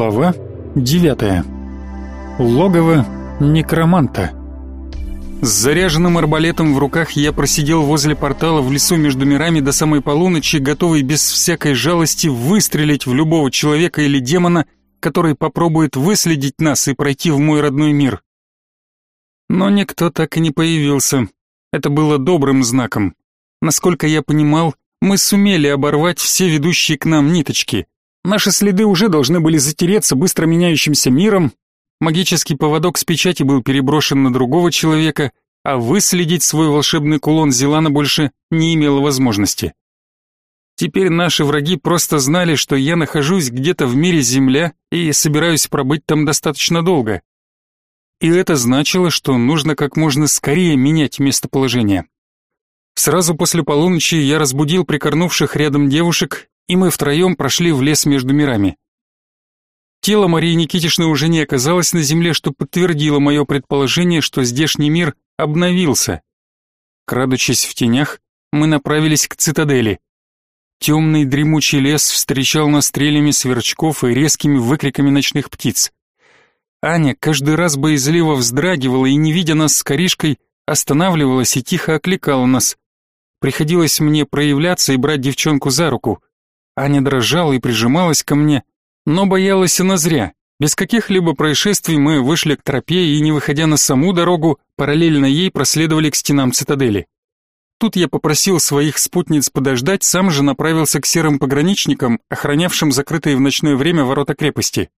Глава 9. Логово некроманта. С заряженным арбалетом в руках я просидел возле портала в лесу между мирами до самой полуночи, готовый без всякой жалости выстрелить в любого человека или демона, который попробует выследить нас и пройти в мой родной мир. Но никто так и не появился. Это было добрым знаком. Насколько я понимал, мы сумели оборвать все ведущие к нам ниточки. Наши следы уже должны были затереться быстро меняющимся миром, магический поводок с печати был переброшен на другого человека, а выследить свой волшебный кулон Зелана больше не имела возможности. Теперь наши враги просто знали, что я нахожусь где-то в мире Земля и собираюсь пробыть там достаточно долго. И это значило, что нужно как можно скорее менять местоположение. Сразу после полуночи я разбудил прикорнувших рядом девушек и мы втроем прошли в лес между мирами. Тело Марии Никитишны уже не оказалось на земле, что подтвердило мое предположение, что здешний мир обновился. Крадучись в тенях, мы направились к цитадели. Темный дремучий лес встречал нас стрелями сверчков и резкими выкриками ночных птиц. Аня каждый раз боязливо вздрагивала и, не видя нас с Коришкой, останавливалась и тихо окликала нас. Приходилось мне проявляться и брать девчонку за руку. Аня дрожала и прижималась ко мне, но боялась она зря. Без каких-либо происшествий мы вышли к тропе и, не выходя на саму дорогу, параллельно ей проследовали к стенам цитадели. Тут я попросил своих спутниц подождать, сам же направился к серым пограничникам, охранявшим закрытые в ночное время ворота крепости.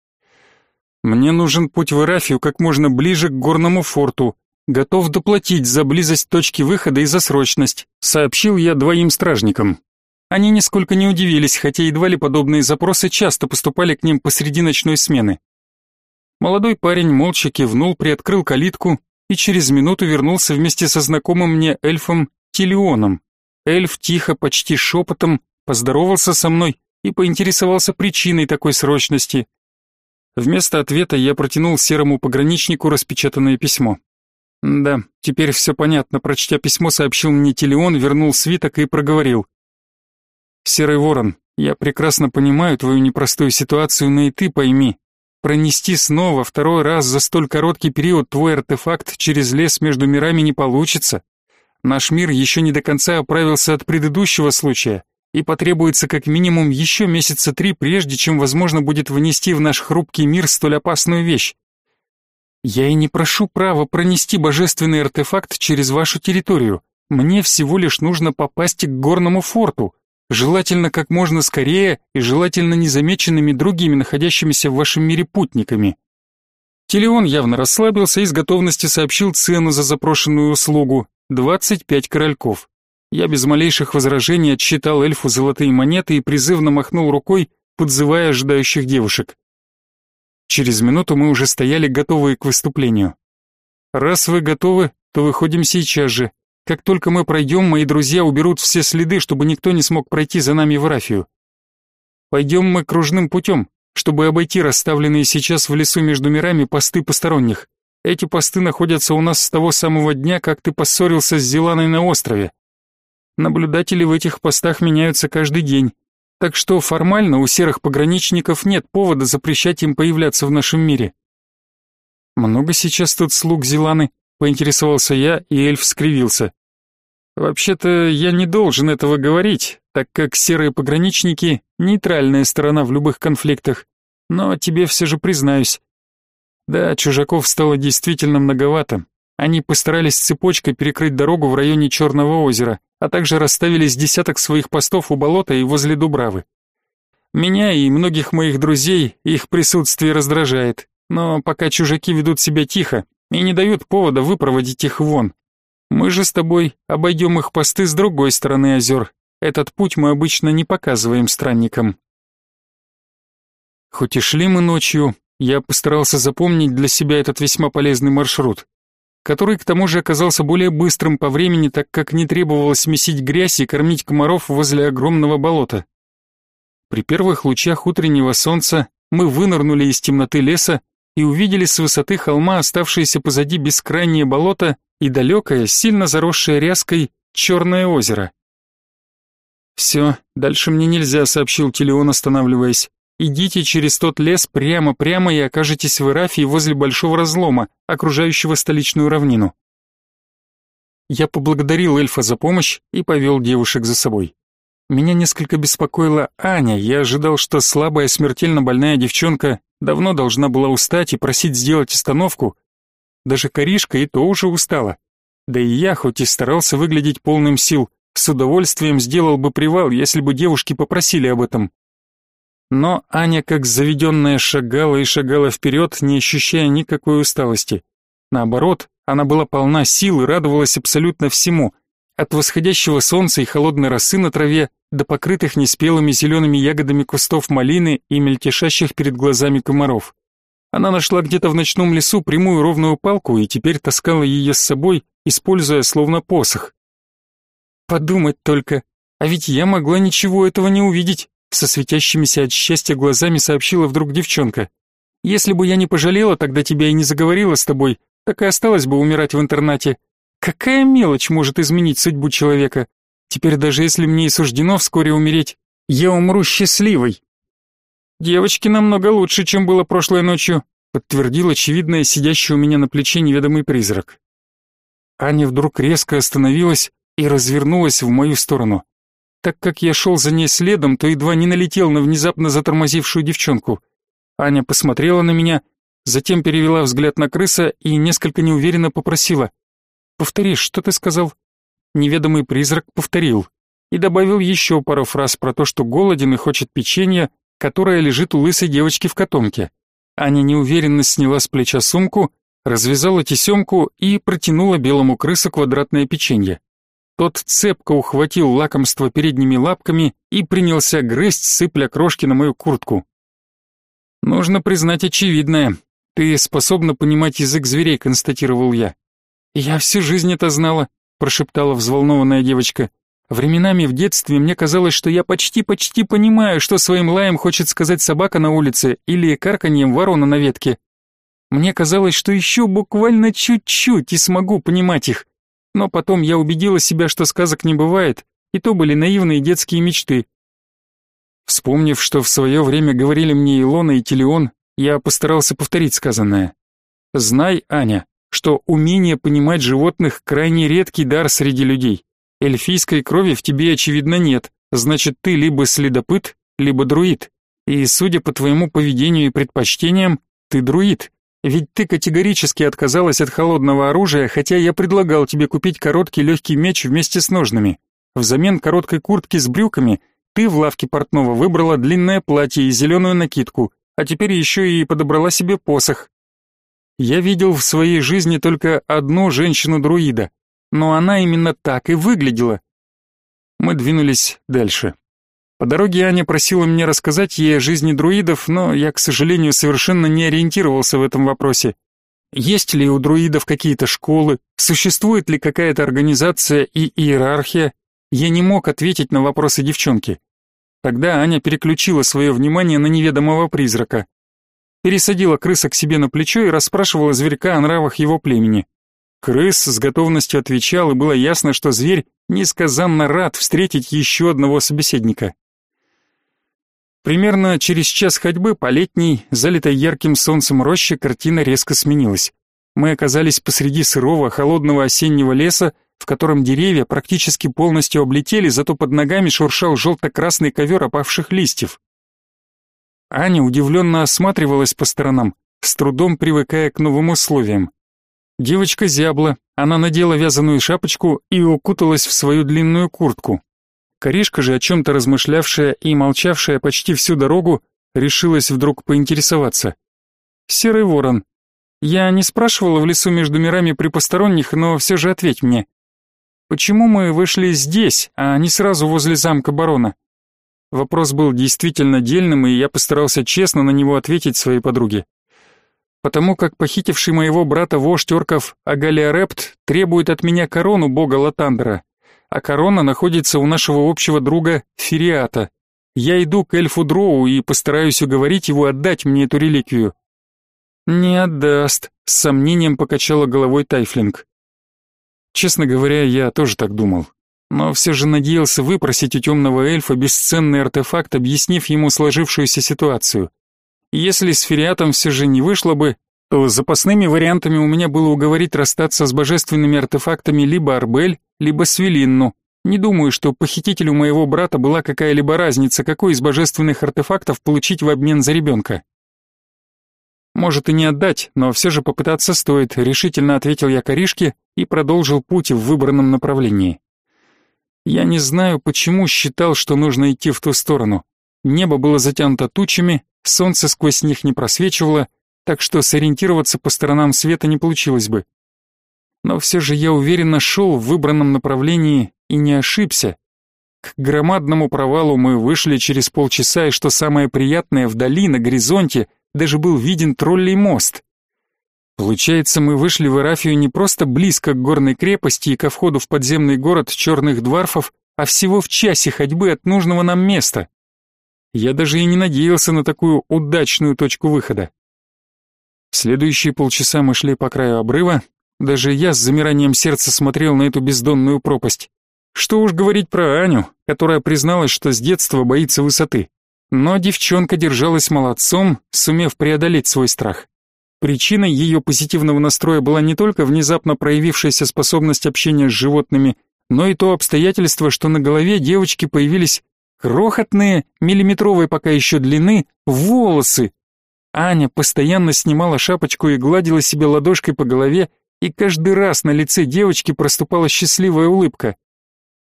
Мне нужен путь в Ирафию как можно ближе к горному форту. Готов доплатить за близость точки выхода и за срочность, сообщил я двоим стражникам. Они нисколько не удивились, хотя едва ли подобные запросы часто поступали к ним посреди ночной смены. Молодой парень молча кивнул, приоткрыл калитку и через минуту вернулся вместе со знакомым мне эльфом Тилионом. Эльф тихо, почти шепотом, поздоровался со мной и поинтересовался причиной такой срочности. Вместо ответа я протянул серому пограничнику распечатанное письмо. Да, теперь все понятно. Прочтя письмо, сообщил мне Телеон, вернул свиток и проговорил. Серый ворон, я прекрасно понимаю твою непростую ситуацию, но и ты пойми, пронести снова второй раз за столь короткий период твой артефакт через лес между мирами не получится. Наш мир еще не до конца оправился от предыдущего случая, и потребуется как минимум еще месяца три, прежде чем возможно будет внести в наш хрупкий мир столь опасную вещь. Я и не прошу права пронести божественный артефакт через вашу территорию. Мне всего лишь нужно попасть к горному форту, желательно как можно скорее и желательно незамеченными другими находящимися в вашем мире путниками. Телеон явно расслабился и с готовностью сообщил цену за запрошенную услугу – 25 корольков. Я без малейших возражений отсчитал эльфу золотые монеты и призывно махнул рукой, подзывая ожидающих девушек. Через минуту мы уже стояли готовые к выступлению. «Раз вы готовы, то выходим сейчас же», как только мы пройдем, мои друзья уберут все следы, чтобы никто не смог пройти за нами в Рафию. Пойдем мы кружным путем, чтобы обойти расставленные сейчас в лесу между мирами посты посторонних. Эти посты находятся у нас с того самого дня, как ты поссорился с Зеланой на острове. Наблюдатели в этих постах меняются каждый день, так что формально у серых пограничников нет повода запрещать им появляться в нашем мире. Много сейчас тут слуг Зеланы, поинтересовался я, и эльф скривился. Вообще-то я не должен этого говорить, так как серые пограничники — нейтральная сторона в любых конфликтах, но тебе все же признаюсь. Да, чужаков стало действительно многовато. Они постарались цепочкой перекрыть дорогу в районе Черного озера, а также расставили с десяток своих постов у болота и возле Дубравы. Меня и многих моих друзей их присутствие раздражает, но пока чужаки ведут себя тихо, и не дают повода выпроводить их вон. Мы же с тобой обойдем их посты с другой стороны озер. Этот путь мы обычно не показываем странникам. Хоть и шли мы ночью, я постарался запомнить для себя этот весьма полезный маршрут, который к тому же оказался более быстрым по времени, так как не требовалось месить грязь и кормить комаров возле огромного болота. При первых лучах утреннего солнца мы вынырнули из темноты леса и увидели с высоты холма оставшееся позади бескрайнее болото и далекое, сильно заросшее ряской, черное озеро. «Все, дальше мне нельзя», — сообщил Телеон, останавливаясь. Идите через тот лес прямо-прямо и окажетесь в Ирафии возле большого разлома, окружающего столичную равнину. Я поблагодарил эльфа за помощь и повел девушек за собой. Меня несколько беспокоила Аня, я ожидал, что слабая, смертельно больная девчонка давно должна была устать и просить сделать остановку. Даже Коришка и то уже устала. Да и я, хоть и старался выглядеть полным сил, с удовольствием сделал бы привал, если бы девушки попросили об этом. Но Аня, как заведенная, шагала и шагала вперед, не ощущая никакой усталости. Наоборот, она была полна сил и радовалась абсолютно всему, от восходящего солнца и холодной росы на траве до покрытых неспелыми зелеными ягодами кустов малины и мельтешащих перед глазами комаров. Она нашла где-то в ночном лесу прямую ровную палку и теперь таскала ее с собой, используя словно посох. Подумать только, а ведь я могла ничего этого не увидеть со светящимися от счастья глазами сообщила вдруг девчонка. Если бы я не пожалела тогда тебя и не заговорила с тобой, так и осталось бы умирать в интернате. Какая мелочь может изменить судьбу человека? Теперь даже если мне и суждено вскоре умереть, я умру счастливой. Девочки намного лучше, чем было прошлой ночью, подтвердил очевидное сидящий у меня на плече неведомый призрак. Аня вдруг резко остановилась и развернулась в мою сторону. Так как я шел за ней следом, то едва не налетел на внезапно затормозившую девчонку. Аня посмотрела на меня, затем перевела взгляд на крыса и несколько неуверенно попросила. «Повтори, что ты сказал?» Неведомый призрак повторил и добавил еще пару фраз про то, что голоден и хочет печенья, которое лежит у лысой девочки в котомке. Аня неуверенно сняла с плеча сумку, развязала тесемку и протянула белому крысу квадратное печенье. Тот цепко ухватил лакомство передними лапками и принялся грызть, сыпля крошки на мою куртку. «Нужно признать очевидное. Ты способна понимать язык зверей», — констатировал я. «Я всю жизнь это знала», — прошептала взволнованная девочка. «Временами в детстве мне казалось, что я почти-почти понимаю, что своим лаем хочет сказать собака на улице или карканьем ворона на ветке. Мне казалось, что еще буквально чуть-чуть и смогу понимать их. Но потом я убедила себя, что сказок не бывает, и то были наивные детские мечты. Вспомнив, что в свое время говорили мне Илона и Телеон, я постарался повторить сказанное. «Знай, Аня, что умение понимать животных крайне редкий дар среди людей. Эльфийской крови в тебе, очевидно, нет, значит, ты либо следопыт, либо друид. И, судя по твоему поведению и предпочтениям, ты друид. Ведь ты категорически отказалась от холодного оружия, хотя я предлагал тебе купить короткий легкий меч вместе с ножными. Взамен короткой куртки с брюками ты в лавке портного выбрала длинное платье и зеленую накидку, а теперь еще и подобрала себе посох. Я видел в своей жизни только одну женщину-друида, но она именно так и выглядела. Мы двинулись дальше. По дороге Аня просила меня рассказать ей о жизни друидов, но я, к сожалению, совершенно не ориентировался в этом вопросе. Есть ли у друидов какие-то школы, существует ли какая-то организация и иерархия? Я не мог ответить на вопросы девчонки. Тогда Аня переключила свое внимание на неведомого призрака. Пересадила крыса к себе на плечо и расспрашивала зверька о нравах его племени. Крыс с готовностью отвечал, и было ясно, что зверь несказанно рад встретить еще одного собеседника. Примерно через час ходьбы по летней, залитой ярким солнцем роще, картина резко сменилась. Мы оказались посреди сырого, холодного осеннего леса, в котором деревья практически полностью облетели, зато под ногами шуршал желто-красный ковер опавших листьев. Аня удивленно осматривалась по сторонам, с трудом привыкая к новым условиям. Девочка зябла, она надела вязаную шапочку и укуталась в свою длинную куртку. Коришка же, о чем-то размышлявшая и молчавшая почти всю дорогу, решилась вдруг поинтересоваться. «Серый ворон, я не спрашивала в лесу между мирами при посторонних, но все же ответь мне. Почему мы вышли здесь, а не сразу возле замка барона?» Вопрос был действительно дельным, и я постарался честно на него ответить своей подруге. «Потому как похитивший моего брата вождь орков Агалиарепт требует от меня корону бога Латандра, а корона находится у нашего общего друга Фериата. Я иду к эльфу Дроу и постараюсь уговорить его отдать мне эту реликвию». «Не отдаст», — с сомнением покачала головой Тайфлинг. Честно говоря, я тоже так думал. Но все же надеялся выпросить у темного эльфа бесценный артефакт, объяснив ему сложившуюся ситуацию. Если с Фериатом все же не вышло бы, то запасными вариантами у меня было уговорить расстаться с божественными артефактами либо Арбель, либо Свелинну. Не думаю, что похитителю моего брата была какая-либо разница, какой из божественных артефактов получить в обмен за ребенка. Может и не отдать, но все же попытаться стоит, решительно ответил я Коришке и продолжил путь в выбранном направлении. Я не знаю, почему считал, что нужно идти в ту сторону. Небо было затянуто тучами, солнце сквозь них не просвечивало, так что сориентироваться по сторонам света не получилось бы. Но все же я уверенно шел в выбранном направлении и не ошибся. К громадному провалу мы вышли через полчаса, и что самое приятное, вдали, на горизонте, даже был виден троллей мост. Получается, мы вышли в Эрафию не просто близко к горной крепости и ко входу в подземный город черных дварфов, а всего в часе ходьбы от нужного нам места. Я даже и не надеялся на такую удачную точку выхода. Следующие полчаса мы шли по краю обрыва, даже я с замиранием сердца смотрел на эту бездонную пропасть. Что уж говорить про Аню, которая призналась, что с детства боится высоты. Но девчонка держалась молодцом, сумев преодолеть свой страх. Причиной ее позитивного настроя была не только внезапно проявившаяся способность общения с животными, но и то обстоятельство, что на голове девочки появились крохотные, миллиметровой пока еще длины, волосы. Аня постоянно снимала шапочку и гладила себе ладошкой по голове, и каждый раз на лице девочки проступала счастливая улыбка.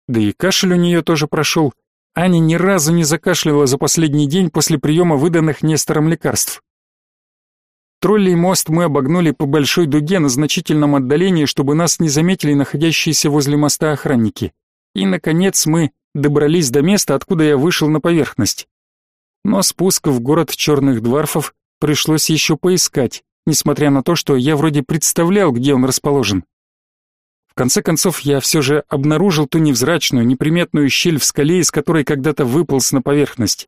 Да и кашель у нее тоже прошел. Аня ни разу не закашляла за последний день после приема выданных Нестором лекарств. Троллей мост мы обогнули по большой дуге на значительном отдалении, чтобы нас не заметили находящиеся возле моста охранники. И, наконец, мы добрались до места, откуда я вышел на поверхность. Но спуск в город черных дворфов пришлось еще поискать, несмотря на то, что я вроде представлял, где он расположен. В конце концов, я все же обнаружил ту невзрачную, неприметную щель в скале, из которой когда-то выполз на поверхность.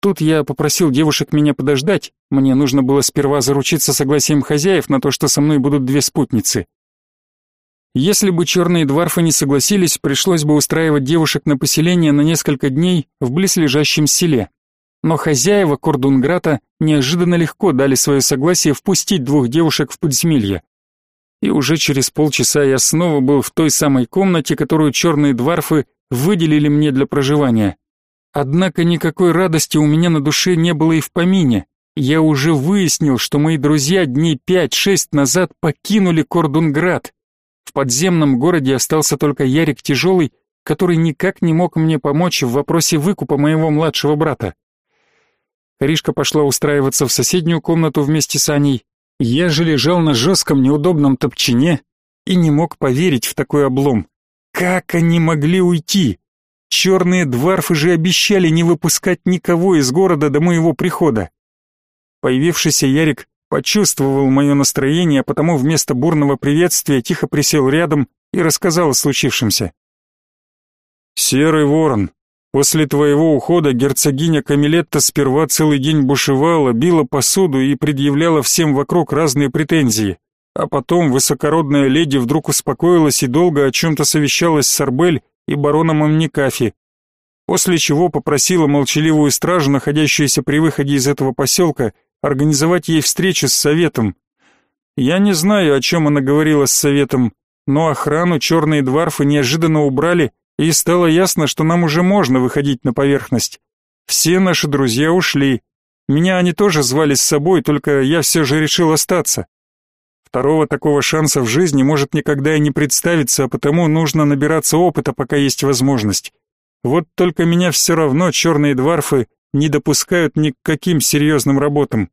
Тут я попросил девушек меня подождать, мне нужно было сперва заручиться согласием хозяев на то, что со мной будут две спутницы. Если бы черные дворфы не согласились, пришлось бы устраивать девушек на поселение на несколько дней в близлежащем селе. Но хозяева Кордунграта неожиданно легко дали свое согласие впустить двух девушек в подземелье. И уже через полчаса я снова был в той самой комнате, которую черные дворфы выделили мне для проживания. Однако никакой радости у меня на душе не было и в помине. Я уже выяснил, что мои друзья дней пять-шесть назад покинули Кордунград. В подземном городе остался только Ярик Тяжелый, который никак не мог мне помочь в вопросе выкупа моего младшего брата. Ришка пошла устраиваться в соседнюю комнату вместе с Аней. Я же лежал на жестком неудобном топчине и не мог поверить в такой облом. Как они могли уйти? Черные дварфы же обещали не выпускать никого из города до моего прихода. Появившийся Ярик почувствовал мое настроение, а потому вместо бурного приветствия тихо присел рядом и рассказал о случившемся. «Серый ворон, после твоего ухода герцогиня Камилетта сперва целый день бушевала, била посуду и предъявляла всем вокруг разные претензии, а потом высокородная леди вдруг успокоилась и долго о чем-то совещалась с Арбель и бароном Амникафи, после чего попросила молчаливую стражу, находящуюся при выходе из этого поселка, организовать ей встречу с советом. Я не знаю, о чем она говорила с советом, но охрану черные дварфы неожиданно убрали, и стало ясно, что нам уже можно выходить на поверхность. Все наши друзья ушли. Меня они тоже звали с собой, только я все же решил остаться. Второго такого шанса в жизни может никогда и не представиться, а потому нужно набираться опыта, пока есть возможность. Вот только меня все равно черные дварфы не допускают ни к каким серьезным работам.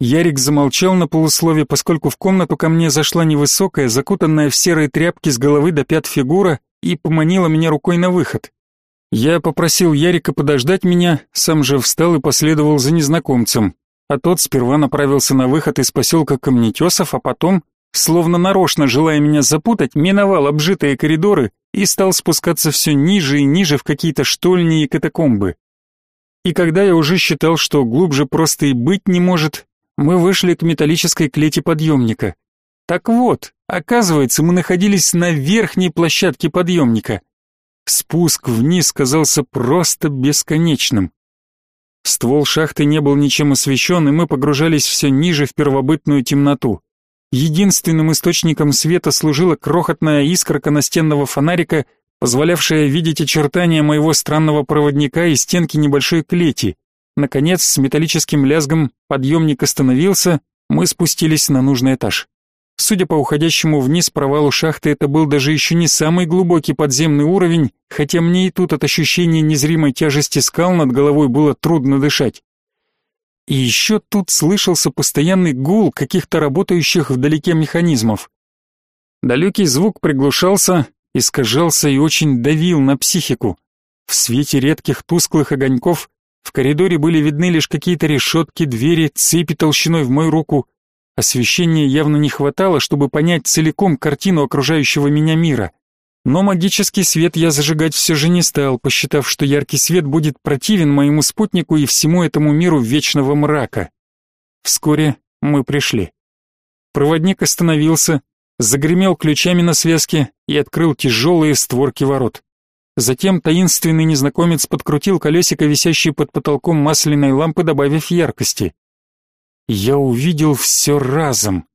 Ярик замолчал на полуслове, поскольку в комнату ко мне зашла невысокая, закутанная в серые тряпки с головы до пят фигура и поманила меня рукой на выход. Я попросил Ярика подождать меня, сам же встал и последовал за незнакомцем а тот сперва направился на выход из поселка Камнетесов, а потом, словно нарочно желая меня запутать, миновал обжитые коридоры и стал спускаться все ниже и ниже в какие-то штольни и катакомбы. И когда я уже считал, что глубже просто и быть не может, мы вышли к металлической клете подъемника. Так вот, Оказывается, мы находились на верхней площадке подъемника. Спуск вниз казался просто бесконечным. Ствол шахты не был ничем освещен, и мы погружались все ниже в первобытную темноту. Единственным источником света служила крохотная искорка настенного фонарика, позволявшая видеть очертания моего странного проводника и стенки небольшой клети. Наконец, с металлическим лязгом подъемник остановился, мы спустились на нужный этаж. Судя по уходящему вниз провалу шахты, это был даже еще не самый глубокий подземный уровень, хотя мне и тут от ощущения незримой тяжести скал над головой было трудно дышать. И еще тут слышался постоянный гул каких-то работающих вдалеке механизмов. Далекий звук приглушался, искажался и очень давил на психику. В свете редких тусклых огоньков в коридоре были видны лишь какие-то решетки, двери, цепи толщиной в мою руку. Освещения явно не хватало, чтобы понять целиком картину окружающего меня мира. Но магический свет я зажигать все же не стал, посчитав, что яркий свет будет противен моему спутнику и всему этому миру вечного мрака. Вскоре мы пришли. Проводник остановился, загремел ключами на связке и открыл тяжелые створки ворот. Затем таинственный незнакомец подкрутил колесико, висящее под потолком масляной лампы, добавив яркости я увидел все разом.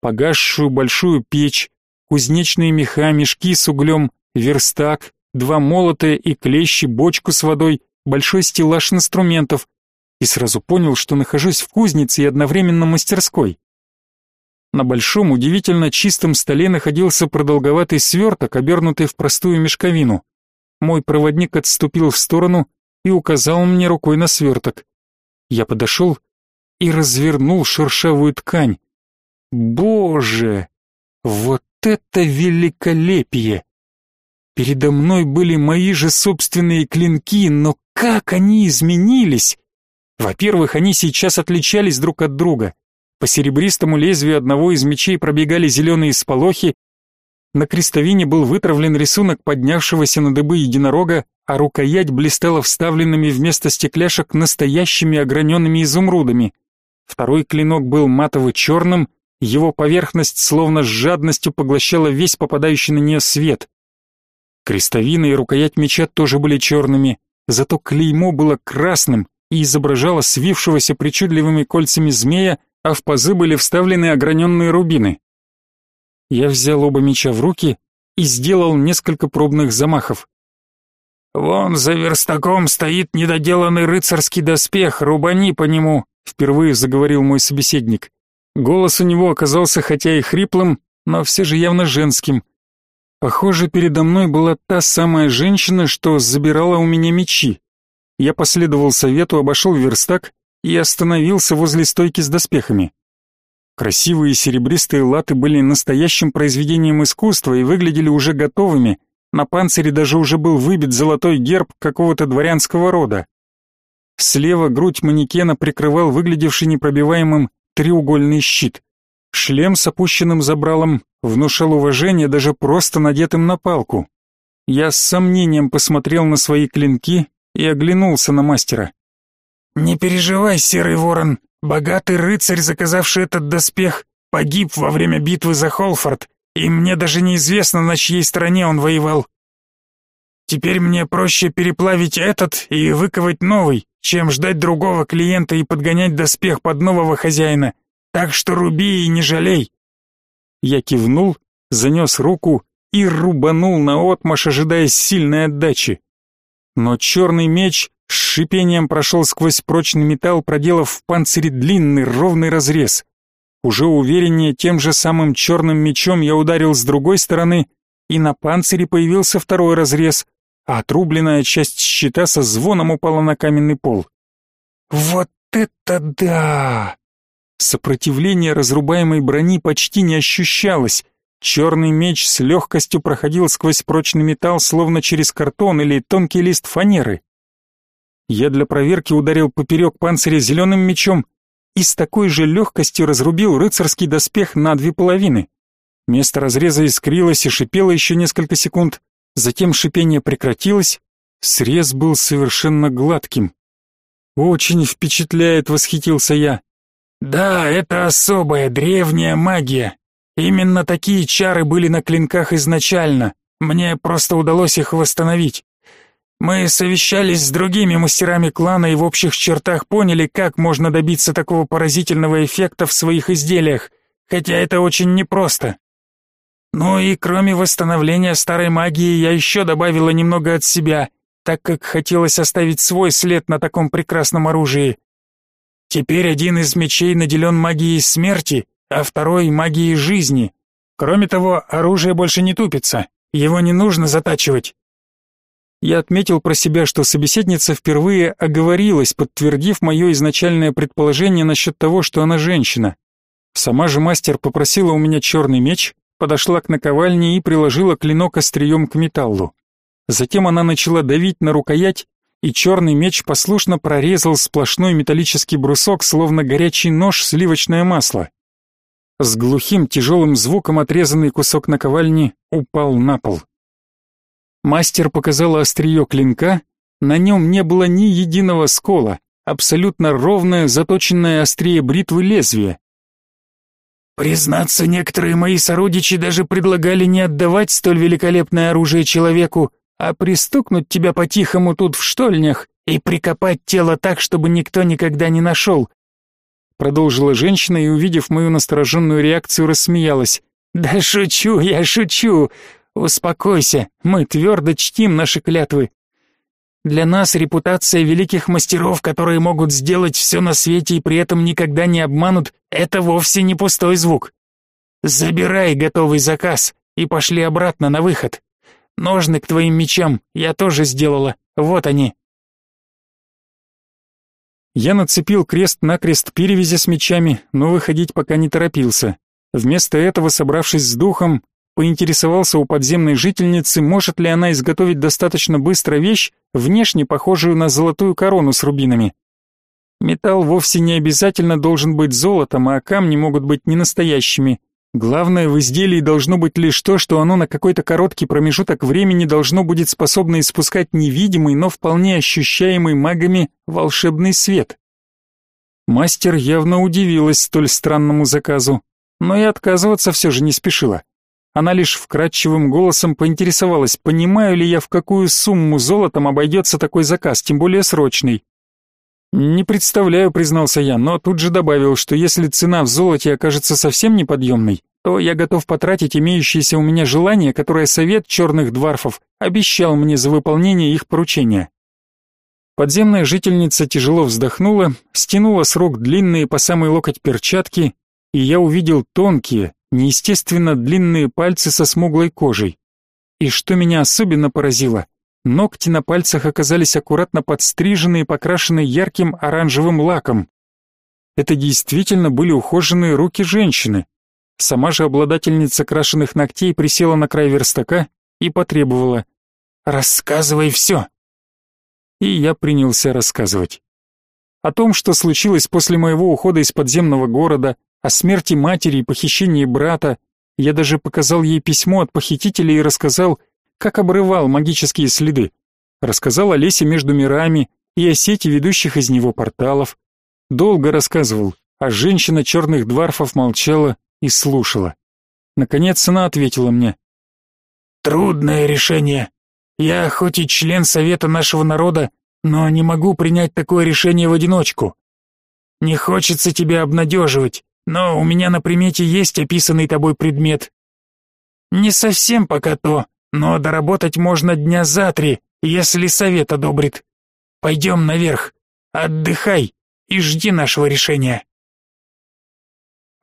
Погасшую большую печь, кузнечные меха, мешки с углем, верстак, два молота и клещи, бочку с водой, большой стеллаж инструментов, и сразу понял, что нахожусь в кузнице и одновременно мастерской. На большом, удивительно чистом столе находился продолговатый сверток, обернутый в простую мешковину. Мой проводник отступил в сторону и указал мне рукой на сверток. Я подошел и развернул шершавую ткань. Боже, вот это великолепие! Передо мной были мои же собственные клинки, но как они изменились! Во-первых, они сейчас отличались друг от друга. По серебристому лезвию одного из мечей пробегали зеленые сполохи, на крестовине был вытравлен рисунок поднявшегося на дыбы единорога, а рукоять блистала вставленными вместо стекляшек настоящими ограненными изумрудами. Второй клинок был матово-черным, его поверхность словно с жадностью поглощала весь попадающий на нее свет. Крестовина и рукоять меча тоже были черными, зато клеймо было красным и изображало свившегося причудливыми кольцами змея, а в пазы были вставлены ограненные рубины. Я взял оба меча в руки и сделал несколько пробных замахов. «Вон за верстаком стоит недоделанный рыцарский доспех, рубани по нему», впервые заговорил мой собеседник. Голос у него оказался хотя и хриплым, но все же явно женским. Похоже, передо мной была та самая женщина, что забирала у меня мечи. Я последовал совету, обошел верстак и остановился возле стойки с доспехами. Красивые серебристые латы были настоящим произведением искусства и выглядели уже готовыми. На панцире даже уже был выбит золотой герб какого-то дворянского рода. Слева грудь манекена прикрывал выглядевший непробиваемым треугольный щит. Шлем с опущенным забралом внушал уважение даже просто надетым на палку. Я с сомнением посмотрел на свои клинки и оглянулся на мастера. «Не переживай, серый ворон, богатый рыцарь, заказавший этот доспех, погиб во время битвы за Холфорд, и мне даже неизвестно, на чьей стороне он воевал. Теперь мне проще переплавить этот и выковать новый, чем ждать другого клиента и подгонять доспех под нового хозяина. Так что руби и не жалей. Я кивнул, занес руку и рубанул наотмашь, ожидая сильной отдачи. Но черный меч с шипением прошел сквозь прочный металл, проделав в панцире длинный ровный разрез. Уже увереннее тем же самым черным мечом я ударил с другой стороны, и на панцире появился второй разрез, а отрубленная часть щита со звоном упала на каменный пол. «Вот это да!» Сопротивление разрубаемой брони почти не ощущалось. Черный меч с легкостью проходил сквозь прочный металл, словно через картон или тонкий лист фанеры. Я для проверки ударил поперек панциря зеленым мечом и с такой же легкостью разрубил рыцарский доспех на две половины. Место разреза искрилось и шипело еще несколько секунд, Затем шипение прекратилось, срез был совершенно гладким. «Очень впечатляет», — восхитился я. «Да, это особая древняя магия. Именно такие чары были на клинках изначально. Мне просто удалось их восстановить. Мы совещались с другими мастерами клана и в общих чертах поняли, как можно добиться такого поразительного эффекта в своих изделиях, хотя это очень непросто. Ну и кроме восстановления старой магии, я еще добавила немного от себя, так как хотелось оставить свой след на таком прекрасном оружии. Теперь один из мечей наделен магией смерти, а второй — магией жизни. Кроме того, оружие больше не тупится, его не нужно затачивать. Я отметил про себя, что собеседница впервые оговорилась, подтвердив мое изначальное предположение насчет того, что она женщина. Сама же мастер попросила у меня черный меч, подошла к наковальне и приложила клинок острием к металлу. Затем она начала давить на рукоять, и черный меч послушно прорезал сплошной металлический брусок, словно горячий нож сливочное масло. С глухим тяжелым звуком отрезанный кусок наковальни упал на пол. Мастер показал острие клинка, на нем не было ни единого скола, абсолютно ровное, заточенное острие бритвы лезвие. Признаться, некоторые мои сородичи даже предлагали не отдавать столь великолепное оружие человеку, а пристукнуть тебя по-тихому тут в штольнях и прикопать тело так, чтобы никто никогда не нашел. Продолжила женщина и, увидев мою настороженную реакцию, рассмеялась. «Да шучу, я шучу. Успокойся, мы твердо чтим наши клятвы. Для нас репутация великих мастеров, которые могут сделать все на свете и при этом никогда не обманут, это вовсе не пустой звук. Забирай готовый заказ и пошли обратно на выход. Ножны к твоим мечам я тоже сделала. Вот они. Я нацепил крест-накрест перевязи с мечами, но выходить пока не торопился. Вместо этого, собравшись с духом, поинтересовался у подземной жительницы, может ли она изготовить достаточно быстро вещь, внешне похожую на золотую корону с рубинами. Металл вовсе не обязательно должен быть золотом, а камни могут быть не настоящими. Главное в изделии должно быть лишь то, что оно на какой-то короткий промежуток времени должно будет способно испускать невидимый, но вполне ощущаемый магами волшебный свет. Мастер явно удивилась столь странному заказу, но и отказываться все же не спешила. Она лишь вкрадчивым голосом поинтересовалась, понимаю ли я, в какую сумму золотом обойдется такой заказ, тем более срочный. «Не представляю», — признался я, но тут же добавил, что если цена в золоте окажется совсем неподъемной, то я готов потратить имеющееся у меня желание, которое совет черных дворфов обещал мне за выполнение их поручения. Подземная жительница тяжело вздохнула, стянула с рук длинные по самый локоть перчатки, и я увидел тонкие, неестественно длинные пальцы со смуглой кожей. И что меня особенно поразило, ногти на пальцах оказались аккуратно подстрижены и покрашены ярким оранжевым лаком. Это действительно были ухоженные руки женщины. Сама же обладательница крашеных ногтей присела на край верстака и потребовала «Рассказывай все!» И я принялся рассказывать. О том, что случилось после моего ухода из подземного города, о смерти матери и похищении брата. Я даже показал ей письмо от похитителя и рассказал, как обрывал магические следы. Рассказал о лесе между мирами и о сети ведущих из него порталов. Долго рассказывал, а женщина черных дворфов молчала и слушала. Наконец она ответила мне. «Трудное решение. Я хоть и член совета нашего народа, но не могу принять такое решение в одиночку. Не хочется тебя обнадеживать, но у меня на примете есть описанный тобой предмет. Не совсем пока то, но доработать можно дня за три, если совет одобрит. Пойдем наверх, отдыхай и жди нашего решения.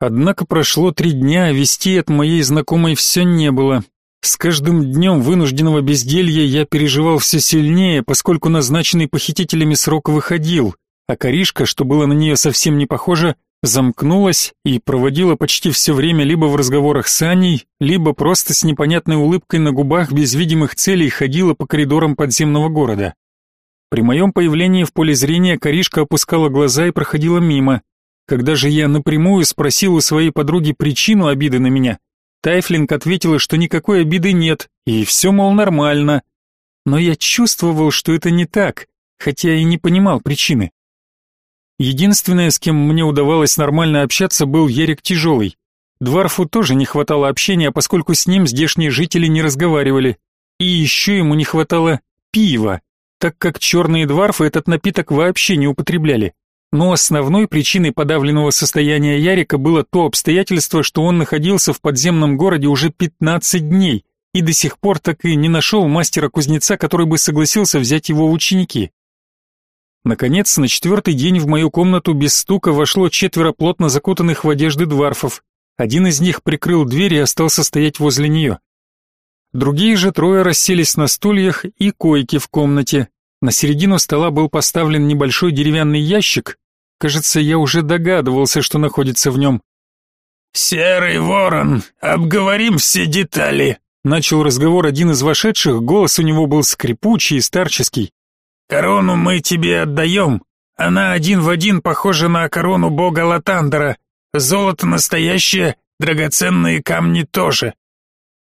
Однако прошло три дня, а вести от моей знакомой все не было. С каждым днем вынужденного безделья я переживал все сильнее, поскольку назначенный похитителями срок выходил, а Каришка, что было на нее совсем не похоже, замкнулась и проводила почти все время либо в разговорах с Аней, либо просто с непонятной улыбкой на губах без видимых целей ходила по коридорам подземного города. При моем появлении в поле зрения Каришка опускала глаза и проходила мимо. Когда же я напрямую спросил у своей подруги причину обиды на меня, Тайфлинг ответила, что никакой обиды нет, и все, мол, нормально. Но я чувствовал, что это не так, хотя и не понимал причины. Единственное, с кем мне удавалось нормально общаться, был Ерик Тяжелый. Дварфу тоже не хватало общения, поскольку с ним здешние жители не разговаривали. И еще ему не хватало пива, так как черные дварфы этот напиток вообще не употребляли. Но основной причиной подавленного состояния Ярика было то обстоятельство, что он находился в подземном городе уже 15 дней и до сих пор так и не нашел мастера-кузнеца, который бы согласился взять его ученики. Наконец, на четвертый день в мою комнату без стука вошло четверо плотно закутанных в одежды дварфов. Один из них прикрыл дверь и остался стоять возле нее. Другие же трое расселись на стульях и койки в комнате. На середину стола был поставлен небольшой деревянный ящик. Кажется, я уже догадывался, что находится в нем. «Серый ворон, обговорим все детали», — начал разговор один из вошедших, голос у него был скрипучий и старческий. «Корону мы тебе отдаем. Она один в один похожа на корону бога Латандера, Золото настоящее, драгоценные камни тоже.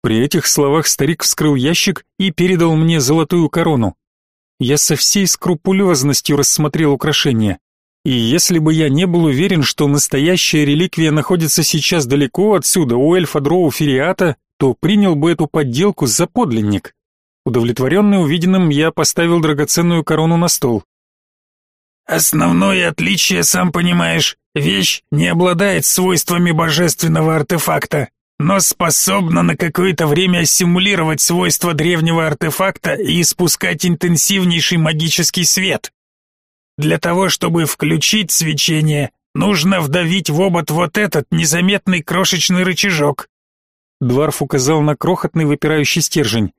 При этих словах старик вскрыл ящик и передал мне золотую корону. Я со всей скрупулезностью рассмотрел украшение. И если бы я не был уверен, что настоящая реликвия находится сейчас далеко отсюда, у эльфа Дроу Фериата, то принял бы эту подделку за подлинник. Удовлетворенный увиденным, я поставил драгоценную корону на стол. Основное отличие, сам понимаешь, вещь не обладает свойствами божественного артефакта, но способна на какое-то время симулировать свойства древнего артефакта и испускать интенсивнейший магический свет. Для того, чтобы включить свечение, нужно вдавить в обод вот этот незаметный крошечный рычажок. Дварф указал на крохотный выпирающий стержень.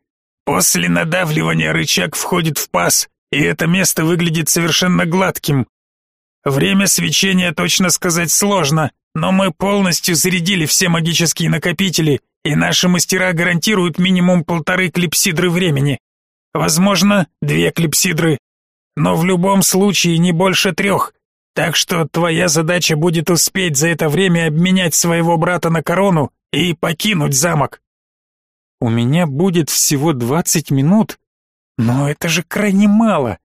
После надавливания рычаг входит в паз, и это место выглядит совершенно гладким. Время свечения точно сказать сложно, но мы полностью зарядили все магические накопители, и наши мастера гарантируют минимум полторы клипсидры времени. Возможно, две клипсидры, но в любом случае не больше трех. Так что твоя задача будет успеть за это время обменять своего брата на корону и покинуть замок. У меня будет всего двадцать минут, но это же крайне мало.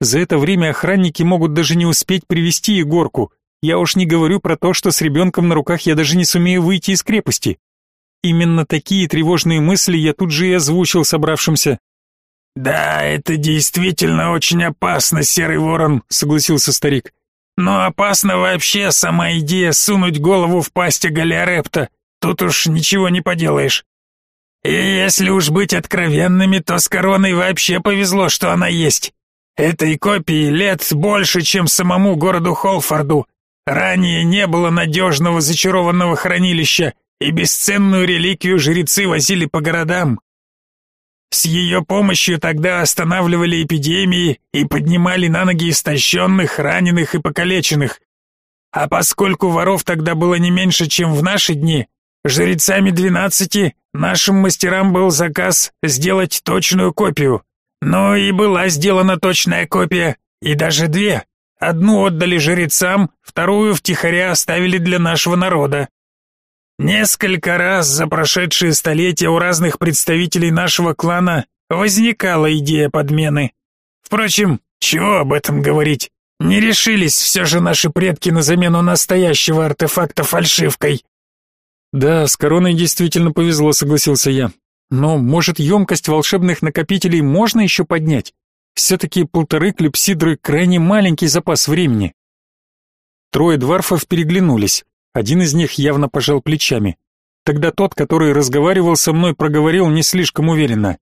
За это время охранники могут даже не успеть привести Егорку. Я уж не говорю про то, что с ребенком на руках я даже не сумею выйти из крепости. Именно такие тревожные мысли я тут же и озвучил собравшимся. «Да, это действительно очень опасно, Серый Ворон», — согласился старик. «Но опасно вообще сама идея сунуть голову в пасть Галиарепта. Тут уж ничего не поделаешь. И если уж быть откровенными, то с короной вообще повезло, что она есть. Этой копии лет больше, чем самому городу Холфорду. Ранее не было надежного зачарованного хранилища, и бесценную реликвию жрецы возили по городам. С ее помощью тогда останавливали эпидемии и поднимали на ноги истощенных, раненых и покалеченных. А поскольку воров тогда было не меньше, чем в наши дни, Жрецами двенадцати нашим мастерам был заказ сделать точную копию. Но и была сделана точная копия, и даже две. Одну отдали жрецам, вторую втихаря оставили для нашего народа. Несколько раз за прошедшие столетия у разных представителей нашего клана возникала идея подмены. Впрочем, чего об этом говорить? Не решились все же наши предки на замену настоящего артефакта фальшивкой. Да, с короной действительно повезло, согласился я. Но, может, емкость волшебных накопителей можно еще поднять? Все-таки полторы клепсидры крайне маленький запас времени. Трое дварфов переглянулись. Один из них явно пожал плечами. Тогда тот, который разговаривал со мной, проговорил не слишком уверенно.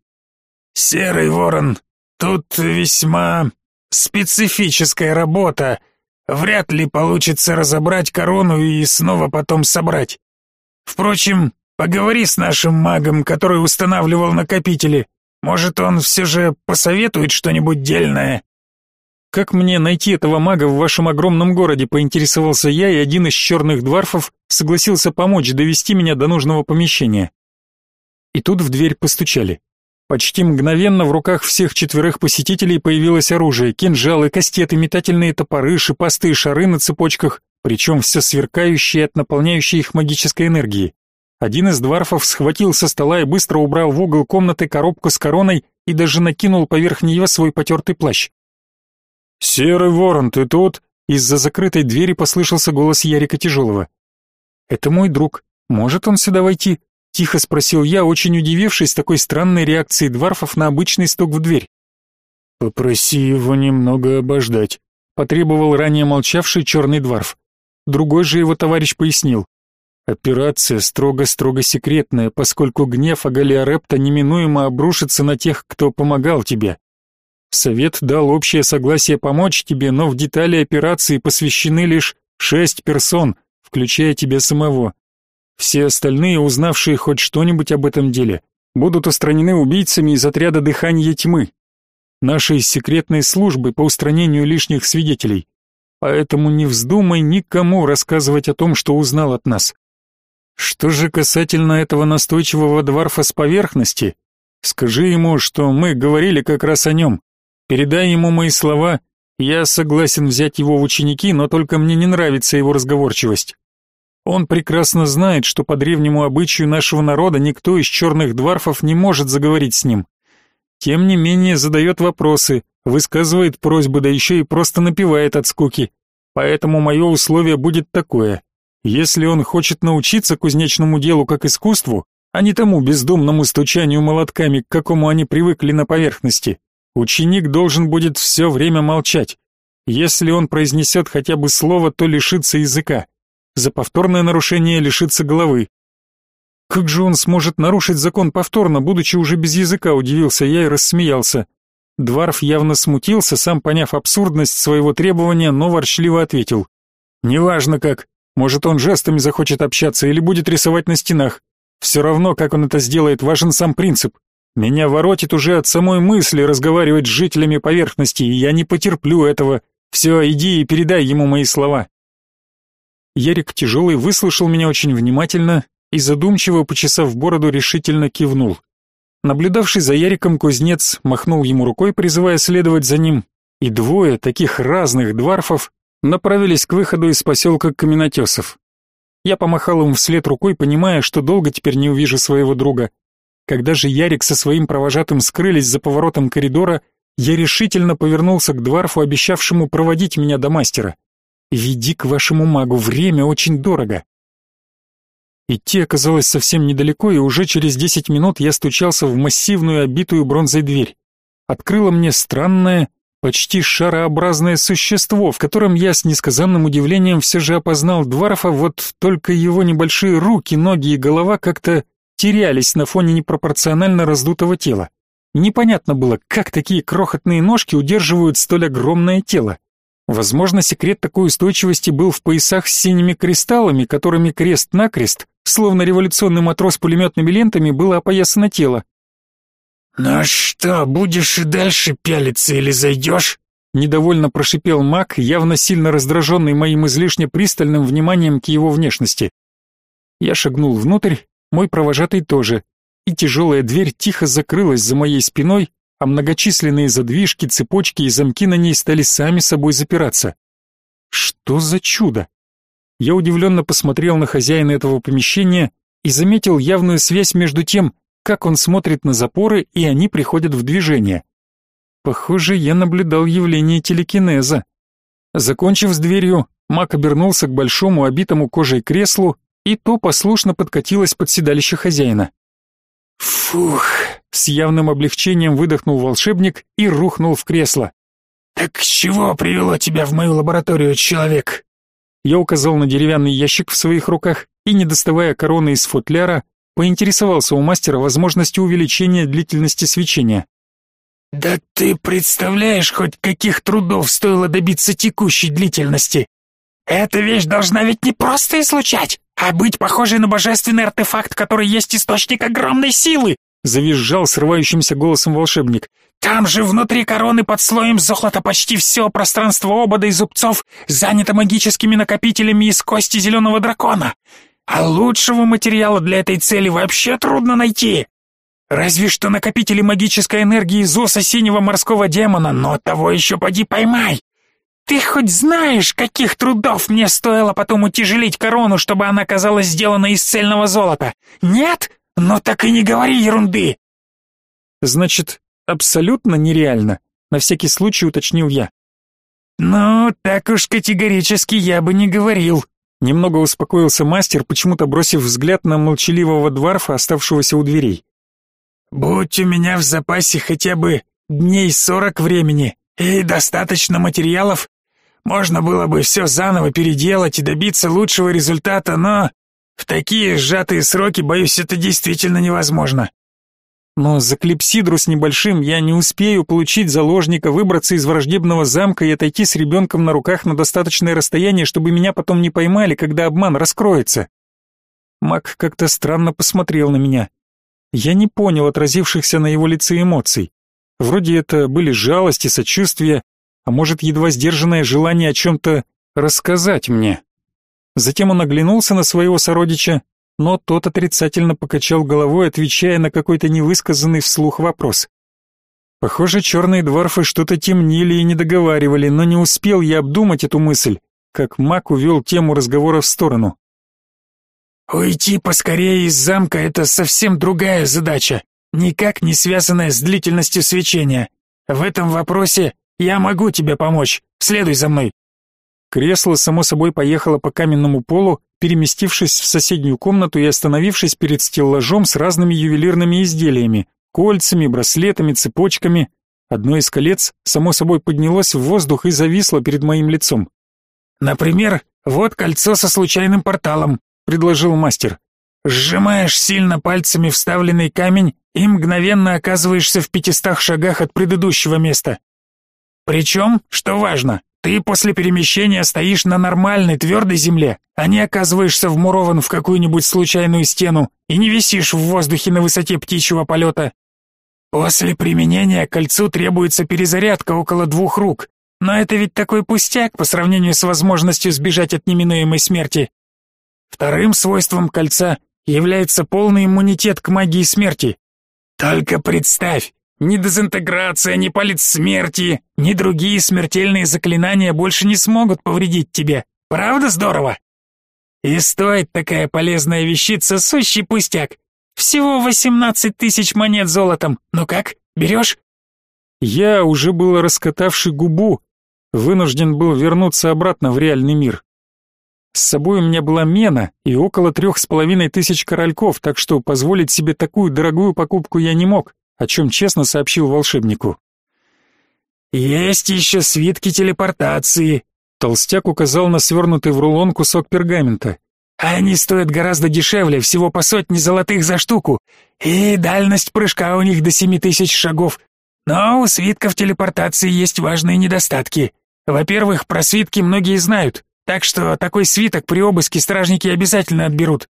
«Серый ворон, тут весьма специфическая работа. Вряд ли получится разобрать корону и снова потом собрать. Впрочем, поговори с нашим магом, который устанавливал накопители. Может, он все же посоветует что-нибудь дельное. Как мне найти этого мага в вашем огромном городе, поинтересовался я, и один из черных дворфов согласился помочь довести меня до нужного помещения. И тут в дверь постучали. Почти мгновенно в руках всех четверых посетителей появилось оружие: кинжалы, кастеты, метательные топоры, шипастые шары на цепочках, причем все сверкающее от наполняющей их магической энергии. Один из дворфов схватил со стола и быстро убрал в угол комнаты коробку с короной и даже накинул поверх нее свой потертый плащ. «Серый ворон, ты тут?» Из-за закрытой двери послышался голос Ярика Тяжелого. «Это мой друг, Может он сюда войти? Тихо спросил я, очень удивившись такой странной реакции дварфов на обычный стук в дверь. «Попроси его немного обождать», — потребовал ранее молчавший черный дварф. Другой же его товарищ пояснил. «Операция строго-строго секретная, поскольку гнев Агалиарепта неминуемо обрушится на тех, кто помогал тебе. Совет дал общее согласие помочь тебе, но в детали операции посвящены лишь шесть персон, включая тебя самого. Все остальные, узнавшие хоть что-нибудь об этом деле, будут устранены убийцами из отряда дыхания тьмы, нашей секретной службы по устранению лишних свидетелей. Поэтому не вздумай никому рассказывать о том, что узнал от нас. Что же касательно этого настойчивого дворфа с поверхности, скажи ему, что мы говорили как раз о нем. Передай ему мои слова. Я согласен взять его в ученики, но только мне не нравится его разговорчивость. Он прекрасно знает, что по древнему обычаю нашего народа никто из черных дворфов не может заговорить с ним. Тем не менее задает вопросы, высказывает просьбы, да еще и просто напевает от скуки. Поэтому мое условие будет такое. Если он хочет научиться кузнечному делу как искусству, а не тому бездумному стучанию молотками, к какому они привыкли на поверхности, ученик должен будет все время молчать. Если он произнесет хотя бы слово, то лишится языка за повторное нарушение лишится головы. Как же он сможет нарушить закон повторно, будучи уже без языка, удивился я и рассмеялся. Дварф явно смутился, сам поняв абсурдность своего требования, но ворчливо ответил. «Неважно как, может он жестами захочет общаться или будет рисовать на стенах. Все равно, как он это сделает, важен сам принцип. Меня воротит уже от самой мысли разговаривать с жителями поверхности, и я не потерплю этого. Все, иди и передай ему мои слова». Ярик тяжелый выслушал меня очень внимательно и задумчиво, почесав бороду, решительно кивнул. Наблюдавший за Яриком кузнец махнул ему рукой, призывая следовать за ним, и двое таких разных дварфов направились к выходу из поселка Каменотесов. Я помахал им вслед рукой, понимая, что долго теперь не увижу своего друга. Когда же Ярик со своим провожатым скрылись за поворотом коридора, я решительно повернулся к дварфу, обещавшему проводить меня до мастера. Веди к вашему магу, время очень дорого. Идти оказалось совсем недалеко, и уже через десять минут я стучался в массивную обитую бронзой дверь. Открыло мне странное, почти шарообразное существо, в котором я с несказанным удивлением все же опознал Дварфа, вот только его небольшие руки, ноги и голова как-то терялись на фоне непропорционально раздутого тела. Непонятно было, как такие крохотные ножки удерживают столь огромное тело. Возможно, секрет такой устойчивости был в поясах с синими кристаллами, которыми крест-накрест, словно революционный матрос пулеметными лентами, было опоясано тело. «Ну что, будешь и дальше пялиться или зайдешь?» Недовольно прошипел маг, явно сильно раздраженный моим излишне пристальным вниманием к его внешности. Я шагнул внутрь, мой провожатый тоже, и тяжелая дверь тихо закрылась за моей спиной, а многочисленные задвижки, цепочки и замки на ней стали сами собой запираться. Что за чудо? Я удивленно посмотрел на хозяина этого помещения и заметил явную связь между тем, как он смотрит на запоры, и они приходят в движение. Похоже, я наблюдал явление телекинеза. Закончив с дверью, Мак обернулся к большому обитому кожей креслу, и то послушно подкатилось под седалище хозяина. «Фух!» — с явным облегчением выдохнул волшебник и рухнул в кресло. «Так чего привело тебя в мою лабораторию, человек?» Я указал на деревянный ящик в своих руках и, не доставая короны из футляра, поинтересовался у мастера возможностью увеличения длительности свечения. «Да ты представляешь, хоть каких трудов стоило добиться текущей длительности? Эта вещь должна ведь не просто излучать, а быть похожей на божественный артефакт, который есть источник огромной силы!» Завизжал срывающимся голосом волшебник. «Там же внутри короны под слоем золота почти все пространство обода и зубцов занято магическими накопителями из кости зеленого дракона. А лучшего материала для этой цели вообще трудно найти. Разве что накопители магической энергии из оса синего морского демона, но того еще поди поймай. Ты хоть знаешь, каких трудов мне стоило потом утяжелить корону, чтобы она казалась сделана из цельного золота? Нет? Ну так и не говори ерунды. Значит, абсолютно нереально, на всякий случай уточнил я. Ну, так уж категорически я бы не говорил, Немного успокоился мастер, почему-то бросив взгляд на молчаливого дворфа, оставшегося у дверей. «Будь у меня в запасе хотя бы дней сорок времени и достаточно материалов, можно было бы все заново переделать и добиться лучшего результата, но в такие сжатые сроки, боюсь, это действительно невозможно. Но за клипсидру с небольшим я не успею получить заложника, выбраться из враждебного замка и отойти с ребенком на руках на достаточное расстояние, чтобы меня потом не поймали, когда обман раскроется. Мак как-то странно посмотрел на меня. Я не понял отразившихся на его лице эмоций. Вроде это были жалость и сочувствие, а может, едва сдержанное желание о чем-то рассказать мне. Затем он оглянулся на своего сородича, но тот отрицательно покачал головой, отвечая на какой-то невысказанный вслух вопрос. Похоже, черные дворфы что-то темнили и не договаривали, но не успел я обдумать эту мысль, как маг увел тему разговора в сторону. «Уйти поскорее из замка — это совсем другая задача, никак не связанная с длительностью свечения. В этом вопросе я могу тебе помочь. Следуй за мной». Кресло само собой поехало по каменному полу, переместившись в соседнюю комнату и остановившись перед стеллажом с разными ювелирными изделиями, кольцами, браслетами, цепочками. Одно из колец само собой поднялось в воздух и зависло перед моим лицом. «Например, вот кольцо со случайным порталом», — предложил мастер. «Сжимаешь сильно пальцами вставленный камень и мгновенно оказываешься в пятистах шагах от предыдущего места. Причем, что важно, ты после перемещения стоишь на нормальной твердой земле, а не оказываешься вмурован в какую-нибудь случайную стену и не висишь в воздухе на высоте птичьего полета. После применения кольцу требуется перезарядка около двух рук, но это ведь такой пустяк по сравнению с возможностью сбежать от неминуемой смерти. Вторым свойством кольца является полный иммунитет к магии смерти. Только представь, ни дезинтеграция, ни палец смерти, ни другие смертельные заклинания больше не смогут повредить тебе. Правда здорово? И стоит такая полезная вещица сущий пустяк. Всего восемнадцать тысяч монет золотом. Ну как, берешь? Я, уже было раскатавший губу, вынужден был вернуться обратно в реальный мир. С собой у меня была мена и около трех с половиной тысяч корольков, так что позволить себе такую дорогую покупку я не мог о чем честно сообщил волшебнику. «Есть еще свитки телепортации», — толстяк указал на свернутый в рулон кусок пергамента. «Они стоят гораздо дешевле, всего по сотне золотых за штуку, и дальность прыжка у них до семи тысяч шагов. Но у свитков телепортации есть важные недостатки. Во-первых, про свитки многие знают, так что такой свиток при обыске стражники обязательно отберут.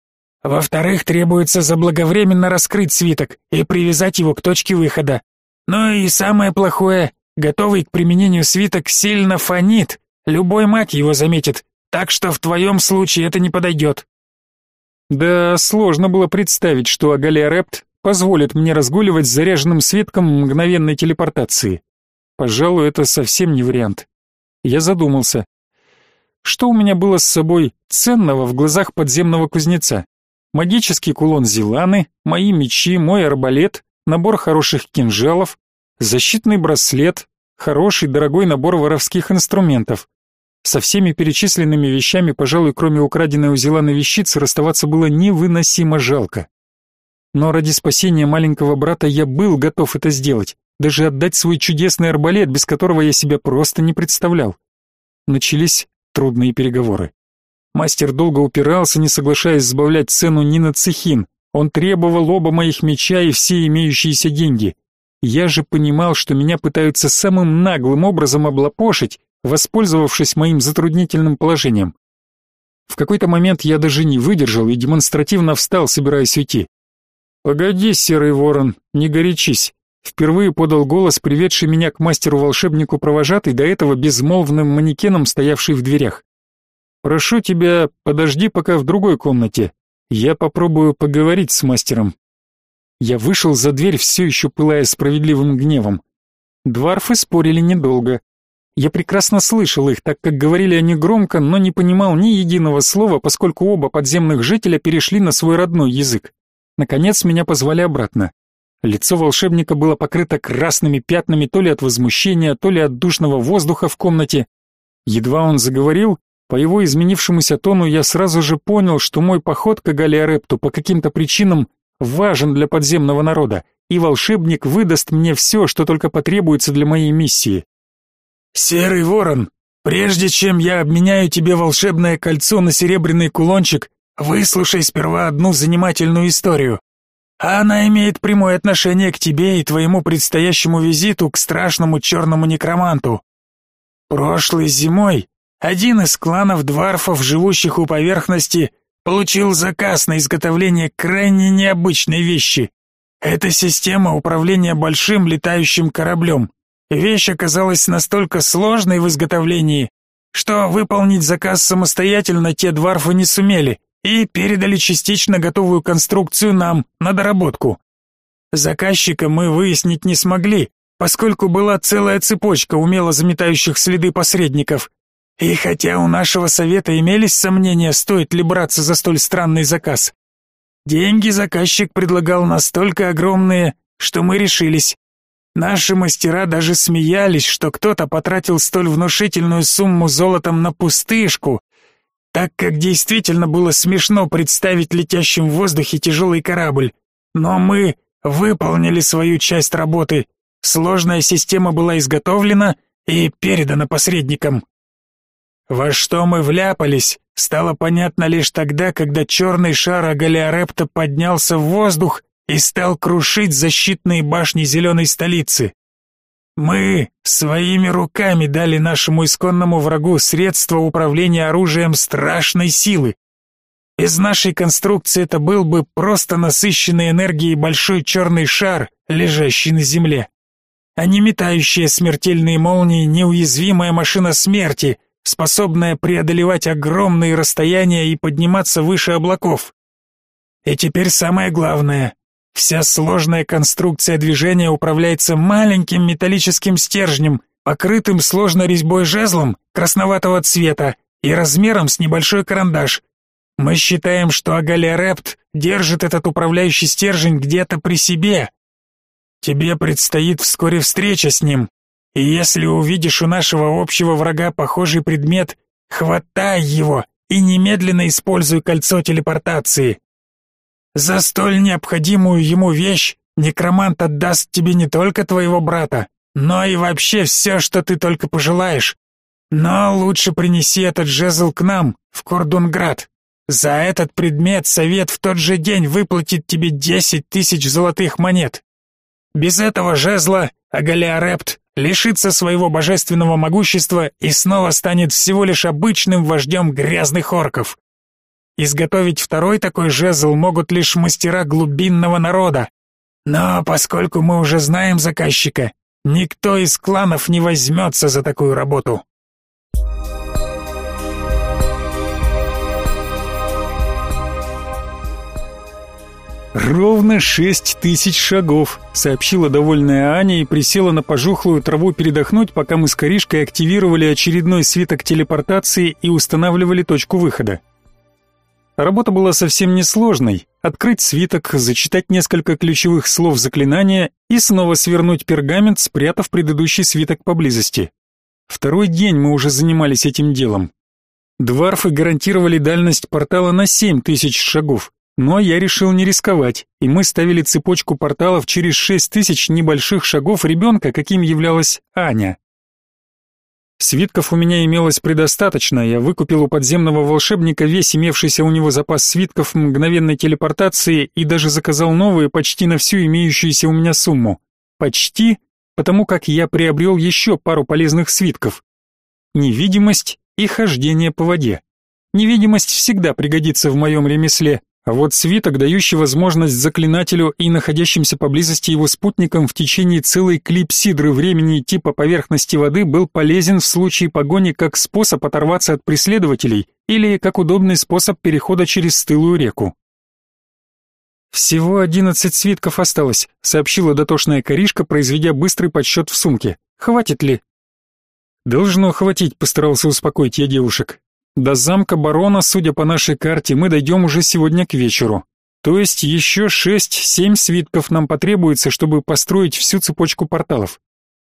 Во-вторых, требуется заблаговременно раскрыть свиток и привязать его к точке выхода. Ну и самое плохое, готовый к применению свиток сильно фонит, любой маг его заметит, так что в твоем случае это не подойдет. Да, сложно было представить, что Агалия позволит мне разгуливать с заряженным свитком мгновенной телепортации. Пожалуй, это совсем не вариант. Я задумался. Что у меня было с собой ценного в глазах подземного кузнеца? Магический кулон Зиланы, мои мечи, мой арбалет, набор хороших кинжалов, защитный браслет, хороший дорогой набор воровских инструментов. Со всеми перечисленными вещами, пожалуй, кроме украденной у Зиланы вещицы, расставаться было невыносимо жалко. Но ради спасения маленького брата я был готов это сделать, даже отдать свой чудесный арбалет, без которого я себя просто не представлял. Начались трудные переговоры. Мастер долго упирался, не соглашаясь сбавлять цену ни на цехин. Он требовал оба моих меча и все имеющиеся деньги. Я же понимал, что меня пытаются самым наглым образом облапошить, воспользовавшись моим затруднительным положением. В какой-то момент я даже не выдержал и демонстративно встал, собираясь уйти. «Погоди, серый ворон, не горячись», Впервые подал голос, приведший меня к мастеру-волшебнику провожатый, до этого безмолвным манекеном, стоявший в дверях. Прошу тебя, подожди пока в другой комнате. Я попробую поговорить с мастером. Я вышел за дверь, все еще пылая справедливым гневом. Дварфы спорили недолго. Я прекрасно слышал их, так как говорили они громко, но не понимал ни единого слова, поскольку оба подземных жителя перешли на свой родной язык. Наконец меня позвали обратно. Лицо волшебника было покрыто красными пятнами то ли от возмущения, то ли от душного воздуха в комнате. Едва он заговорил, По его изменившемуся тону я сразу же понял, что мой поход к Галиарепту по каким-то причинам важен для подземного народа, и волшебник выдаст мне все, что только потребуется для моей миссии. «Серый ворон, прежде чем я обменяю тебе волшебное кольцо на серебряный кулончик, выслушай сперва одну занимательную историю. Она имеет прямое отношение к тебе и твоему предстоящему визиту к страшному черному некроманту. Прошлой зимой один из кланов дварфов, живущих у поверхности, получил заказ на изготовление крайне необычной вещи. Это система управления большим летающим кораблем. Вещь оказалась настолько сложной в изготовлении, что выполнить заказ самостоятельно те дварфы не сумели и передали частично готовую конструкцию нам на доработку. Заказчика мы выяснить не смогли, поскольку была целая цепочка умело заметающих следы посредников. И хотя у нашего совета имелись сомнения, стоит ли браться за столь странный заказ, деньги заказчик предлагал настолько огромные, что мы решились. Наши мастера даже смеялись, что кто-то потратил столь внушительную сумму золотом на пустышку, так как действительно было смешно представить летящим в воздухе тяжелый корабль. Но мы выполнили свою часть работы. Сложная система была изготовлена и передана посредникам. Во что мы вляпались, стало понятно лишь тогда, когда черный шар Агалиарепта поднялся в воздух и стал крушить защитные башни зеленой столицы. Мы своими руками дали нашему исконному врагу средства управления оружием страшной силы. Без нашей конструкции это был бы просто насыщенный энергией большой черный шар, лежащий на земле. А не метающая смертельные молнии неуязвимая машина смерти, способная преодолевать огромные расстояния и подниматься выше облаков. И теперь самое главное. Вся сложная конструкция движения управляется маленьким металлическим стержнем, покрытым сложной резьбой жезлом красноватого цвета и размером с небольшой карандаш. Мы считаем, что Агалиарепт держит этот управляющий стержень где-то при себе. Тебе предстоит вскоре встреча с ним, и если увидишь у нашего общего врага похожий предмет, хватай его и немедленно используй кольцо телепортации. За столь необходимую ему вещь некромант отдаст тебе не только твоего брата, но и вообще все, что ты только пожелаешь. Но лучше принеси этот жезл к нам, в Кордунград. За этот предмет совет в тот же день выплатит тебе десять тысяч золотых монет. Без этого жезла Агалиарепт лишится своего божественного могущества и снова станет всего лишь обычным вождем грязных орков. Изготовить второй такой жезл могут лишь мастера глубинного народа. Но поскольку мы уже знаем заказчика, никто из кланов не возьмется за такую работу. «Ровно шесть тысяч шагов», — сообщила довольная Аня и присела на пожухлую траву передохнуть, пока мы с Коришкой активировали очередной свиток телепортации и устанавливали точку выхода. Работа была совсем несложной. Открыть свиток, зачитать несколько ключевых слов заклинания и снова свернуть пергамент, спрятав предыдущий свиток поблизости. Второй день мы уже занимались этим делом. Дварфы гарантировали дальность портала на семь тысяч шагов, но я решил не рисковать, и мы ставили цепочку порталов через шесть тысяч небольших шагов ребенка, каким являлась Аня. Свитков у меня имелось предостаточно, я выкупил у подземного волшебника весь имевшийся у него запас свитков мгновенной телепортации и даже заказал новые почти на всю имеющуюся у меня сумму. Почти, потому как я приобрел еще пару полезных свитков. Невидимость и хождение по воде. Невидимость всегда пригодится в моем ремесле, а вот свиток, дающий возможность заклинателю и находящимся поблизости его спутникам в течение целой клипсидры времени идти по поверхности воды был полезен в случае погони как способ оторваться от преследователей или как удобный способ перехода через стылую реку. «Всего одиннадцать свитков осталось», — сообщила дотошная коришка, произведя быстрый подсчет в сумке. «Хватит ли?» «Должно хватить», — постарался успокоить я девушек. До замка барона, судя по нашей карте, мы дойдем уже сегодня к вечеру. То есть еще шесть-семь свитков нам потребуется, чтобы построить всю цепочку порталов.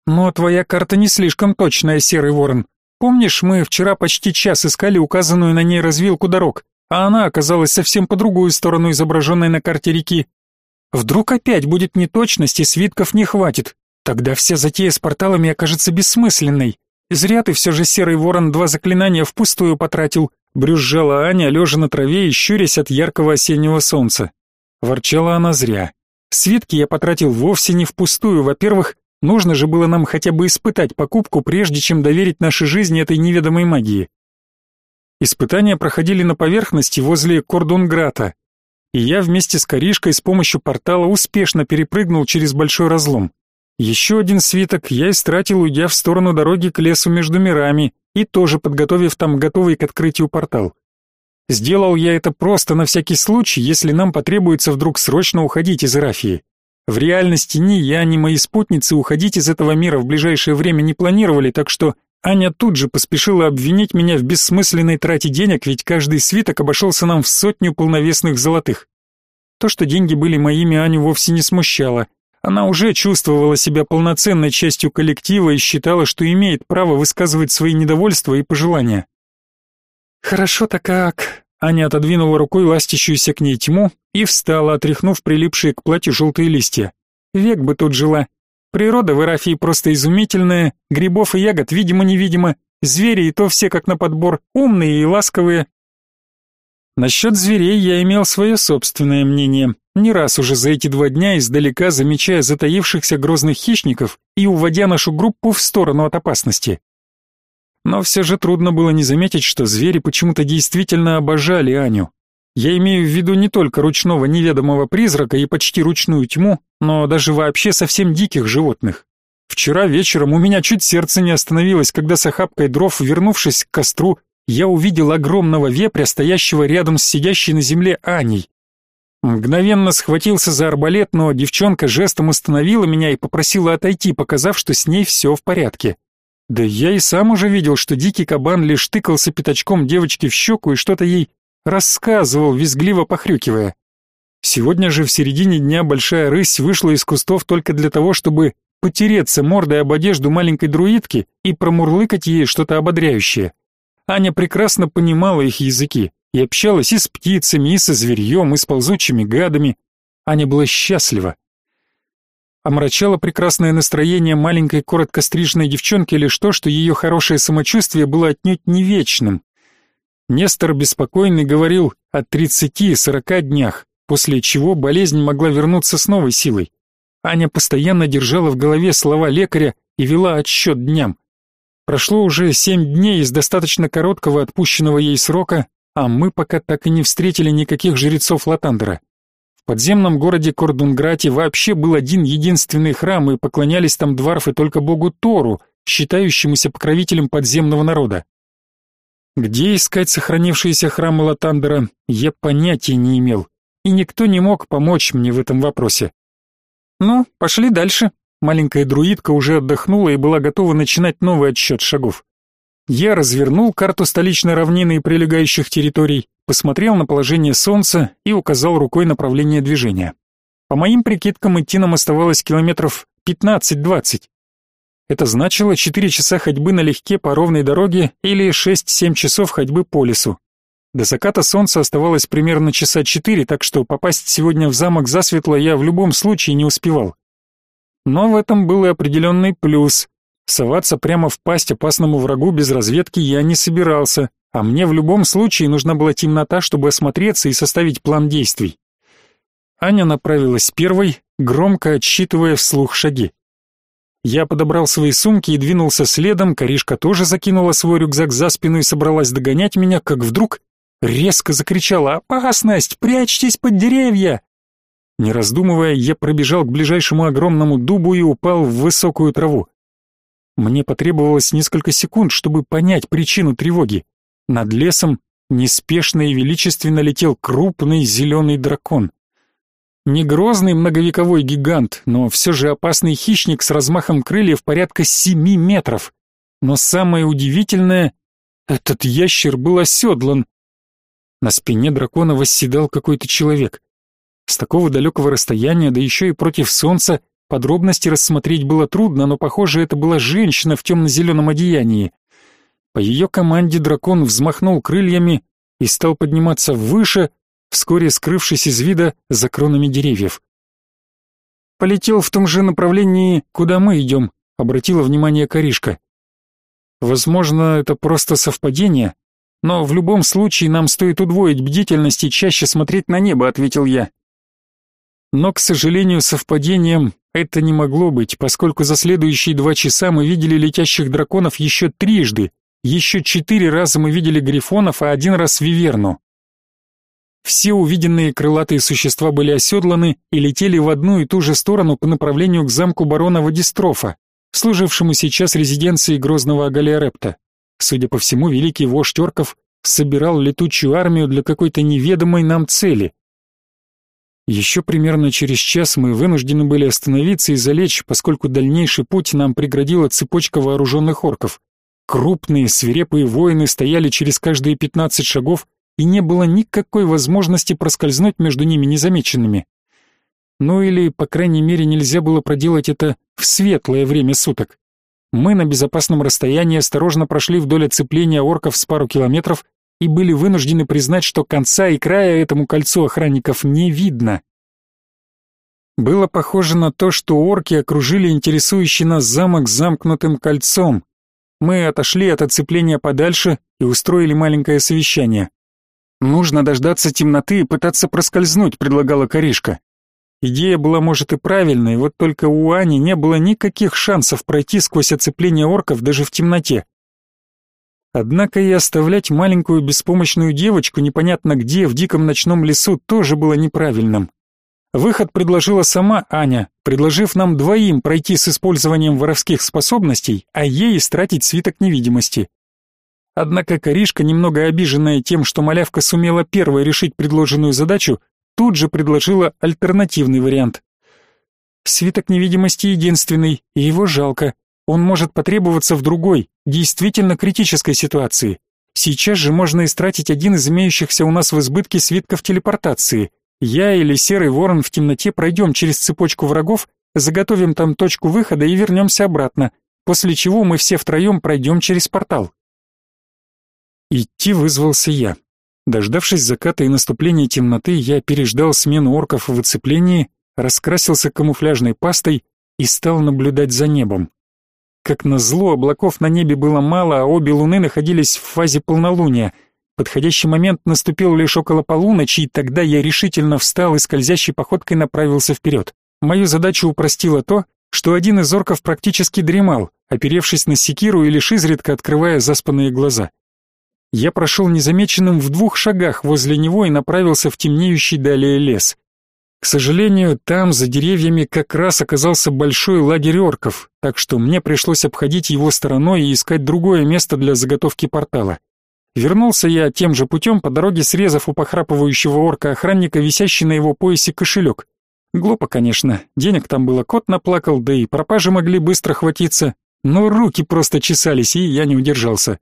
Но твоя карта не слишком точная, Серый Ворон. Помнишь, мы вчера почти час искали указанную на ней развилку дорог, а она оказалась совсем по другую сторону изображенной на карте реки? Вдруг опять будет неточность и свитков не хватит? Тогда вся затея с порталами окажется бессмысленной. Зря ты все же, Серый Ворон, два заклинания впустую потратил, брюзжала Аня, лежа на траве и щурясь от яркого осеннего солнца. Ворчала она зря. Свитки я потратил вовсе не впустую. Во-первых, нужно же было нам хотя бы испытать покупку, прежде чем доверить нашей жизни этой неведомой магии. Испытания проходили на поверхности возле Кордунграта, и я вместе с Коришкой с помощью портала успешно перепрыгнул через большой разлом. Еще один свиток я истратил, уйдя в сторону дороги к лесу между мирами и тоже подготовив там готовый к открытию портал. Сделал я это просто на всякий случай, если нам потребуется вдруг срочно уходить из Ирафии. В реальности ни я, ни мои спутницы уходить из этого мира в ближайшее время не планировали, так что Аня тут же поспешила обвинить меня в бессмысленной трате денег, ведь каждый свиток обошелся нам в сотню полновесных золотых. То, что деньги были моими, Аню вовсе не смущало. Она уже чувствовала себя полноценной частью коллектива и считала, что имеет право высказывать свои недовольства и пожелания. «Хорошо-то как...» Аня отодвинула рукой ластящуюся к ней тьму и встала, отряхнув прилипшие к платью желтые листья. «Век бы тут жила. Природа в Ирафии просто изумительная, грибов и ягод видимо-невидимо, звери и то все как на подбор, умные и ласковые». Насчет зверей я имел свое собственное мнение, не раз уже за эти два дня издалека замечая затаившихся грозных хищников и уводя нашу группу в сторону от опасности. Но все же трудно было не заметить, что звери почему-то действительно обожали Аню. Я имею в виду не только ручного неведомого призрака и почти ручную тьму, но даже вообще совсем диких животных. Вчера вечером у меня чуть сердце не остановилось, когда с охапкой дров, вернувшись к костру, я увидел огромного вепря, стоящего рядом с сидящей на земле Аней. Мгновенно схватился за арбалет, но девчонка жестом остановила меня и попросила отойти, показав, что с ней все в порядке. Да я и сам уже видел, что дикий кабан лишь тыкался пятачком девочки в щеку и что-то ей рассказывал, визгливо похрюкивая. Сегодня же в середине дня большая рысь вышла из кустов только для того, чтобы потереться мордой об одежду маленькой друидки и промурлыкать ей что-то ободряющее. Аня прекрасно понимала их языки и общалась и с птицами, и со зверьем, и с ползучими гадами. Аня была счастлива, Омрачало прекрасное настроение маленькой коротко стриженной девчонки лишь то, что ее хорошее самочувствие было отнюдь не вечным. Нестор беспокойный говорил о 30-40 днях, после чего болезнь могла вернуться с новой силой. Аня постоянно держала в голове слова лекаря и вела отсчет дням. Прошло уже семь дней из достаточно короткого отпущенного ей срока, а мы пока так и не встретили никаких жрецов Латандера подземном городе Кордунграте вообще был один единственный храм, и поклонялись там дварфы только богу Тору, считающемуся покровителем подземного народа. Где искать сохранившиеся храмы Латандера, я понятия не имел, и никто не мог помочь мне в этом вопросе. Ну, пошли дальше. Маленькая друидка уже отдохнула и была готова начинать новый отсчет шагов. Я развернул карту столичной равнины и прилегающих территорий, посмотрел на положение солнца и указал рукой направление движения. По моим прикидкам, идти нам оставалось километров 15-20. Это значило 4 часа ходьбы налегке по ровной дороге или 6-7 часов ходьбы по лесу. До заката солнца оставалось примерно часа 4, так что попасть сегодня в замок засветло я в любом случае не успевал. Но в этом был и определенный плюс. Соваться прямо в пасть опасному врагу без разведки я не собирался, а мне в любом случае нужна была темнота, чтобы осмотреться и составить план действий. Аня направилась первой, громко отсчитывая вслух шаги. Я подобрал свои сумки и двинулся следом, Коришка тоже закинула свой рюкзак за спину и собралась догонять меня, как вдруг резко закричала «Опасность! Прячьтесь под деревья!» Не раздумывая, я пробежал к ближайшему огромному дубу и упал в высокую траву. Мне потребовалось несколько секунд, чтобы понять причину тревоги. Над лесом неспешно и величественно летел крупный зеленый дракон. Не грозный многовековой гигант, но все же опасный хищник с размахом крыльев порядка семи метров. Но самое удивительное, этот ящер был оседлан. На спине дракона восседал какой-то человек. С такого далекого расстояния, да еще и против солнца, подробности рассмотреть было трудно, но, похоже, это была женщина в темно-зеленом одеянии. По ее команде дракон взмахнул крыльями и стал подниматься выше, вскоре скрывшись из вида за кронами деревьев. «Полетел в том же направлении, куда мы идем», — обратила внимание Коришка. «Возможно, это просто совпадение, но в любом случае нам стоит удвоить бдительность и чаще смотреть на небо», — ответил я. Но, к сожалению, совпадением это не могло быть, поскольку за следующие два часа мы видели летящих драконов еще трижды, еще четыре раза мы видели грифонов, а один раз виверну. Все увиденные крылатые существа были оседланы и летели в одну и ту же сторону по направлению к замку барона Водистрофа, служившему сейчас резиденцией грозного Агалиарепта. Судя по всему, великий вождь орков собирал летучую армию для какой-то неведомой нам цели. Еще примерно через час мы вынуждены были остановиться и залечь, поскольку дальнейший путь нам преградила цепочка вооруженных орков. Крупные, свирепые воины стояли через каждые пятнадцать шагов, и не было никакой возможности проскользнуть между ними незамеченными. Ну или, по крайней мере, нельзя было проделать это в светлое время суток. Мы на безопасном расстоянии осторожно прошли вдоль оцепления орков с пару километров и были вынуждены признать, что конца и края этому кольцу охранников не видно. Было похоже на то, что орки окружили интересующий нас замок замкнутым кольцом. Мы отошли от оцепления подальше и устроили маленькое совещание. «Нужно дождаться темноты и пытаться проскользнуть», — предлагала Коришка. Идея была, может, и правильной, вот только у Ани не было никаких шансов пройти сквозь оцепление орков даже в темноте. Однако и оставлять маленькую беспомощную девочку непонятно где в диком ночном лесу тоже было неправильным. Выход предложила сама Аня, предложив нам двоим пройти с использованием воровских способностей, а ей истратить свиток невидимости. Однако Коришка, немного обиженная тем, что малявка сумела первой решить предложенную задачу, тут же предложила альтернативный вариант. Свиток невидимости единственный, и его жалко. Он может потребоваться в другой, действительно критической ситуации. Сейчас же можно истратить один из имеющихся у нас в избытке свитков телепортации. Я или Серый Ворон в темноте пройдем через цепочку врагов, заготовим там точку выхода и вернемся обратно, после чего мы все втроем пройдем через портал. Идти вызвался я. Дождавшись заката и наступления темноты, я переждал смену орков в оцеплении, раскрасился камуфляжной пастой и стал наблюдать за небом. Как назло, облаков на небе было мало, а обе луны находились в фазе полнолуния. Подходящий момент наступил лишь около полуночи, и тогда я решительно встал и скользящей походкой направился вперед. Мою задачу упростило то, что один из орков практически дремал, оперевшись на секиру и лишь изредка открывая заспанные глаза. Я прошел незамеченным в двух шагах возле него и направился в темнеющий далее лес. К сожалению, там, за деревьями, как раз оказался большой лагерь орков, так что мне пришлось обходить его стороной и искать другое место для заготовки портала. Вернулся я тем же путем, по дороге срезав у похрапывающего орка-охранника висящий на его поясе кошелек. Глупо, конечно, денег там было кот наплакал, да и пропажи могли быстро хватиться, но руки просто чесались, и я не удержался.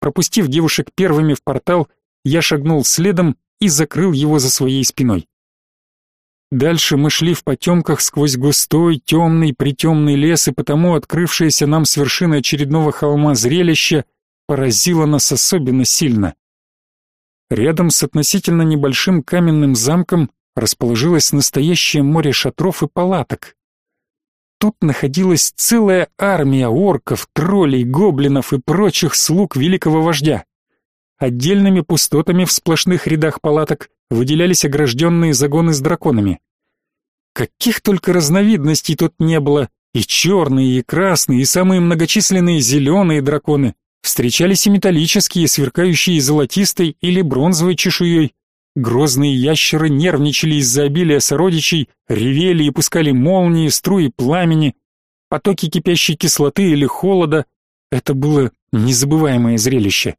Пропустив девушек первыми в портал, я шагнул следом и закрыл его за своей спиной. Дальше мы шли в потемках сквозь густой, темный, притемный лес, и потому открывшееся нам с вершины очередного холма зрелище поразило нас особенно сильно. Рядом с относительно небольшим каменным замком расположилось настоящее море шатров и палаток. Тут находилась целая армия орков, троллей, гоблинов и прочих слуг великого вождя. Отдельными пустотами в сплошных рядах палаток выделялись огражденные загоны с драконами. Каких только разновидностей тут не было, и черные, и красные, и самые многочисленные зеленые драконы. Встречались и металлические, сверкающие золотистой или бронзовой чешуей. Грозные ящеры нервничали из-за обилия сородичей, ревели и пускали молнии, струи пламени, потоки кипящей кислоты или холода. Это было незабываемое зрелище.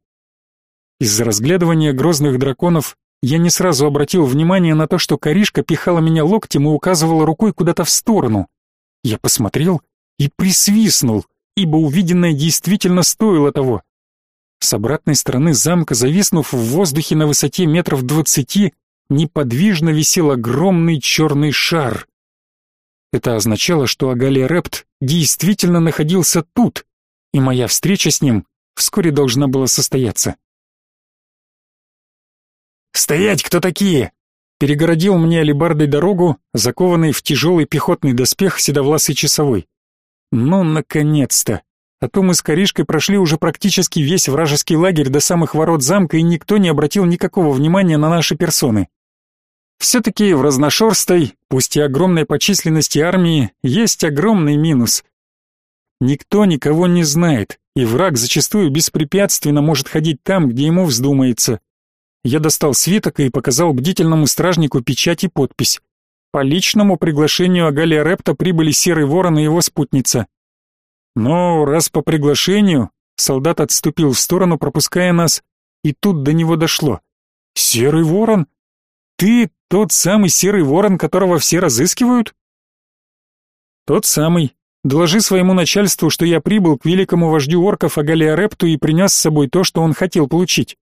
Из-за разглядывания грозных драконов я не сразу обратил внимание на то, что Коришка пихала меня локтем и указывала рукой куда-то в сторону. Я посмотрел и присвистнул, ибо увиденное действительно стоило того. С обратной стороны замка, зависнув в воздухе на высоте метров двадцати, неподвижно висел огромный черный шар. Это означало, что Агалия Репт действительно находился тут, и моя встреча с ним вскоре должна была состояться. «Стоять, кто такие?» Перегородил мне алебардой дорогу, закованный в тяжелый пехотный доспех седовласый часовой. Ну, наконец-то! А то мы с Коришкой прошли уже практически весь вражеский лагерь до самых ворот замка, и никто не обратил никакого внимания на наши персоны. Все-таки в разношерстой, пусть и огромной по численности армии, есть огромный минус. Никто никого не знает, и враг зачастую беспрепятственно может ходить там, где ему вздумается. Я достал свиток и показал бдительному стражнику печать и подпись. По личному приглашению Агалия Репта прибыли Серый Ворон и его спутница. Но раз по приглашению, солдат отступил в сторону, пропуская нас, и тут до него дошло. «Серый Ворон? Ты тот самый Серый Ворон, которого все разыскивают?» «Тот самый. Доложи своему начальству, что я прибыл к великому вождю орков Агалия Репту и принес с собой то, что он хотел получить».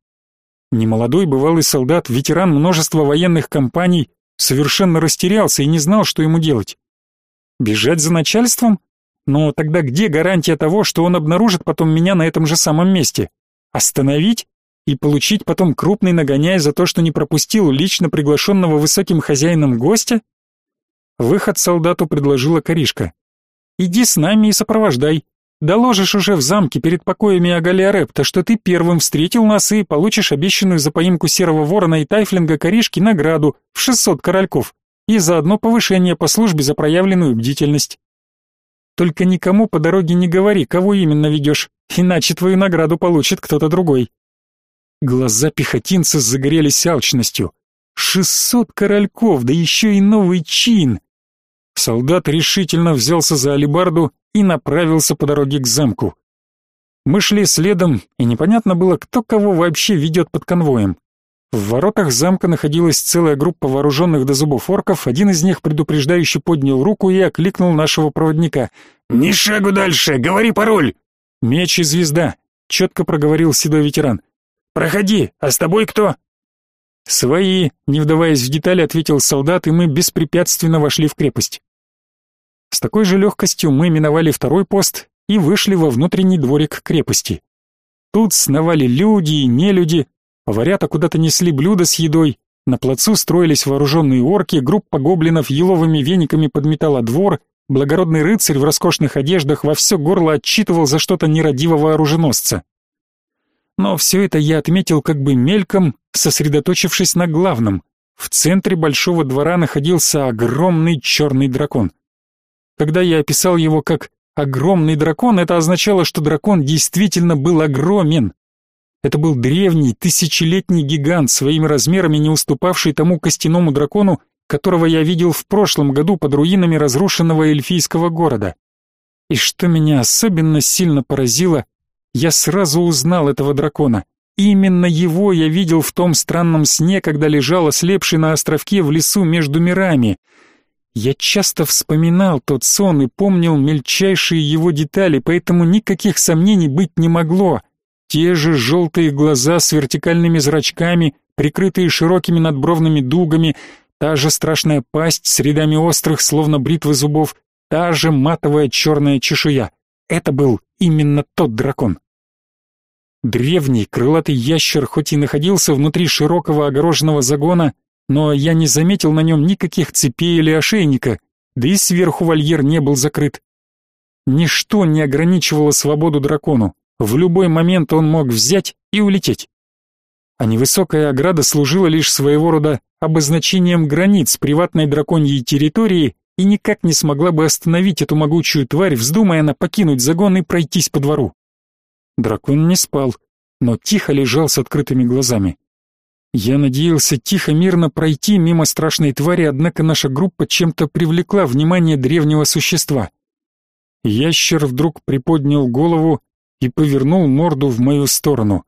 Немолодой бывалый солдат, ветеран множества военных кампаний, совершенно растерялся и не знал, что ему делать. Бежать за начальством? Но тогда где гарантия того, что он обнаружит потом меня на этом же самом месте? Остановить? И получить потом крупный нагоняй за то, что не пропустил лично приглашенного высоким хозяином гостя? Выход солдату предложила Коришка. «Иди с нами и сопровождай. Доложишь уже в замке перед покоями Агалия Репта, что ты первым встретил нас и получишь обещанную за поимку серого ворона и тайфлинга коришки награду в 600 корольков и заодно повышение по службе за проявленную бдительность. Только никому по дороге не говори, кого именно ведешь, иначе твою награду получит кто-то другой. Глаза пехотинца загорелись алчностью. Шестьсот корольков, да еще и новый чин! Солдат решительно взялся за алебарду и направился по дороге к замку. Мы шли следом, и непонятно было, кто кого вообще ведет под конвоем. В воротах замка находилась целая группа вооруженных до зубов орков, один из них предупреждающе поднял руку и окликнул нашего проводника. «Ни шагу дальше! Говори пароль!» «Меч и звезда», — четко проговорил седой ветеран. «Проходи, а с тобой кто?» «Свои», — не вдаваясь в детали, ответил солдат, и мы беспрепятственно вошли в крепость. С такой же легкостью мы миновали второй пост и вышли во внутренний дворик крепости. Тут сновали люди и нелюди, поварята куда-то несли блюда с едой, на плацу строились вооруженные орки, группа гоблинов еловыми вениками подметала двор, благородный рыцарь в роскошных одеждах во все горло отчитывал за что-то нерадивого оруженосца. Но все это я отметил как бы мельком, сосредоточившись на главном. В центре большого двора находился огромный черный дракон. Когда я описал его как «огромный дракон», это означало, что дракон действительно был огромен. Это был древний, тысячелетний гигант, своими размерами не уступавший тому костяному дракону, которого я видел в прошлом году под руинами разрушенного эльфийского города. И что меня особенно сильно поразило, я сразу узнал этого дракона. Именно его я видел в том странном сне, когда лежал ослепший на островке в лесу между мирами. Я часто вспоминал тот сон и помнил мельчайшие его детали, поэтому никаких сомнений быть не могло. Те же желтые глаза с вертикальными зрачками, прикрытые широкими надбровными дугами, та же страшная пасть с рядами острых, словно бритвы зубов, та же матовая черная чешуя. Это был именно тот дракон. Древний крылатый ящер хоть и находился внутри широкого огороженного загона, но я не заметил на нем никаких цепей или ошейника, да и сверху вольер не был закрыт. Ничто не ограничивало свободу дракону, в любой момент он мог взять и улететь. А невысокая ограда служила лишь своего рода обозначением границ приватной драконьей территории и никак не смогла бы остановить эту могучую тварь, вздумая она покинуть загон и пройтись по двору. Дракон не спал, но тихо лежал с открытыми глазами. Я надеялся тихо-мирно пройти мимо страшной твари, однако наша группа чем-то привлекла внимание древнего существа. Ящер вдруг приподнял голову и повернул морду в мою сторону.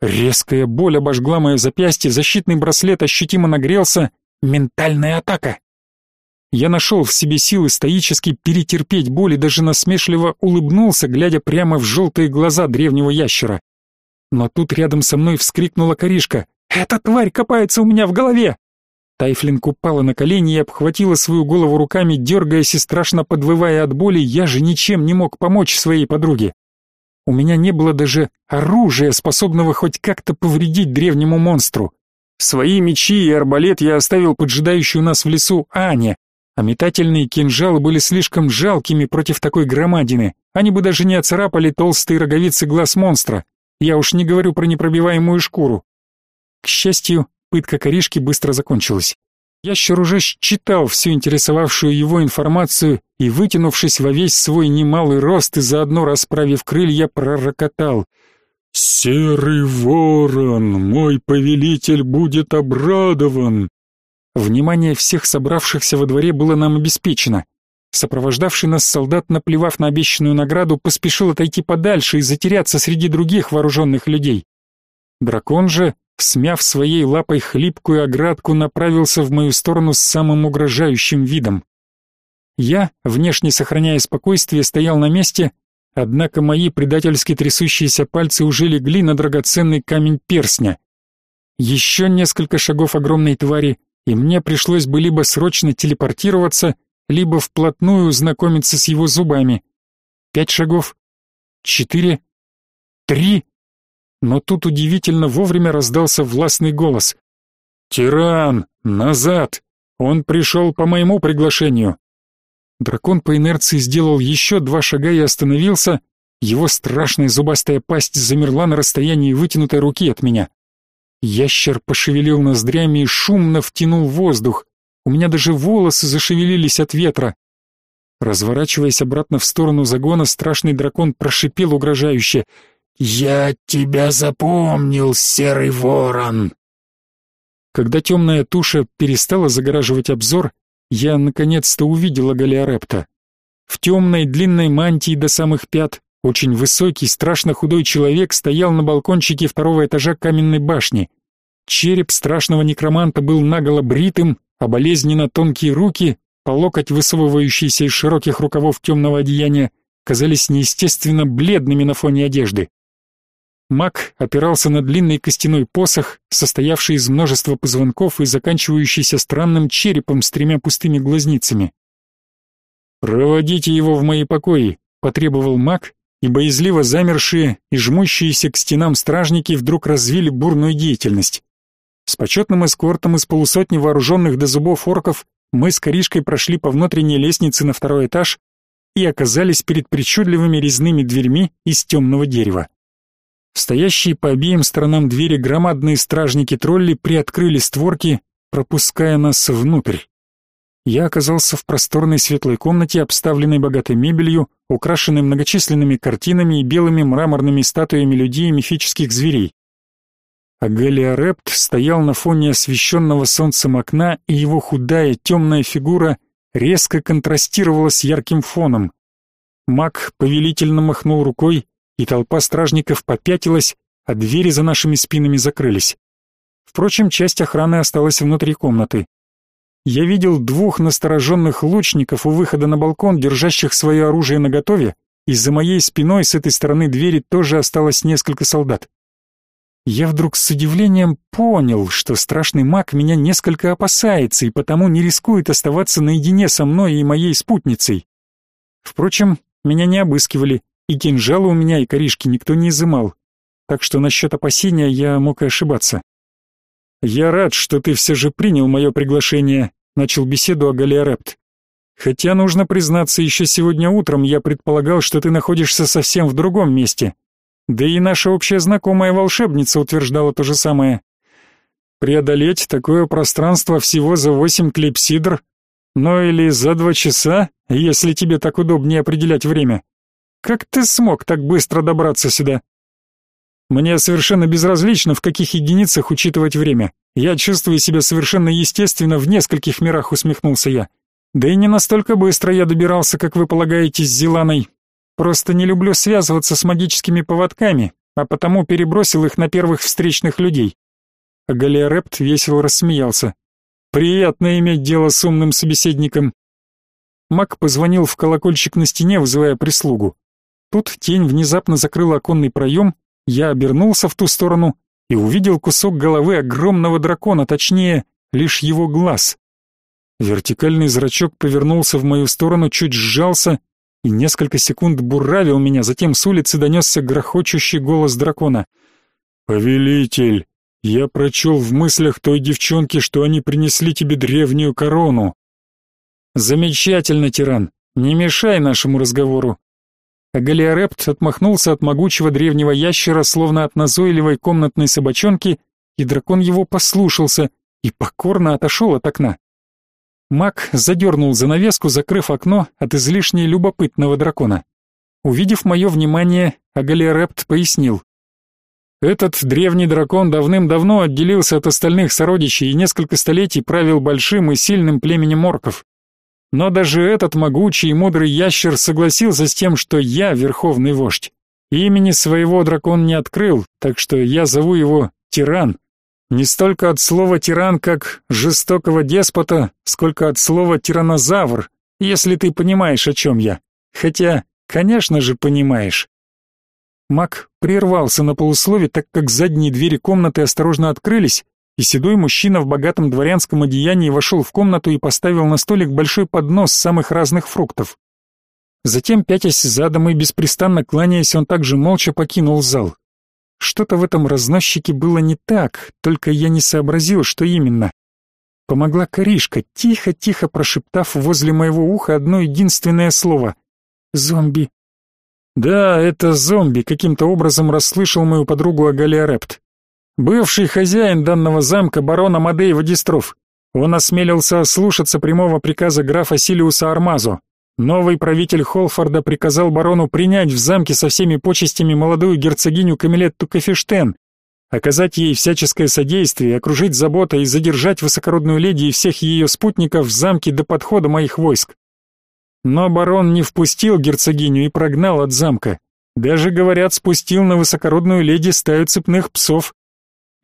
Резкая боль обожгла мое запястье, защитный браслет ощутимо нагрелся. Ментальная атака. Я нашел в себе силы стоически перетерпеть боль и даже насмешливо улыбнулся, глядя прямо в желтые глаза древнего ящера. Но тут рядом со мной вскрикнула коришка. «Эта тварь копается у меня в голове!» Тайфлинг упала на колени и обхватила свою голову руками, дергаясь и страшно подвывая от боли, я же ничем не мог помочь своей подруге. У меня не было даже оружия, способного хоть как-то повредить древнему монстру. Свои мечи и арбалет я оставил поджидающую нас в лесу Ане, а метательные кинжалы были слишком жалкими против такой громадины. Они бы даже не оцарапали толстые роговицы глаз монстра. Я уж не говорю про непробиваемую шкуру. К счастью, пытка коришки быстро закончилась. Ящер уже читал всю интересовавшую его информацию и, вытянувшись во весь свой немалый рост и заодно расправив крылья, пророкотал — «Серый ворон, мой повелитель будет обрадован!» Внимание всех собравшихся во дворе было нам обеспечено. Сопровождавший нас солдат, наплевав на обещанную награду, поспешил отойти подальше и затеряться среди других вооруженных людей. Дракон же, смяв своей лапой хлипкую оградку, направился в мою сторону с самым угрожающим видом. Я, внешне сохраняя спокойствие, стоял на месте, Однако мои предательски трясущиеся пальцы уже легли на драгоценный камень перстня. Еще несколько шагов огромной твари, и мне пришлось бы либо срочно телепортироваться, либо вплотную знакомиться с его зубами. Пять шагов, четыре, три. Но тут удивительно вовремя раздался властный голос. «Тиран! Назад! Он пришел по моему приглашению!» Дракон по инерции сделал еще два шага и остановился. Его страшная зубастая пасть замерла на расстоянии вытянутой руки от меня. Ящер пошевелил ноздрями и шумно втянул воздух. У меня даже волосы зашевелились от ветра. Разворачиваясь обратно в сторону загона, страшный дракон прошипел угрожающе. «Я тебя запомнил, серый ворон!» Когда темная туша перестала загораживать обзор, я наконец-то увидела Галиарепта. В темной длинной мантии до самых пят, очень высокий, страшно худой человек стоял на балкончике второго этажа каменной башни. Череп страшного некроманта был наголо бритым, а болезненно тонкие руки, по локоть высовывающиеся из широких рукавов темного одеяния, казались неестественно бледными на фоне одежды. Маг опирался на длинный костяной посох, состоявший из множества позвонков и заканчивающийся странным черепом с тремя пустыми глазницами. «Проводите его в мои покои», — потребовал маг, и боязливо замершие и жмущиеся к стенам стражники вдруг развили бурную деятельность. С почетным эскортом из полусотни вооруженных до зубов орков мы с Коришкой прошли по внутренней лестнице на второй этаж и оказались перед причудливыми резными дверьми из темного дерева. Стоящие по обеим сторонам двери громадные стражники-тролли приоткрыли створки, пропуская нас внутрь. Я оказался в просторной светлой комнате, обставленной богатой мебелью, украшенной многочисленными картинами и белыми мраморными статуями людей и мифических зверей. Агалиарепт стоял на фоне освещенного солнцем окна, и его худая темная фигура резко контрастировала с ярким фоном. Маг повелительно махнул рукой, и толпа стражников попятилась, а двери за нашими спинами закрылись. Впрочем, часть охраны осталась внутри комнаты. Я видел двух настороженных лучников у выхода на балкон, держащих свое оружие наготове, и за моей спиной с этой стороны двери тоже осталось несколько солдат. Я вдруг с удивлением понял, что страшный маг меня несколько опасается и потому не рискует оставаться наедине со мной и моей спутницей. Впрочем, меня не обыскивали, и кинжала у меня и коришки никто не изымал, так что насчет опасения я мог и ошибаться. «Я рад, что ты все же принял мое приглашение», — начал беседу о Галиарепт. «Хотя, нужно признаться, еще сегодня утром я предполагал, что ты находишься совсем в другом месте. Да и наша общая знакомая волшебница утверждала то же самое. Преодолеть такое пространство всего за восемь клипсидр, ну или за два часа, если тебе так удобнее определять время. Как ты смог так быстро добраться сюда? Мне совершенно безразлично, в каких единицах учитывать время. Я чувствую себя совершенно естественно в нескольких мирах, усмехнулся я. Да и не настолько быстро я добирался, как вы полагаете, с Зеланой. Просто не люблю связываться с магическими поводками, а потому перебросил их на первых встречных людей. А Галиарепт весело рассмеялся. Приятно иметь дело с умным собеседником. Мак позвонил в колокольчик на стене, вызывая прислугу. Тут тень внезапно закрыла оконный проем, я обернулся в ту сторону и увидел кусок головы огромного дракона, точнее, лишь его глаз. Вертикальный зрачок повернулся в мою сторону, чуть сжался, и несколько секунд буравил меня, затем с улицы донесся грохочущий голос дракона. «Повелитель, я прочел в мыслях той девчонки, что они принесли тебе древнюю корону». «Замечательно, тиран, не мешай нашему разговору». Галиарепт отмахнулся от могучего древнего ящера, словно от назойливой комнатной собачонки, и дракон его послушался и покорно отошел от окна. Маг задернул занавеску, закрыв окно от излишне любопытного дракона. Увидев мое внимание, Агалиарепт пояснил. Этот древний дракон давным-давно отделился от остальных сородичей и несколько столетий правил большим и сильным племенем орков. Но даже этот могучий и мудрый ящер согласился с тем, что я верховный вождь. Имени своего дракон не открыл, так что я зову его Тиран. Не столько от слова тиран как жестокого деспота, сколько от слова тиранозавр, если ты понимаешь, о чем я. Хотя, конечно же, понимаешь. Мак прервался на полуслове, так как задние двери комнаты осторожно открылись, и седой мужчина в богатом дворянском одеянии вошел в комнату и поставил на столик большой поднос самых разных фруктов. Затем, пятясь задом и беспрестанно кланяясь, он также молча покинул зал. Что-то в этом разносчике было не так, только я не сообразил, что именно. Помогла Каришка, тихо-тихо прошептав возле моего уха одно единственное слово «Зомби». Да, это зомби каким-то образом расслышал мою подругу Агалиарепт. Бывший хозяин данного замка, барон Амадей Водистров. Он осмелился ослушаться прямого приказа графа Силиуса Армазо. Новый правитель Холфорда приказал барону принять в замке со всеми почестями молодую герцогиню Камилетту Кафештен, оказать ей всяческое содействие, окружить заботой и задержать высокородную леди и всех ее спутников в замке до подхода моих войск. Но барон не впустил герцогиню и прогнал от замка. Даже, говорят, спустил на высокородную леди стаю цепных псов.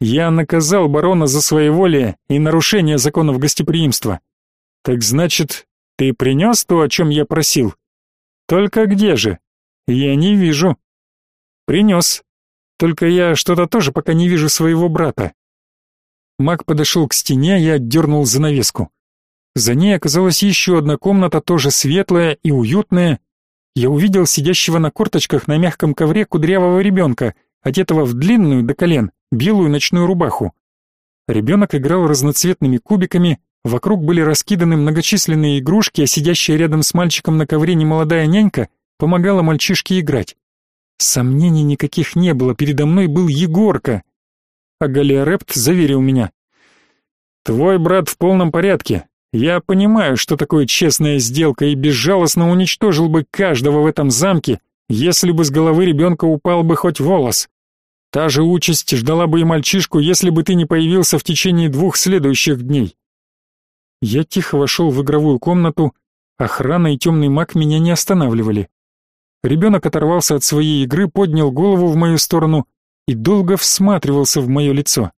Я наказал барона за своеволие и нарушение законов гостеприимства. Так значит, ты принес то, о чем я просил? Только где же? Я не вижу. Принес. Только я что-то тоже пока не вижу своего брата. Маг подошел к стене и отдернул занавеску. За ней оказалась еще одна комната, тоже светлая и уютная. Я увидел сидящего на корточках на мягком ковре кудрявого ребенка, одетого в длинную до колен белую ночную рубаху. Ребенок играл разноцветными кубиками, Вокруг были раскиданы многочисленные игрушки, а сидящая рядом с мальчиком на ковре немолодая нянька помогала мальчишке играть. Сомнений никаких не было, передо мной был Егорка. А Галиарепт заверил меня. «Твой брат в полном порядке. Я понимаю, что такое честная сделка, и безжалостно уничтожил бы каждого в этом замке, если бы с головы ребенка упал бы хоть волос. Та же участь ждала бы и мальчишку, если бы ты не появился в течение двух следующих дней. Я тихо вошел в игровую комнату, охрана и темный маг меня не останавливали. Ребенок оторвался от своей игры, поднял голову в мою сторону и долго всматривался в мое лицо.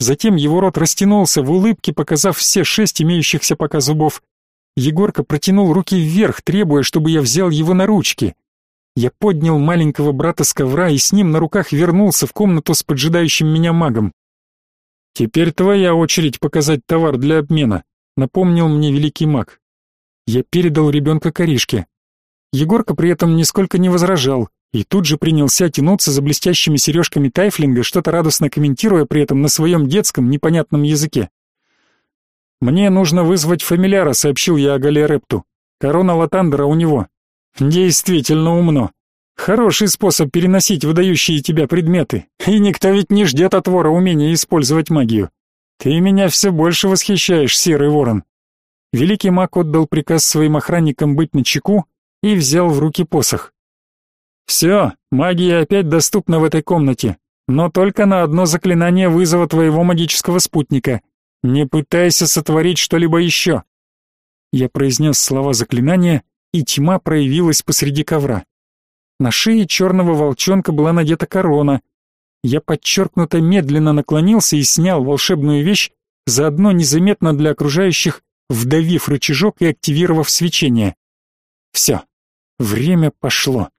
Затем его рот растянулся в улыбке, показав все шесть имеющихся пока зубов. Егорка протянул руки вверх, требуя, чтобы я взял его на ручки. Я поднял маленького брата с ковра и с ним на руках вернулся в комнату с поджидающим меня магом. «Теперь твоя очередь показать товар для обмена», напомнил мне великий маг. Я передал ребенка Коришке. Егорка при этом нисколько не возражал и тут же принялся тянуться за блестящими сережками тайфлинга, что-то радостно комментируя при этом на своем детском непонятном языке. «Мне нужно вызвать фамиляра», — сообщил я Агале Репту. «Корона Латандера у него». «Действительно умно. Хороший способ переносить выдающие тебя предметы, и никто ведь не ждет от вора умения использовать магию. Ты меня все больше восхищаешь, серый ворон. Великий маг отдал приказ своим охранникам быть начеку и взял в руки посох. Все, магия опять доступна в этой комнате, но только на одно заклинание вызова твоего магического спутника. Не пытайся сотворить что-либо еще. Я произнес слова заклинания, и тьма проявилась посреди ковра. На шее черного волчонка была надета корона, я подчеркнуто медленно наклонился и снял волшебную вещь, заодно незаметно для окружающих, вдавив рычажок и активировав свечение. Все, время пошло.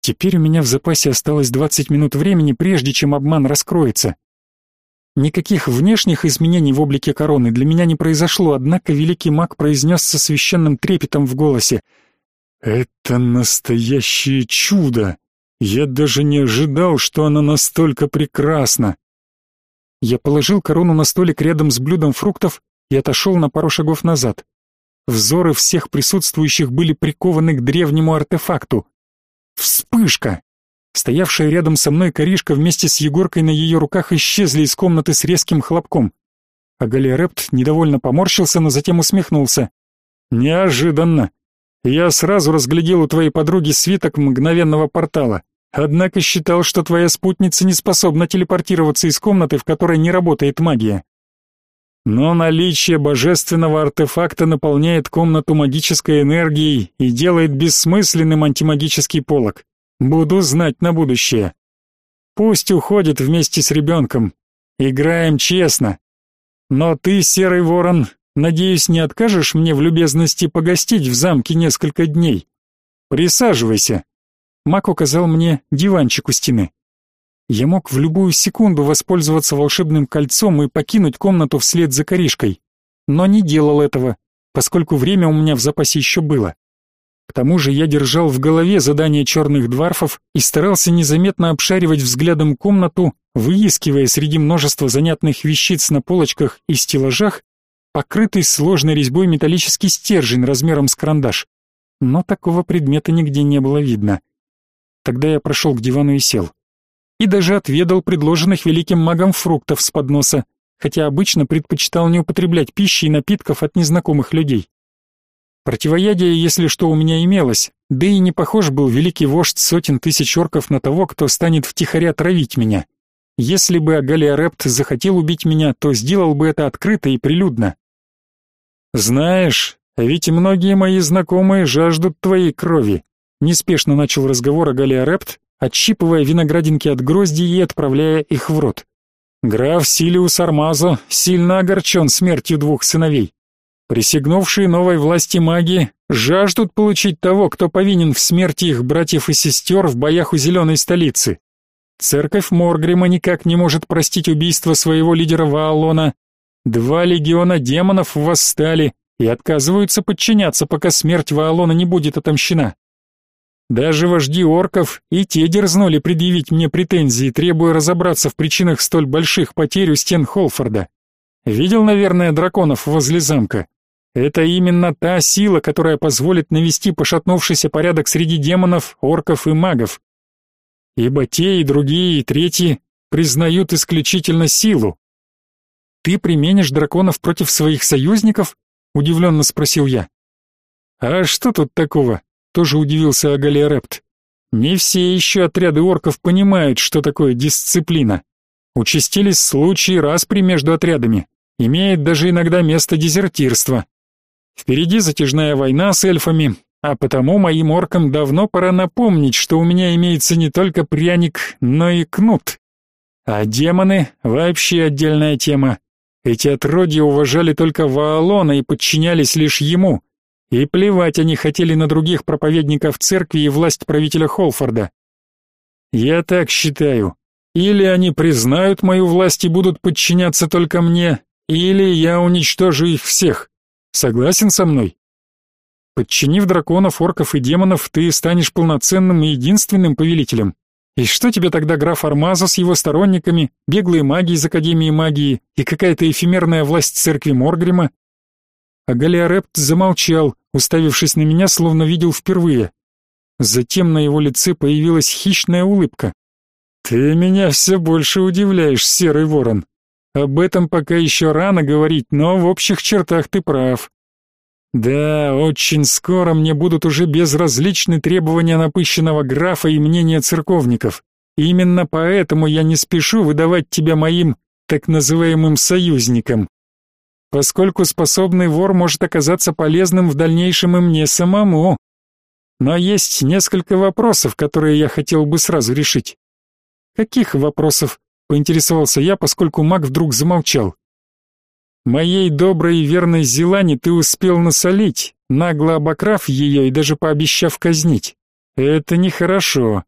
Теперь у меня в запасе осталось 20 минут времени, прежде чем обман раскроется. Никаких внешних изменений в облике короны для меня не произошло, однако великий маг произнес со священным трепетом в голосе. Это настоящее чудо. Я даже не ожидал, что она настолько прекрасна. Я положил корону на столик рядом с блюдом фруктов и отошел на пару шагов назад. Взоры всех присутствующих были прикованы к древнему артефакту. Вспышка! Стоявшая рядом со мной коришка вместе с Егоркой на ее руках исчезли из комнаты с резким хлопком. А Галиарепт недовольно поморщился, но затем усмехнулся. «Неожиданно. Я сразу разглядел у твоей подруги свиток мгновенного портала, однако считал, что твоя спутница не способна телепортироваться из комнаты, в которой не работает магия. Но наличие божественного артефакта наполняет комнату магической энергией и делает бессмысленным антимагический полог. Буду знать на будущее. Пусть уходит вместе с ребенком. Играем честно. Но ты, серый ворон, надеюсь, не откажешь мне в любезности погостить в замке несколько дней. Присаживайся. Мак указал мне диванчик у стены. Я мог в любую секунду воспользоваться волшебным кольцом и покинуть комнату вслед за коришкой, но не делал этого, поскольку время у меня в запасе еще было. К тому же я держал в голове задание черных дворфов и старался незаметно обшаривать взглядом комнату, выискивая среди множества занятных вещиц на полочках и стеллажах покрытый сложной резьбой металлический стержень размером с карандаш. Но такого предмета нигде не было видно. Тогда я прошел к дивану и сел и даже отведал предложенных великим магом фруктов с подноса, хотя обычно предпочитал не употреблять пищи и напитков от незнакомых людей. Противоядие, если что, у меня имелось, да и не похож был великий вождь сотен тысяч орков на того, кто станет втихаря травить меня. Если бы Агалиарепт захотел убить меня, то сделал бы это открыто и прилюдно. «Знаешь, ведь многие мои знакомые жаждут твоей крови», неспешно начал разговор Агалиарепт, отщипывая виноградинки от грозди и отправляя их в рот. Граф Силиус Армазо сильно огорчен смертью двух сыновей. Присягнувшие новой власти маги жаждут получить того, кто повинен в смерти их братьев и сестер в боях у Зеленой столицы. Церковь Моргрима никак не может простить убийство своего лидера Ваалона. Два легиона демонов восстали и отказываются подчиняться, пока смерть Ваалона не будет отомщена. Даже вожди орков и те дерзнули предъявить мне претензии, требуя разобраться в причинах столь больших потерь у стен Холфорда. Видел, наверное, драконов возле замка. Это именно та сила, которая позволит навести пошатнувшийся порядок среди демонов, орков и магов. Ибо те и другие, и третьи признают исключительно силу. Ты применишь драконов против своих союзников? удивленно спросил я. А что тут такого? Тоже удивился Агалиарепт. Не все еще отряды орков понимают, что такое дисциплина. Участились случаи распри между отрядами. Имеет даже иногда место дезертирство. Впереди затяжная война с эльфами, а потому моим оркам давно пора напомнить, что у меня имеется не только пряник, но и кнут. А демоны — вообще отдельная тема. Эти отродья уважали только Ваалона и подчинялись лишь ему. И плевать они хотели на других проповедников церкви и власть правителя Холфорда. Я так считаю. Или они признают мою власть и будут подчиняться только мне, или я уничтожу их всех. Согласен со мной? Подчинив драконов, орков и демонов, ты станешь полноценным и единственным повелителем. И что тебе тогда граф Армазо с его сторонниками, беглые маги из Академии магии и какая-то эфемерная власть церкви Моргрима? А Галиарепт замолчал, уставившись на меня, словно видел впервые. Затем на его лице появилась хищная улыбка. «Ты меня все больше удивляешь, серый ворон. Об этом пока еще рано говорить, но в общих чертах ты прав. Да, очень скоро мне будут уже безразличны требования напыщенного графа и мнения церковников. Именно поэтому я не спешу выдавать тебя моим так называемым союзникам поскольку способный вор может оказаться полезным в дальнейшем и мне самому. Но есть несколько вопросов, которые я хотел бы сразу решить. Каких вопросов? Поинтересовался я, поскольку маг вдруг замолчал. Моей доброй и верной Зелане ты успел насолить, нагло обокрав ее и даже пообещав казнить. Это нехорошо.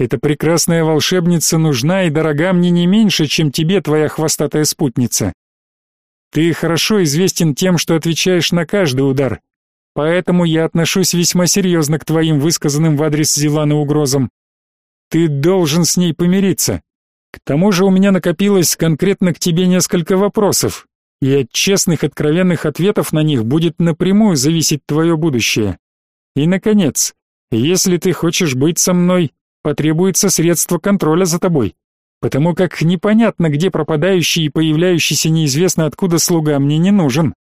Эта прекрасная волшебница нужна и дорога мне не меньше, чем тебе твоя хвостатая спутница. Ты хорошо известен тем, что отвечаешь на каждый удар. поэтому я отношусь весьма серьезно к твоим высказанным в адрес Зеланы угрозам. Ты должен с ней помириться. К тому же у меня накопилось конкретно к тебе несколько вопросов, и от честных, откровенных ответов на них будет напрямую зависеть твое будущее. И, наконец, если ты хочешь быть со мной, потребуется средство контроля за тобой, потому как непонятно, где пропадающий и появляющийся неизвестно откуда слуга мне не нужен.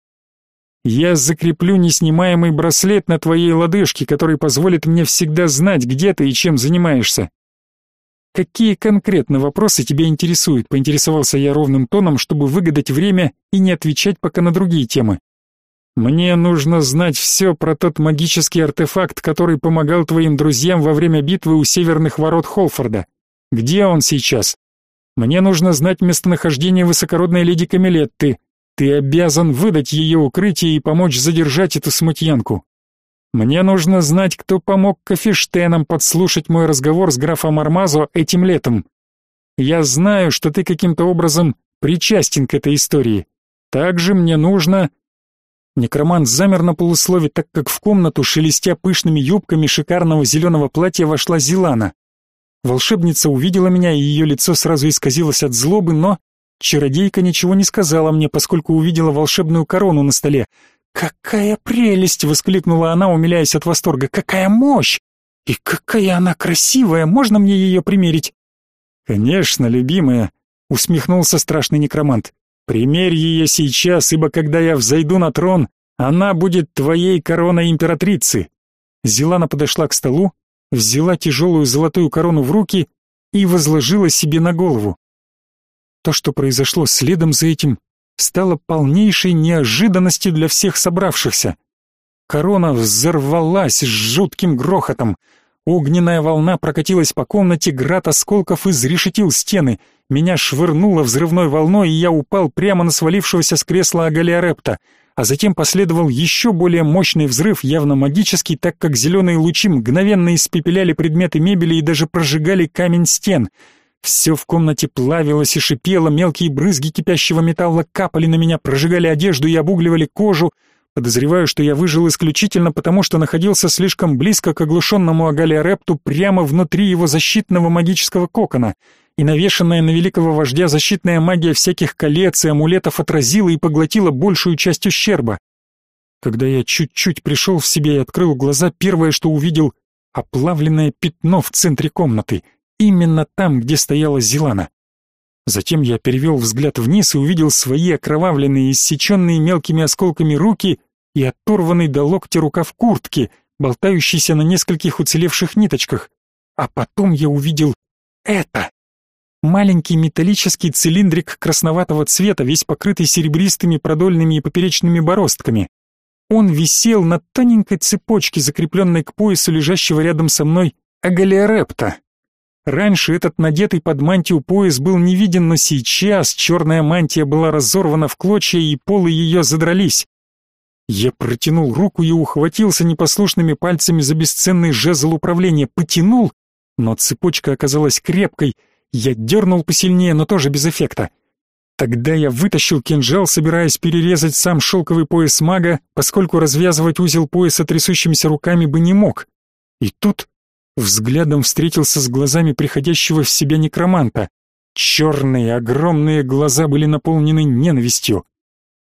Я закреплю неснимаемый браслет на твоей лодыжке, который позволит мне всегда знать, где ты и чем занимаешься. Какие конкретно вопросы тебя интересуют? поинтересовался я ровным тоном, чтобы выгадать время и не отвечать пока на другие темы. Мне нужно знать все про тот магический артефакт, который помогал твоим друзьям во время битвы у северных ворот Холфорда. Где он сейчас? Мне нужно знать местонахождение высокородной леди Камилетты. Ты обязан выдать ее укрытие и помочь задержать эту смутьянку. Мне нужно знать, кто помог Кафештенам подслушать мой разговор с графом Армазо этим летом. Я знаю, что ты каким-то образом причастен к этой истории. Также мне нужно Некромант замер на полуслове, так как в комнату, шелестя пышными юбками шикарного зеленого платья, вошла Зилана. Волшебница увидела меня, и ее лицо сразу исказилось от злобы, но чародейка ничего не сказала мне, поскольку увидела волшебную корону на столе. «Какая прелесть!» — воскликнула она, умиляясь от восторга. «Какая мощь! И какая она красивая! Можно мне ее примерить?» «Конечно, любимая!» — усмехнулся страшный некромант. Примерь ее сейчас, ибо когда я взойду на трон, она будет твоей короной императрицы. Зелана подошла к столу, взяла тяжелую золотую корону в руки и возложила себе на голову. То, что произошло следом за этим, стало полнейшей неожиданностью для всех собравшихся. Корона взорвалась с жутким грохотом. Огненная волна прокатилась по комнате, град осколков изрешетил стены. Меня швырнуло взрывной волной, и я упал прямо на свалившегося с кресла Агалиарепта. А затем последовал еще более мощный взрыв, явно магический, так как зеленые лучи мгновенно испепеляли предметы мебели и даже прожигали камень стен. Все в комнате плавилось и шипело, мелкие брызги кипящего металла капали на меня, прожигали одежду и обугливали кожу, Подозреваю, что я выжил исключительно потому, что находился слишком близко к оглушенному Агалиарепту прямо внутри его защитного магического кокона, и навешанная на великого вождя защитная магия всяких колец и амулетов отразила и поглотила большую часть ущерба. Когда я чуть-чуть пришел в себя и открыл глаза, первое, что увидел — оплавленное пятно в центре комнаты, именно там, где стояла Зелана. Затем я перевел взгляд вниз и увидел свои окровавленные, иссеченные мелкими осколками руки и оторванный до локтя рукав куртки, болтающийся на нескольких уцелевших ниточках. А потом я увидел это. Маленький металлический цилиндрик красноватого цвета, весь покрытый серебристыми продольными и поперечными бороздками. Он висел на тоненькой цепочке, закрепленной к поясу лежащего рядом со мной агалиорепта. Раньше этот надетый под мантию пояс был не виден, но сейчас черная мантия была разорвана в клочья, и полы ее задрались. Я протянул руку и ухватился непослушными пальцами за бесценный жезл управления, потянул, но цепочка оказалась крепкой. Я дернул посильнее, но тоже без эффекта. Тогда я вытащил кинжал, собираясь перерезать сам шелковый пояс мага, поскольку развязывать узел пояса трясущимися руками бы не мог. И тут взглядом встретился с глазами приходящего в себя некроманта. Черные, огромные глаза были наполнены ненавистью.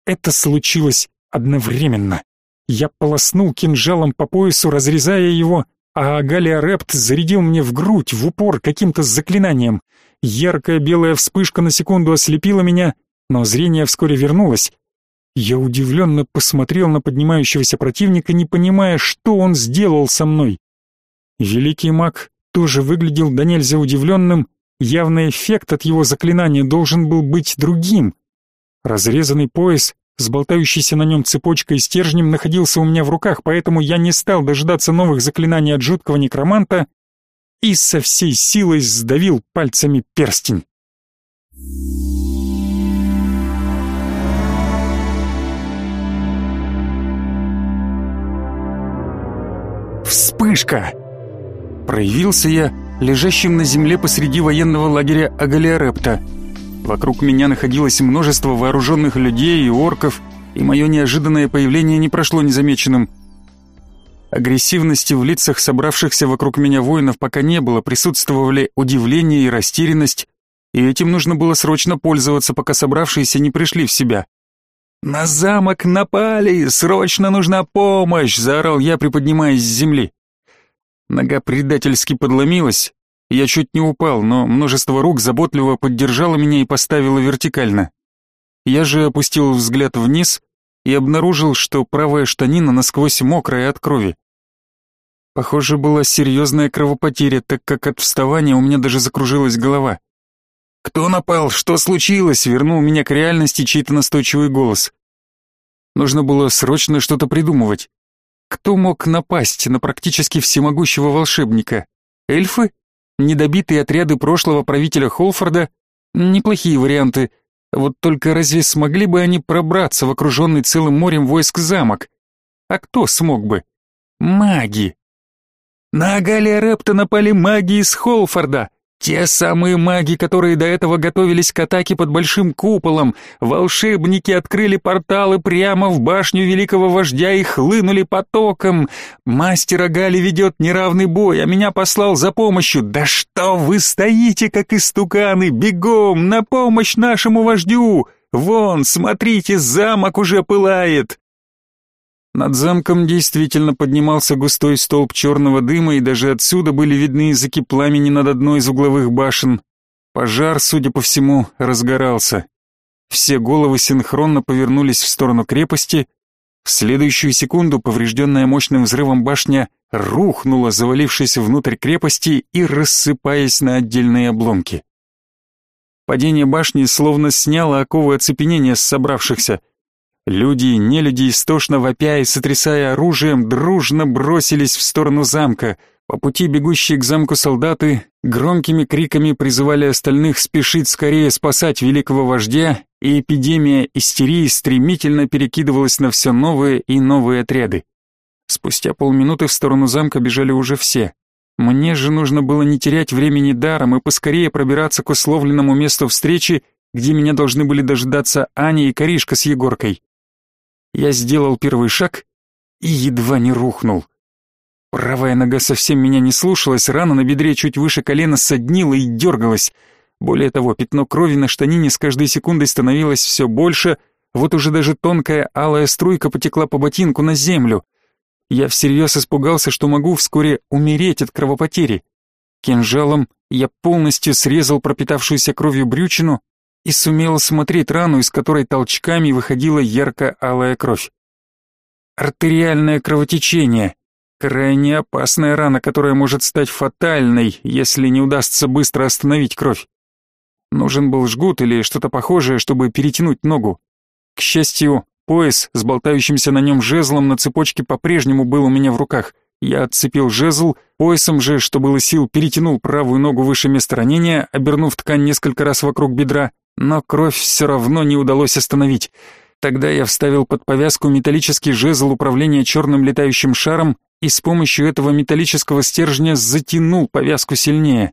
Это случилось одновременно. Я полоснул кинжалом по поясу, разрезая его, а Агалия Репт зарядил мне в грудь, в упор, каким-то заклинанием. Яркая белая вспышка на секунду ослепила меня, но зрение вскоре вернулось. Я удивленно посмотрел на поднимающегося противника, не понимая, что он сделал со мной. Великий маг тоже выглядел до нельзя удивленным, явно эффект от его заклинания должен был быть другим. Разрезанный пояс с болтающейся на нем цепочкой и стержнем находился у меня в руках, поэтому я не стал дожидаться новых заклинаний от жуткого некроманта и со всей силой сдавил пальцами перстень. Вспышка! Проявился я лежащим на земле посреди военного лагеря Агалиарепта. Вокруг меня находилось множество вооруженных людей и орков, и мое неожиданное появление не прошло незамеченным. Агрессивности в лицах собравшихся вокруг меня воинов пока не было, присутствовали удивление и растерянность, и этим нужно было срочно пользоваться, пока собравшиеся не пришли в себя. «На замок напали! Срочно нужна помощь!» — заорал я, приподнимаясь с земли. Нога предательски подломилась, я чуть не упал, но множество рук заботливо поддержало меня и поставило вертикально. Я же опустил взгляд вниз и обнаружил, что правая штанина насквозь мокрая от крови. Похоже, была серьезная кровопотеря, так как от вставания у меня даже закружилась голова. «Кто напал? Что случилось?» — вернул меня к реальности чей-то настойчивый голос. Нужно было срочно что-то придумывать. Кто мог напасть на практически всемогущего волшебника? Эльфы? Недобитые отряды прошлого правителя Холфорда? Неплохие варианты. Вот только разве смогли бы они пробраться в окруженный целым морем войск замок? А кто смог бы? Маги. На Агалия Репта напали маги из Холфорда. Те самые маги, которые до этого готовились к атаке под большим куполом, волшебники открыли порталы прямо в башню великого вождя и хлынули потоком. Мастер Агали ведет неравный бой, а меня послал за помощью. Да что вы стоите, как истуканы, бегом на помощь нашему вождю! Вон, смотрите, замок уже пылает. Над замком действительно поднимался густой столб черного дыма, и даже отсюда были видны языки пламени над одной из угловых башен. Пожар, судя по всему, разгорался. Все головы синхронно повернулись в сторону крепости. В следующую секунду поврежденная мощным взрывом башня рухнула, завалившись внутрь крепости и рассыпаясь на отдельные обломки. Падение башни словно сняло оковы оцепенения с собравшихся — Люди и нелюди, истошно вопя и сотрясая оружием, дружно бросились в сторону замка. По пути бегущие к замку солдаты громкими криками призывали остальных спешить скорее спасать великого вождя, и эпидемия истерии стремительно перекидывалась на все новые и новые отряды. Спустя полминуты в сторону замка бежали уже все. Мне же нужно было не терять времени даром и поскорее пробираться к условленному месту встречи, где меня должны были дожидаться Аня и Каришка с Егоркой. Я сделал первый шаг и едва не рухнул. Правая нога совсем меня не слушалась, рана на бедре чуть выше колена соднила и дергалась. Более того, пятно крови на штанине с каждой секундой становилось все больше, вот уже даже тонкая алая струйка потекла по ботинку на землю. Я всерьез испугался, что могу вскоре умереть от кровопотери. Кинжалом я полностью срезал пропитавшуюся кровью брючину и сумела смотреть рану, из которой толчками выходила ярко-алая кровь. Артериальное кровотечение. Крайне опасная рана, которая может стать фатальной, если не удастся быстро остановить кровь. Нужен был жгут или что-то похожее, чтобы перетянуть ногу. К счастью, пояс с болтающимся на нем жезлом на цепочке по-прежнему был у меня в руках. Я отцепил жезл, поясом же, что было сил, перетянул правую ногу выше места ранения, обернув ткань несколько раз вокруг бедра, но кровь все равно не удалось остановить. Тогда я вставил под повязку металлический жезл управления черным летающим шаром и с помощью этого металлического стержня затянул повязку сильнее.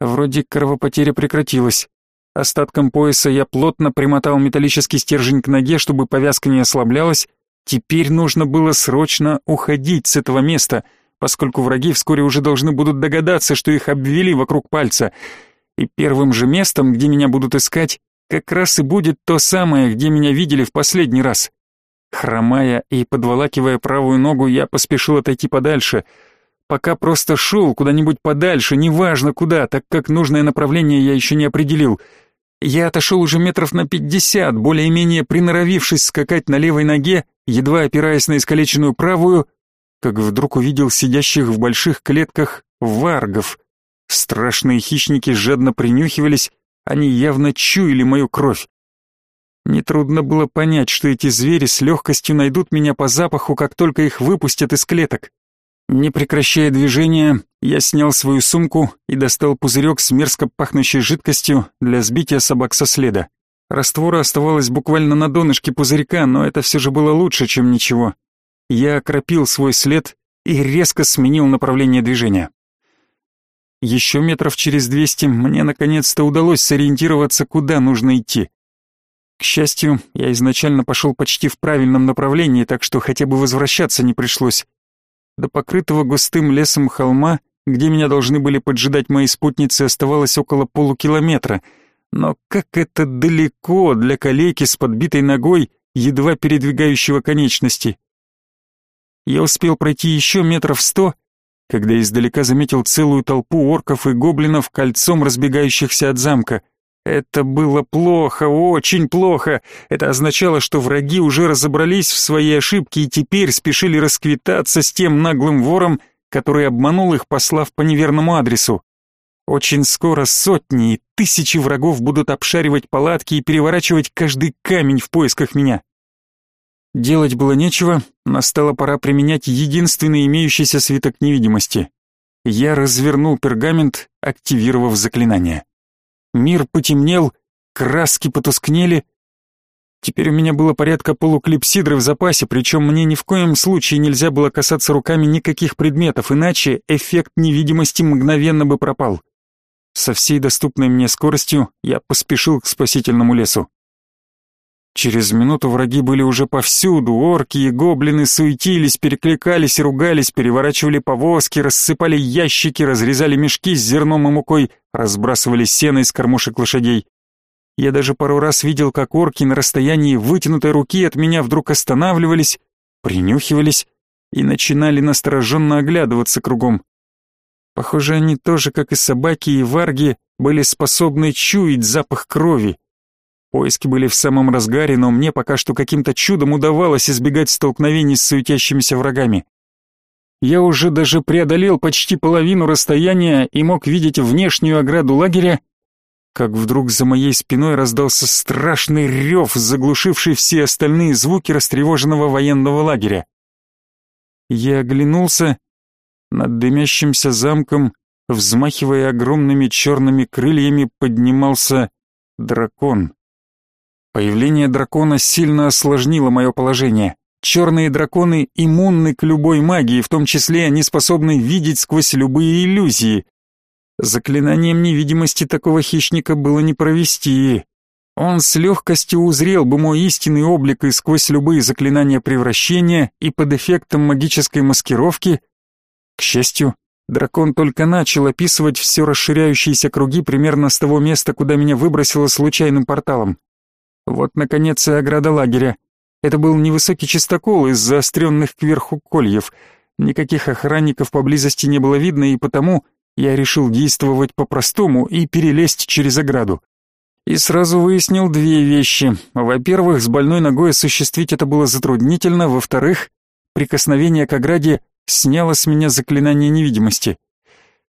Вроде кровопотеря прекратилась. Остатком пояса я плотно примотал металлический стержень к ноге, чтобы повязка не ослаблялась. Теперь нужно было срочно уходить с этого места, поскольку враги вскоре уже должны будут догадаться, что их обвели вокруг пальца и первым же местом, где меня будут искать, как раз и будет то самое, где меня видели в последний раз. Хромая и подволакивая правую ногу, я поспешил отойти подальше. Пока просто шел куда-нибудь подальше, неважно куда, так как нужное направление я еще не определил. Я отошел уже метров на пятьдесят, более-менее приноровившись скакать на левой ноге, едва опираясь на искалеченную правую, как вдруг увидел сидящих в больших клетках варгов — Страшные хищники жадно принюхивались, они явно чуяли мою кровь. Нетрудно было понять, что эти звери с легкостью найдут меня по запаху, как только их выпустят из клеток. Не прекращая движения, я снял свою сумку и достал пузырек с мерзко пахнущей жидкостью для сбития собак со следа. Раствора оставалось буквально на донышке пузырька, но это все же было лучше, чем ничего. Я окропил свой след и резко сменил направление движения. Еще метров через двести мне наконец-то удалось сориентироваться, куда нужно идти. К счастью, я изначально пошел почти в правильном направлении, так что хотя бы возвращаться не пришлось. До покрытого густым лесом холма, где меня должны были поджидать мои спутницы, оставалось около полукилометра. Но как это далеко для калеки с подбитой ногой, едва передвигающего конечности. Я успел пройти еще метров сто, когда издалека заметил целую толпу орков и гоблинов, кольцом разбегающихся от замка. Это было плохо, очень плохо. Это означало, что враги уже разобрались в своей ошибке и теперь спешили расквитаться с тем наглым вором, который обманул их, послав по неверному адресу. Очень скоро сотни и тысячи врагов будут обшаривать палатки и переворачивать каждый камень в поисках меня. Делать было нечего, настала пора применять единственный имеющийся свиток невидимости. Я развернул пергамент, активировав заклинание. Мир потемнел, краски потускнели. Теперь у меня было порядка полуклипсидры в запасе, причем мне ни в коем случае нельзя было касаться руками никаких предметов, иначе эффект невидимости мгновенно бы пропал. Со всей доступной мне скоростью я поспешил к спасительному лесу. Через минуту враги были уже повсюду, орки и гоблины суетились, перекликались и ругались, переворачивали повозки, рассыпали ящики, разрезали мешки с зерном и мукой, разбрасывали сено из кормушек лошадей. Я даже пару раз видел, как орки на расстоянии вытянутой руки от меня вдруг останавливались, принюхивались и начинали настороженно оглядываться кругом. Похоже, они тоже, как и собаки и варги, были способны чуять запах крови, Поиски были в самом разгаре, но мне пока что каким-то чудом удавалось избегать столкновений с суетящимися врагами. Я уже даже преодолел почти половину расстояния и мог видеть внешнюю ограду лагеря, как вдруг за моей спиной раздался страшный рев, заглушивший все остальные звуки растревоженного военного лагеря. Я оглянулся, над дымящимся замком, взмахивая огромными черными крыльями, поднимался дракон. Появление дракона сильно осложнило мое положение. Черные драконы иммунны к любой магии, в том числе они способны видеть сквозь любые иллюзии. Заклинанием невидимости такого хищника было не провести. Он с легкостью узрел бы мой истинный облик и сквозь любые заклинания превращения и под эффектом магической маскировки. К счастью, дракон только начал описывать все расширяющиеся круги примерно с того места, куда меня выбросило случайным порталом. Вот, наконец, и ограда лагеря. Это был невысокий чистокол из заостренных кверху кольев. Никаких охранников поблизости не было видно, и потому я решил действовать по-простому и перелезть через ограду. И сразу выяснил две вещи. Во-первых, с больной ногой осуществить это было затруднительно. Во-вторых, прикосновение к ограде сняло с меня заклинание невидимости.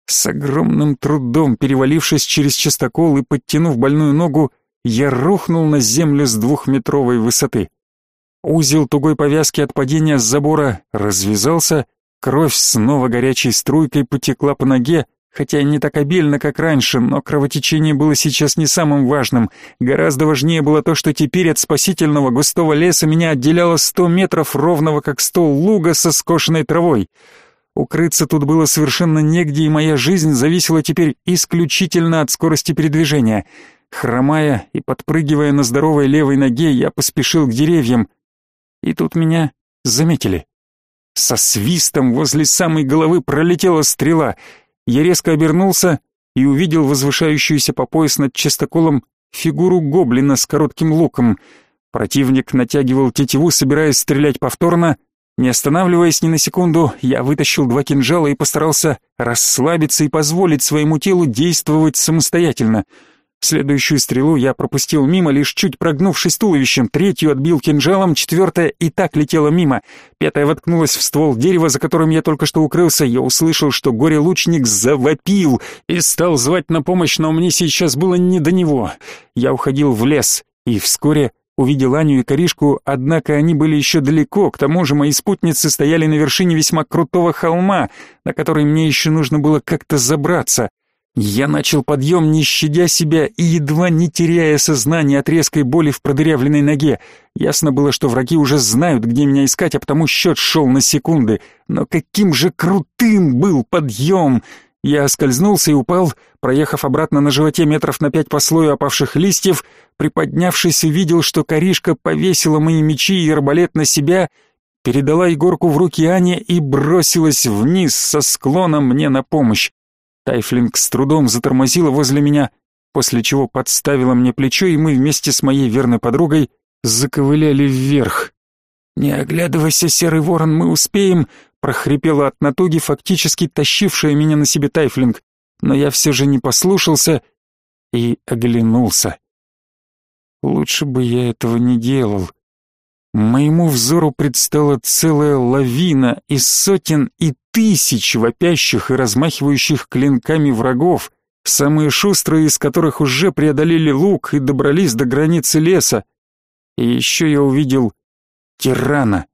С огромным трудом, перевалившись через частокол и подтянув больную ногу, я рухнул на землю с двухметровой высоты. Узел тугой повязки от падения с забора развязался, кровь снова горячей струйкой потекла по ноге, хотя не так обильно, как раньше, но кровотечение было сейчас не самым важным. Гораздо важнее было то, что теперь от спасительного густого леса меня отделяло сто метров ровного, как стол луга со скошенной травой. Укрыться тут было совершенно негде, и моя жизнь зависела теперь исключительно от скорости передвижения — Хромая и подпрыгивая на здоровой левой ноге, я поспешил к деревьям. И тут меня заметили. Со свистом возле самой головы пролетела стрела. Я резко обернулся и увидел возвышающуюся по пояс над частоколом фигуру гоблина с коротким луком. Противник натягивал тетиву, собираясь стрелять повторно. Не останавливаясь ни на секунду, я вытащил два кинжала и постарался расслабиться и позволить своему телу действовать самостоятельно — Следующую стрелу я пропустил мимо, лишь чуть прогнувшись туловищем, третью отбил кинжалом, четвертая и так летела мимо. Пятая воткнулась в ствол дерева, за которым я только что укрылся. Я услышал, что горе-лучник завопил и стал звать на помощь, но мне сейчас было не до него. Я уходил в лес и вскоре увидел Аню и Коришку, однако они были еще далеко, к тому же мои спутницы стояли на вершине весьма крутого холма, на который мне еще нужно было как-то забраться. Я начал подъем, не щадя себя и едва не теряя сознание от резкой боли в продырявленной ноге. Ясно было, что враги уже знают, где меня искать, а потому счет шел на секунды. Но каким же крутым был подъем! Я оскользнулся и упал, проехав обратно на животе метров на пять по слою опавших листьев, приподнявшись, увидел, что коришка повесила мои мечи и арбалет на себя передала Егорку в руки Ане и бросилась вниз со склона мне на помощь. Тайфлинг с трудом затормозила возле меня, после чего подставила мне плечо, и мы вместе с моей верной подругой заковыляли вверх. «Не оглядывайся, серый ворон, мы успеем!» прохрипела от натуги фактически тащившая меня на себе Тайфлинг, но я все же не послушался и оглянулся. Лучше бы я этого не делал. Моему взору предстала целая лавина из сотен и тысяч вопящих и размахивающих клинками врагов, самые шустрые из которых уже преодолели луг и добрались до границы леса. И еще я увидел тирана.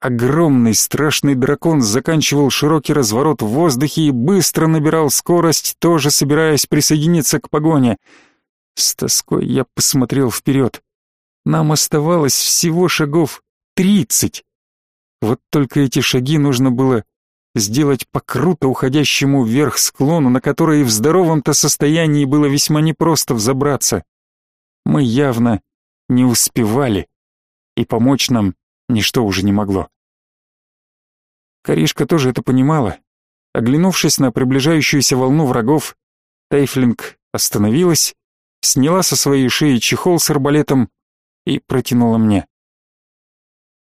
Огромный страшный дракон заканчивал широкий разворот в воздухе и быстро набирал скорость, тоже собираясь присоединиться к погоне. С тоской я посмотрел вперед. Нам оставалось всего шагов тридцать. Вот только эти шаги нужно было сделать по круто уходящему вверх склону, на который в здоровом-то состоянии было весьма непросто взобраться. Мы явно не успевали, и помочь нам ничто уже не могло. Коришка тоже это понимала. Оглянувшись на приближающуюся волну врагов, Тейфлинг остановилась, сняла со своей шеи чехол с арбалетом и протянула мне.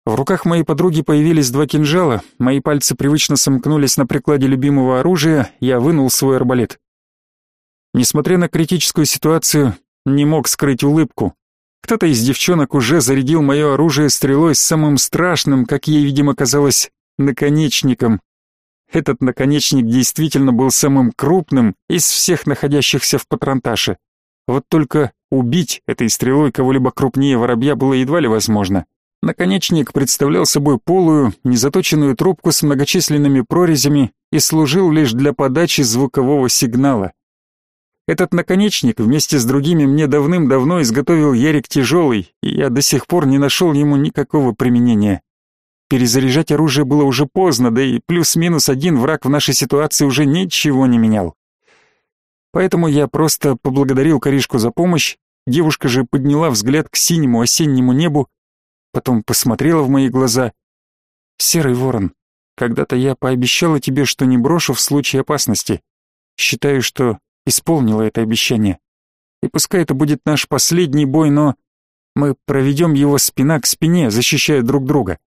В руках моей подруги появились два кинжала, мои пальцы привычно сомкнулись на прикладе любимого оружия, я вынул свой арбалет. Несмотря на критическую ситуацию, не мог скрыть улыбку. Кто-то из девчонок уже зарядил мое оружие стрелой с самым страшным, как ей, видимо, казалось, наконечником. Этот наконечник действительно был самым крупным из всех находящихся в патронташе. Вот только убить этой стрелой кого-либо крупнее воробья было едва ли возможно. Наконечник представлял собой полую, незаточенную трубку с многочисленными прорезями и служил лишь для подачи звукового сигнала. Этот наконечник вместе с другими мне давным-давно изготовил Ярик Тяжелый, и я до сих пор не нашел ему никакого применения. Перезаряжать оружие было уже поздно, да и плюс-минус один враг в нашей ситуации уже ничего не менял. Поэтому я просто поблагодарил Каришку за помощь, девушка же подняла взгляд к синему осеннему небу, потом посмотрела в мои глаза. «Серый ворон, когда-то я пообещала тебе, что не брошу в случае опасности. Считаю, что исполнила это обещание. И пускай это будет наш последний бой, но мы проведем его спина к спине, защищая друг друга».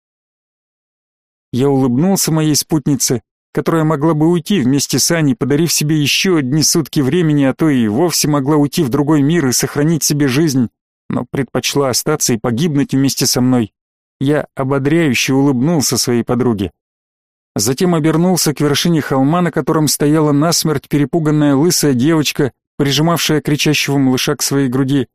Я улыбнулся моей спутнице, которая могла бы уйти вместе с Аней, подарив себе еще одни сутки времени, а то и вовсе могла уйти в другой мир и сохранить себе жизнь, но предпочла остаться и погибнуть вместе со мной. Я ободряюще улыбнулся своей подруге. Затем обернулся к вершине холма, на котором стояла насмерть перепуганная лысая девочка, прижимавшая кричащего малыша к своей груди.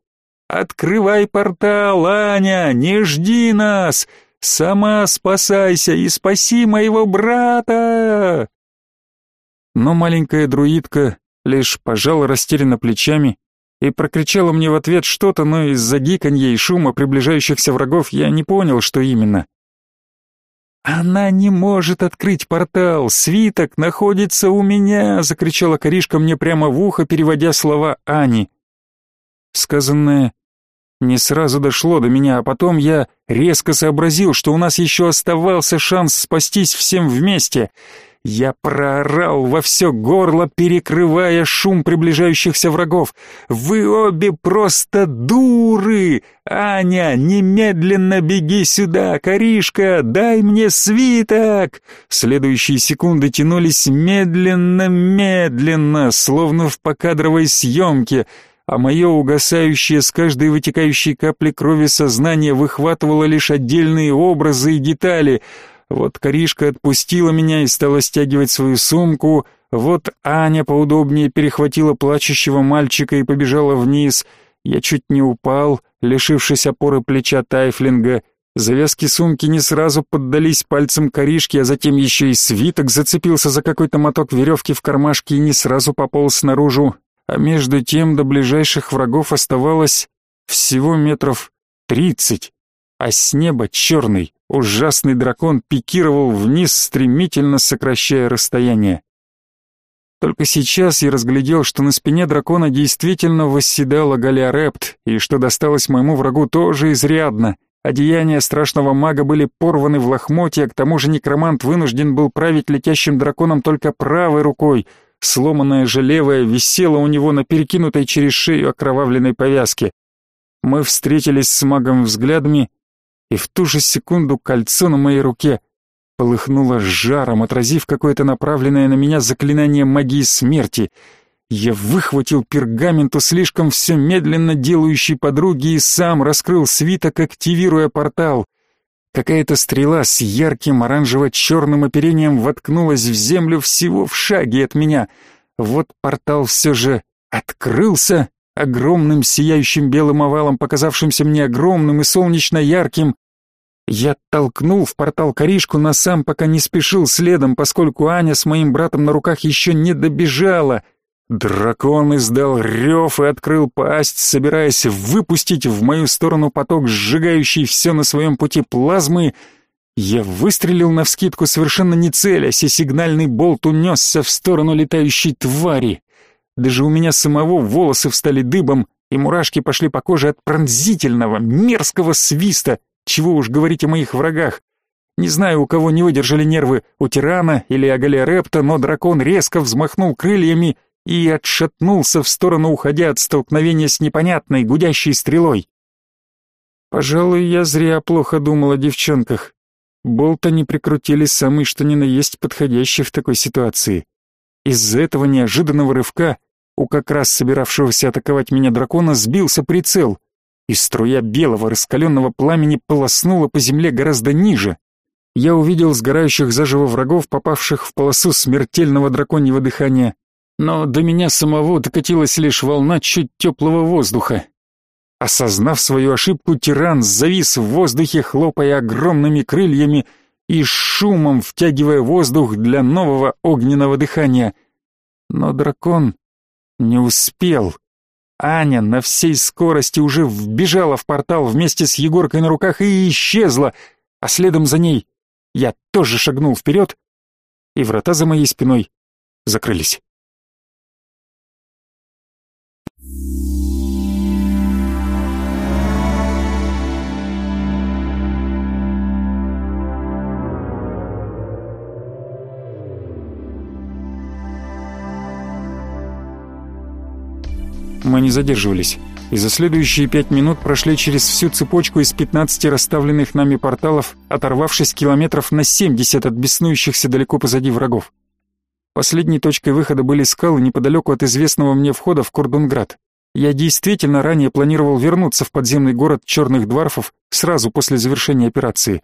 «Открывай портал, Аня! Не жди нас! Сама спасайся и спаси моего брата!» Но маленькая друидка лишь пожала растерянно плечами и прокричала мне в ответ что-то, но из-за гиканья и шума приближающихся врагов я не понял, что именно. «Она не может открыть портал! Свиток находится у меня!» — закричала Каришка мне прямо в ухо, переводя слова Ани. Сказанное не сразу дошло до меня, а потом я резко сообразил, что у нас еще оставался шанс спастись всем вместе. Я проорал во все горло, перекрывая шум приближающихся врагов. «Вы обе просто дуры! Аня, немедленно беги сюда! Каришка, дай мне свиток!» Следующие секунды тянулись медленно-медленно, словно в покадровой съемке — а мое угасающее с каждой вытекающей капли крови сознание выхватывало лишь отдельные образы и детали. Вот Каришка отпустила меня и стала стягивать свою сумку, вот Аня поудобнее перехватила плачущего мальчика и побежала вниз. Я чуть не упал, лишившись опоры плеча Тайфлинга. Завязки сумки не сразу поддались пальцам Каришки, а затем еще и свиток зацепился за какой-то моток веревки в кармашке и не сразу пополз наружу а между тем до ближайших врагов оставалось всего метров тридцать, а с неба черный, ужасный дракон пикировал вниз, стремительно сокращая расстояние. Только сейчас я разглядел, что на спине дракона действительно восседала Галиарепт, и что досталось моему врагу тоже изрядно. Одеяния страшного мага были порваны в лохмотья, к тому же некромант вынужден был править летящим драконом только правой рукой. Сломанная же левая висела у него на перекинутой через шею окровавленной повязке. Мы встретились с магом взглядами, и в ту же секунду кольцо на моей руке полыхнуло жаром, отразив какое-то направленное на меня заклинание магии смерти — я выхватил пергамент у слишком все медленно делающей подруги и сам раскрыл свиток, активируя портал. Какая-то стрела с ярким оранжево-черным оперением воткнулась в землю всего в шаге от меня. Вот портал все же открылся, огромным сияющим белым овалом, показавшимся мне огромным и солнечно ярким. Я толкнул в портал коришку, но сам пока не спешил следом, поскольку Аня с моим братом на руках еще не добежала — Дракон издал рев и открыл пасть, собираясь выпустить в мою сторону поток, сжигающий все на своем пути плазмы. Я выстрелил навскидку, совершенно не целясь, и сигнальный болт унесся в сторону летающей твари. Даже у меня самого волосы встали дыбом, и мурашки пошли по коже от пронзительного, мерзкого свиста, чего уж говорить о моих врагах. Не знаю, у кого не выдержали нервы, у тирана или Агалия Репта, но дракон резко взмахнул крыльями и отшатнулся в сторону, уходя от столкновения с непонятной гудящей стрелой. Пожалуй, я зря плохо думал о девчонках. Болта не прикрутили самый что ни на есть подходящий в такой ситуации. Из-за этого неожиданного рывка у как раз собиравшегося атаковать меня дракона сбился прицел, и струя белого раскаленного пламени полоснула по земле гораздо ниже. Я увидел сгорающих заживо врагов, попавших в полосу смертельного драконьего дыхания, но до меня самого докатилась лишь волна чуть теплого воздуха. Осознав свою ошибку, тиран завис в воздухе, хлопая огромными крыльями и шумом втягивая воздух для нового огненного дыхания. Но дракон не успел. Аня на всей скорости уже вбежала в портал вместе с Егоркой на руках и исчезла, а следом за ней я тоже шагнул вперед, и врата за моей спиной закрылись. Мы не задерживались, и за следующие пять минут прошли через всю цепочку из 15 расставленных нами порталов, оторвавшись километров на 70 от беснующихся далеко позади врагов. Последней точкой выхода были скалы неподалеку от известного мне входа в Кордунград. Я действительно ранее планировал вернуться в подземный город Черных Дварфов сразу после завершения операции.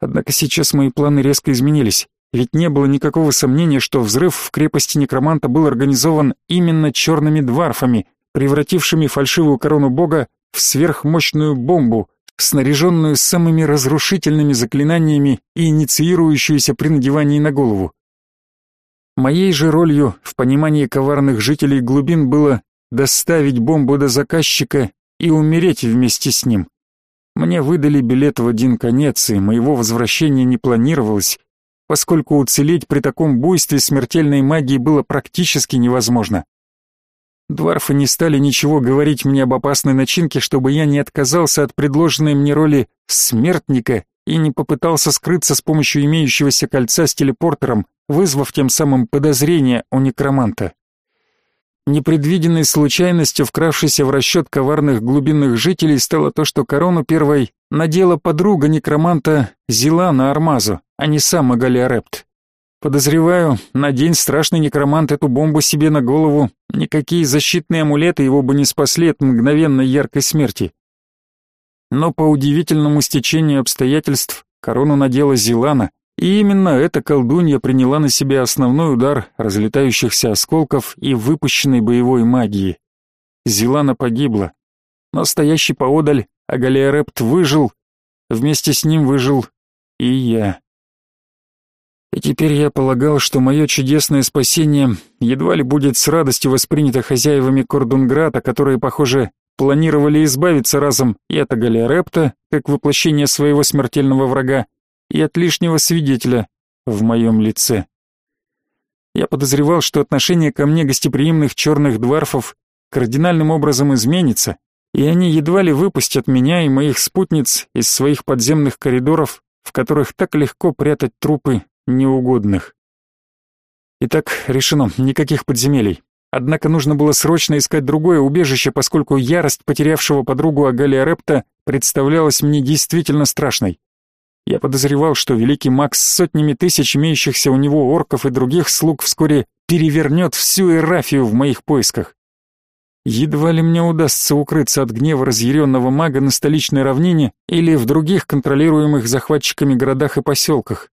Однако сейчас мои планы резко изменились, ведь не было никакого сомнения, что взрыв в крепости Некроманта был организован именно Черными Дварфами, превратившими фальшивую корону бога в сверхмощную бомбу, снаряженную самыми разрушительными заклинаниями и инициирующуюся при надевании на голову. Моей же ролью в понимании коварных жителей глубин было доставить бомбу до заказчика и умереть вместе с ним. Мне выдали билет в один конец, и моего возвращения не планировалось, поскольку уцелеть при таком буйстве смертельной магии было практически невозможно. Дварфы не стали ничего говорить мне об опасной начинке, чтобы я не отказался от предложенной мне роли смертника и не попытался скрыться с помощью имеющегося кольца с телепортером, вызвав тем самым подозрение у некроманта. Непредвиденной случайностью, вкравшейся в расчет коварных глубинных жителей, стало то, что корону первой надела подруга некроманта Зилана Армазу, а не сам Агалиарепт. Подозреваю, надень страшный некромант эту бомбу себе на голову, никакие защитные амулеты его бы не спасли от мгновенной яркой смерти. Но по удивительному стечению обстоятельств корону надела Зилана, и именно эта колдунья приняла на себя основной удар разлетающихся осколков и выпущенной боевой магии. Зилана погибла, но стоящий поодаль Агалиарепт выжил, вместе с ним выжил и я. И теперь я полагал, что мое чудесное спасение едва ли будет с радостью воспринято хозяевами Кордунграта, которые, похоже, планировали избавиться разом и от Агалиарепта, как воплощение своего смертельного врага, и от лишнего свидетеля в моем лице. Я подозревал, что отношение ко мне гостеприимных черных дварфов кардинальным образом изменится, и они едва ли выпустят меня и моих спутниц из своих подземных коридоров, в которых так легко прятать трупы неугодных. Итак, решено, никаких подземелий. Однако нужно было срочно искать другое убежище, поскольку ярость потерявшего подругу Агалия Репта представлялась мне действительно страшной. Я подозревал, что великий Макс с сотнями тысяч имеющихся у него орков и других слуг вскоре перевернет всю эрафию в моих поисках. Едва ли мне удастся укрыться от гнева разъяренного мага на столичной равнине или в других контролируемых захватчиками городах и поселках.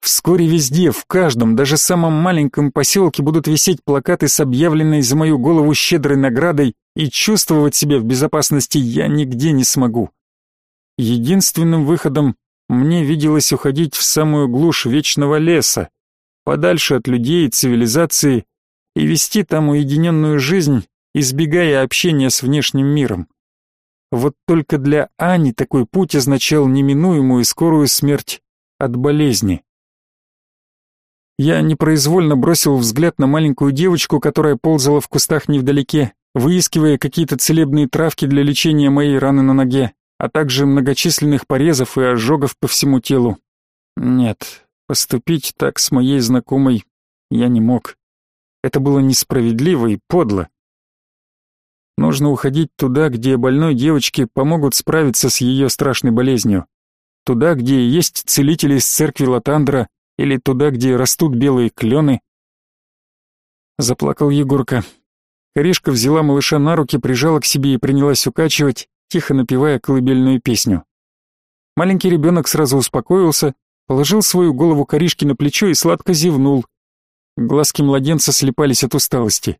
Вскоре везде, в каждом, даже самом маленьком поселке будут висеть плакаты с объявленной за мою голову щедрой наградой, и чувствовать себя в безопасности я нигде не смогу. Единственным выходом мне виделось уходить в самую глушь вечного леса, подальше от людей и цивилизации, и вести там уединенную жизнь, избегая общения с внешним миром. Вот только для Ани такой путь означал неминуемую и скорую смерть от болезни. Я непроизвольно бросил взгляд на маленькую девочку, которая ползала в кустах невдалеке, выискивая какие-то целебные травки для лечения моей раны на ноге, а также многочисленных порезов и ожогов по всему телу. Нет, поступить так с моей знакомой я не мог. Это было несправедливо и подло. Нужно уходить туда, где больной девочке помогут справиться с ее страшной болезнью. Туда, где есть целители из церкви Латандра, или туда, где растут белые клены. Заплакал Егорка. Коришка взяла малыша на руки, прижала к себе и принялась укачивать, тихо напевая колыбельную песню. Маленький ребенок сразу успокоился, положил свою голову Коришке на плечо и сладко зевнул. Глазки младенца слепались от усталости.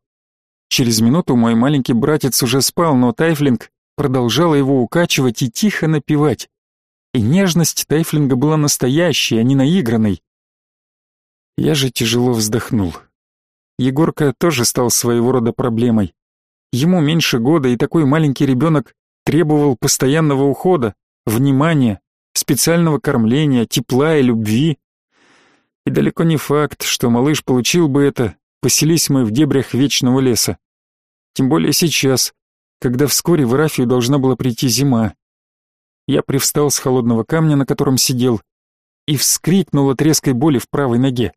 Через минуту мой маленький братец уже спал, но Тайфлинг продолжала его укачивать и тихо напевать. И нежность Тайфлинга была настоящей, а не наигранной. Я же тяжело вздохнул. Егорка тоже стал своего рода проблемой. Ему меньше года, и такой маленький ребенок требовал постоянного ухода, внимания, специального кормления, тепла и любви. И далеко не факт, что малыш получил бы это, поселись мы в дебрях вечного леса. Тем более сейчас, когда вскоре в Ирафию должна была прийти зима. Я привстал с холодного камня, на котором сидел, и вскрикнул от резкой боли в правой ноге.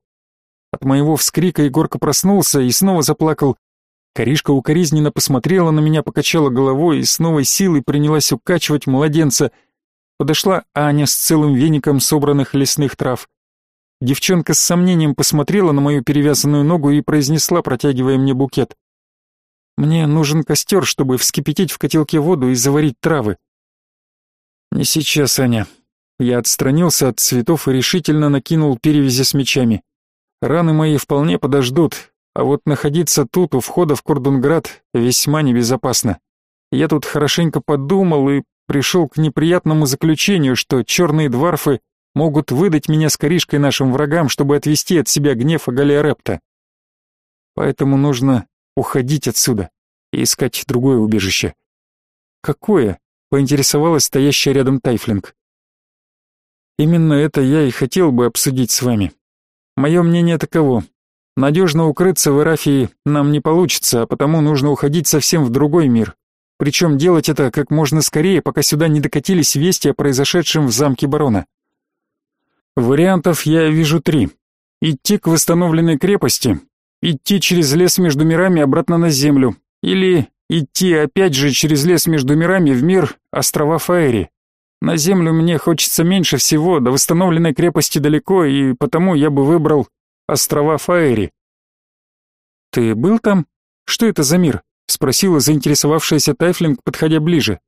От моего вскрика Егорка проснулся и снова заплакал. Коришка укоризненно посмотрела на меня, покачала головой и с новой силой принялась укачивать младенца. Подошла Аня с целым веником собранных лесных трав. Девчонка с сомнением посмотрела на мою перевязанную ногу и произнесла, протягивая мне букет. «Мне нужен костер, чтобы вскипятить в котелке воду и заварить травы». «Не сейчас, Аня». Я отстранился от цветов и решительно накинул перевязи с мечами. Раны мои вполне подождут, а вот находиться тут у входа в Кордунград весьма небезопасно. Я тут хорошенько подумал и пришел к неприятному заключению, что черные дварфы могут выдать меня с коришкой нашим врагам, чтобы отвести от себя гнев Агалиарепта. Поэтому нужно уходить отсюда и искать другое убежище. Какое? поинтересовалась стоящая рядом Тайфлинг. Именно это я и хотел бы обсудить с вами. Мое мнение таково. Надежно укрыться в Эрафии нам не получится, а потому нужно уходить совсем в другой мир. Причем делать это как можно скорее, пока сюда не докатились вести о произошедшем в замке барона. Вариантов я вижу три. Идти к восстановленной крепости, идти через лес между мирами обратно на землю, или идти опять же через лес между мирами в мир острова Фаэри. На землю мне хочется меньше всего, до восстановленной крепости далеко, и потому я бы выбрал острова Фаэри. Ты был там? Что это за мир? спросила заинтересовавшаяся Тайфлинг, подходя ближе.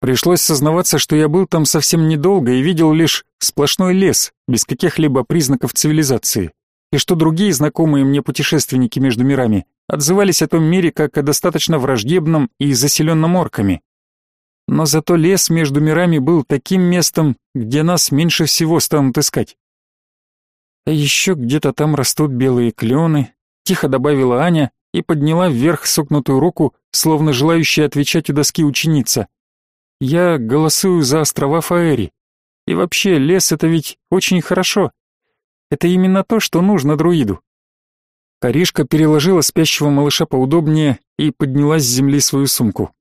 Пришлось сознаваться, что я был там совсем недолго и видел лишь сплошной лес, без каких-либо признаков цивилизации, и что другие знакомые мне путешественники между мирами отзывались о том мире как о достаточно враждебном и заселенном орками но зато лес между мирами был таким местом, где нас меньше всего станут искать. А еще где-то там растут белые клены, тихо добавила Аня и подняла вверх согнутую руку, словно желающая отвечать у доски ученица. Я голосую за острова Фаэри. И вообще, лес — это ведь очень хорошо. Это именно то, что нужно друиду. Коришка переложила спящего малыша поудобнее и подняла с земли свою сумку.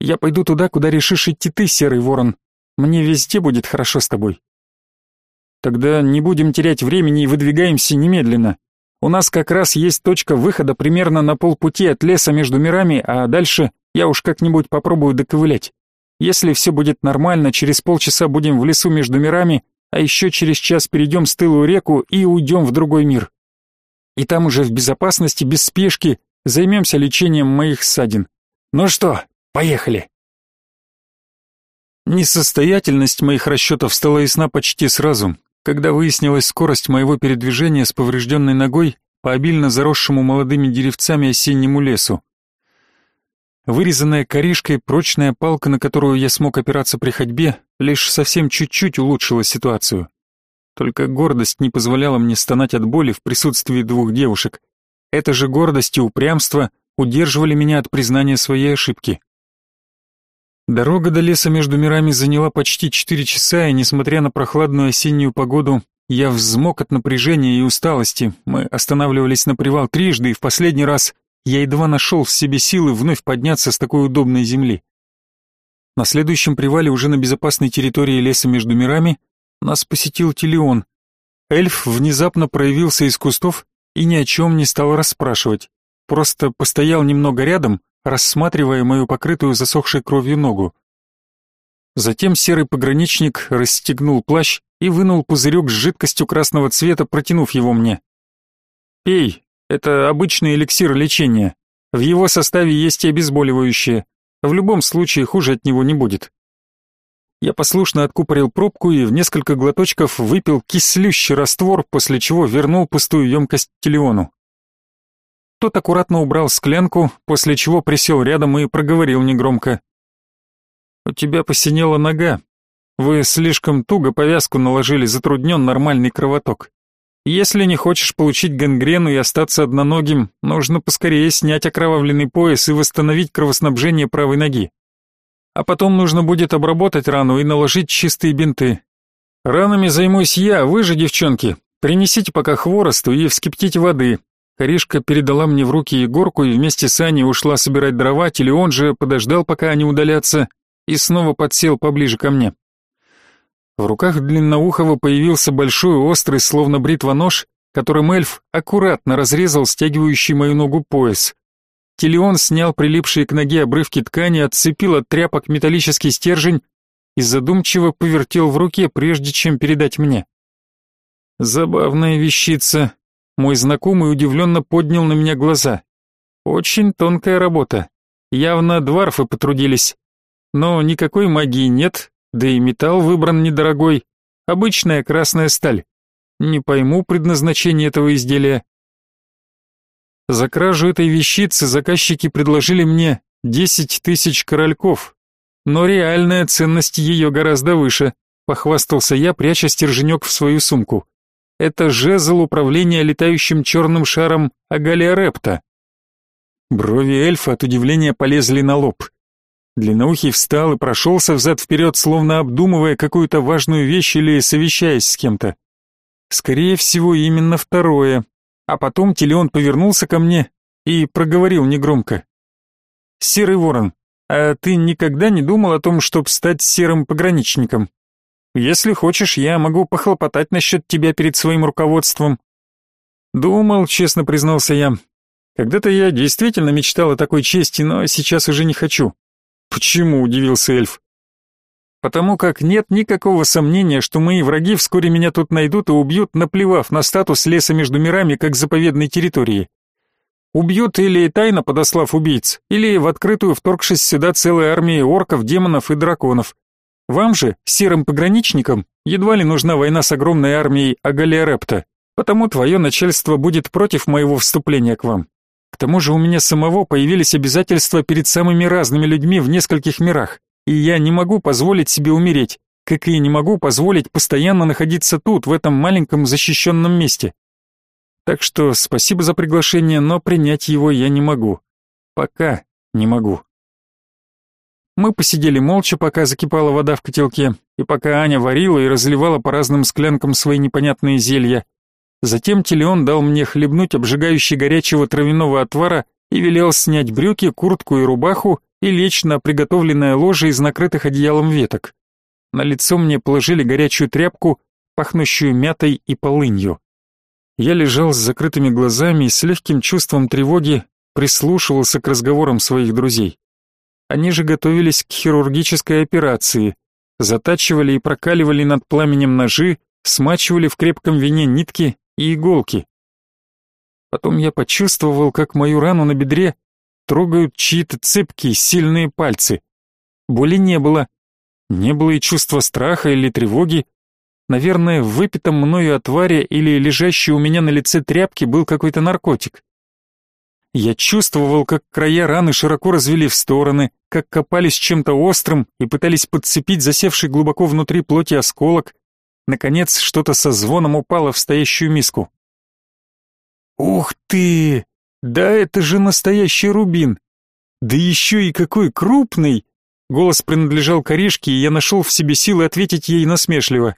Я пойду туда, куда решишь идти ты, серый ворон. Мне везде будет хорошо с тобой. Тогда не будем терять времени и выдвигаемся немедленно. У нас как раз есть точка выхода примерно на полпути от леса между мирами, а дальше я уж как-нибудь попробую доковылять. Если все будет нормально, через полчаса будем в лесу между мирами, а еще через час перейдем стылую реку и уйдем в другой мир. И там уже в безопасности, без спешки, займемся лечением моих ссадин. Ну что, поехали. Несостоятельность моих расчетов стала ясна почти сразу, когда выяснилась скорость моего передвижения с поврежденной ногой по обильно заросшему молодыми деревцами осеннему лесу. Вырезанная коришкой прочная палка, на которую я смог опираться при ходьбе, лишь совсем чуть-чуть улучшила ситуацию. Только гордость не позволяла мне стонать от боли в присутствии двух девушек. Эта же гордость и упрямство удерживали меня от признания своей ошибки. Дорога до леса между мирами заняла почти четыре часа, и, несмотря на прохладную осеннюю погоду, я взмок от напряжения и усталости. Мы останавливались на привал трижды, и в последний раз я едва нашел в себе силы вновь подняться с такой удобной земли. На следующем привале, уже на безопасной территории леса между мирами, нас посетил Телеон. Эльф внезапно проявился из кустов и ни о чем не стал расспрашивать. Просто постоял немного рядом, рассматривая мою покрытую засохшей кровью ногу. Затем серый пограничник расстегнул плащ и вынул пузырек с жидкостью красного цвета, протянув его мне. «Пей, это обычный эликсир лечения. В его составе есть и обезболивающее. В любом случае хуже от него не будет. Я послушно откупорил пробку и в несколько глоточков выпил кислющий раствор, после чего вернул пустую емкость Телеону. Тот аккуратно убрал склянку, после чего присел рядом и проговорил негромко. «У тебя посинела нога. Вы слишком туго повязку наложили, затруднен нормальный кровоток. Если не хочешь получить гангрену и остаться одноногим, нужно поскорее снять окровавленный пояс и восстановить кровоснабжение правой ноги. А потом нужно будет обработать рану и наложить чистые бинты. Ранами займусь я, вы же, девчонки, принесите пока хворосту и вскипятите воды. Коришка передала мне в руки Егорку и вместе с Аней ушла собирать дрова, Телеон же подождал, пока они удалятся, и снова подсел поближе ко мне. В руках длинноухого появился большой острый, словно бритва нож, которым эльф аккуратно разрезал стягивающий мою ногу пояс. Телеон снял прилипшие к ноге обрывки ткани, отцепил от тряпок металлический стержень и задумчиво повертел в руке, прежде чем передать мне. Забавная вещица. Мой знакомый удивленно поднял на меня глаза. Очень тонкая работа. Явно дварфы потрудились. Но никакой магии нет, да и металл выбран недорогой, обычная красная сталь. Не пойму предназначение этого изделия. За кражу этой вещицы заказчики предложили мне 10 тысяч корольков, но реальная ценность ее гораздо выше, похвастался я, пряча стерженек в свою сумку. Это жезл управления летающим черным шаром Агалиарепта. Брови эльфа от удивления полезли на лоб. Длинноухий встал и прошелся взад-вперед, словно обдумывая какую-то важную вещь или совещаясь с кем-то. Скорее всего, именно второе. А потом Телеон повернулся ко мне и проговорил негромко. «Серый ворон, а ты никогда не думал о том, чтобы стать серым пограничником? Если хочешь, я могу похлопотать насчет тебя перед своим руководством». «Думал», — честно признался я. «Когда-то я действительно мечтал о такой чести, но сейчас уже не хочу. Почему, удивился эльф. Потому как нет никакого сомнения, что мои враги вскоре меня тут найдут и убьют, наплевав на статус леса между мирами как заповедной территории. Убьют или тайно подослав убийц, или в открытую вторгшись сюда целой армией орков, демонов и драконов. Вам же, серым пограничникам, едва ли нужна война с огромной армией Агалиарепта, потому твое начальство будет против моего вступления к вам. К тому же у меня самого появились обязательства перед самыми разными людьми в нескольких мирах, и я не могу позволить себе умереть, как и не могу позволить постоянно находиться тут, в этом маленьком защищенном месте. Так что спасибо за приглашение, но принять его я не могу. Пока не могу. Мы посидели молча, пока закипала вода в котелке, и пока Аня варила и разливала по разным склянкам свои непонятные зелья, Затем Телеон дал мне хлебнуть обжигающий горячего травяного отвара и велел снять брюки, куртку и рубаху и лечь на приготовленное ложе из накрытых одеялом веток. На лицо мне положили горячую тряпку, пахнущую мятой и полынью. Я лежал с закрытыми глазами и с легким чувством тревоги прислушивался к разговорам своих друзей. Они же готовились к хирургической операции, затачивали и прокаливали над пламенем ножи, смачивали в крепком вине нитки и иголки. Потом я почувствовал, как мою рану на бедре трогают чьи-то цепкие, сильные пальцы. Боли не было. Не было и чувства страха или тревоги. Наверное, в выпитом мною отваре или лежащей у меня на лице тряпки был какой-то наркотик. Я чувствовал, как края раны широко развели в стороны, как копались чем-то острым и пытались подцепить засевший глубоко внутри плоти осколок. Наконец, что-то со звоном упало в стоящую миску. «Ух ты! Да это же настоящий рубин! Да еще и какой крупный!» Голос принадлежал Коришке, и я нашел в себе силы ответить ей насмешливо.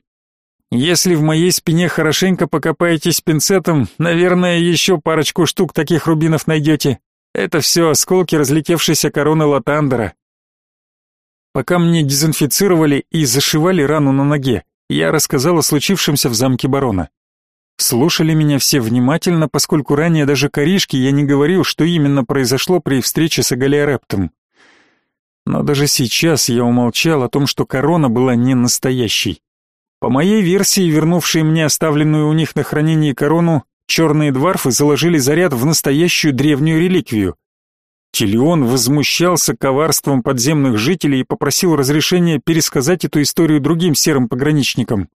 «Если в моей спине хорошенько покопаетесь пинцетом, наверное, еще парочку штук таких рубинов найдете. Это все осколки разлетевшейся короны Латандера». Пока мне дезинфицировали и зашивали рану на ноге, я рассказал о случившемся в замке барона. Слушали меня все внимательно, поскольку ранее даже коришки я не говорил, что именно произошло при встрече с Агалиарептом. Но даже сейчас я умолчал о том, что корона была не настоящей. По моей версии, вернувшие мне оставленную у них на хранении корону, черные дварфы заложили заряд в настоящую древнюю реликвию. Телеон возмущался коварством подземных жителей и попросил разрешения пересказать эту историю другим серым пограничникам.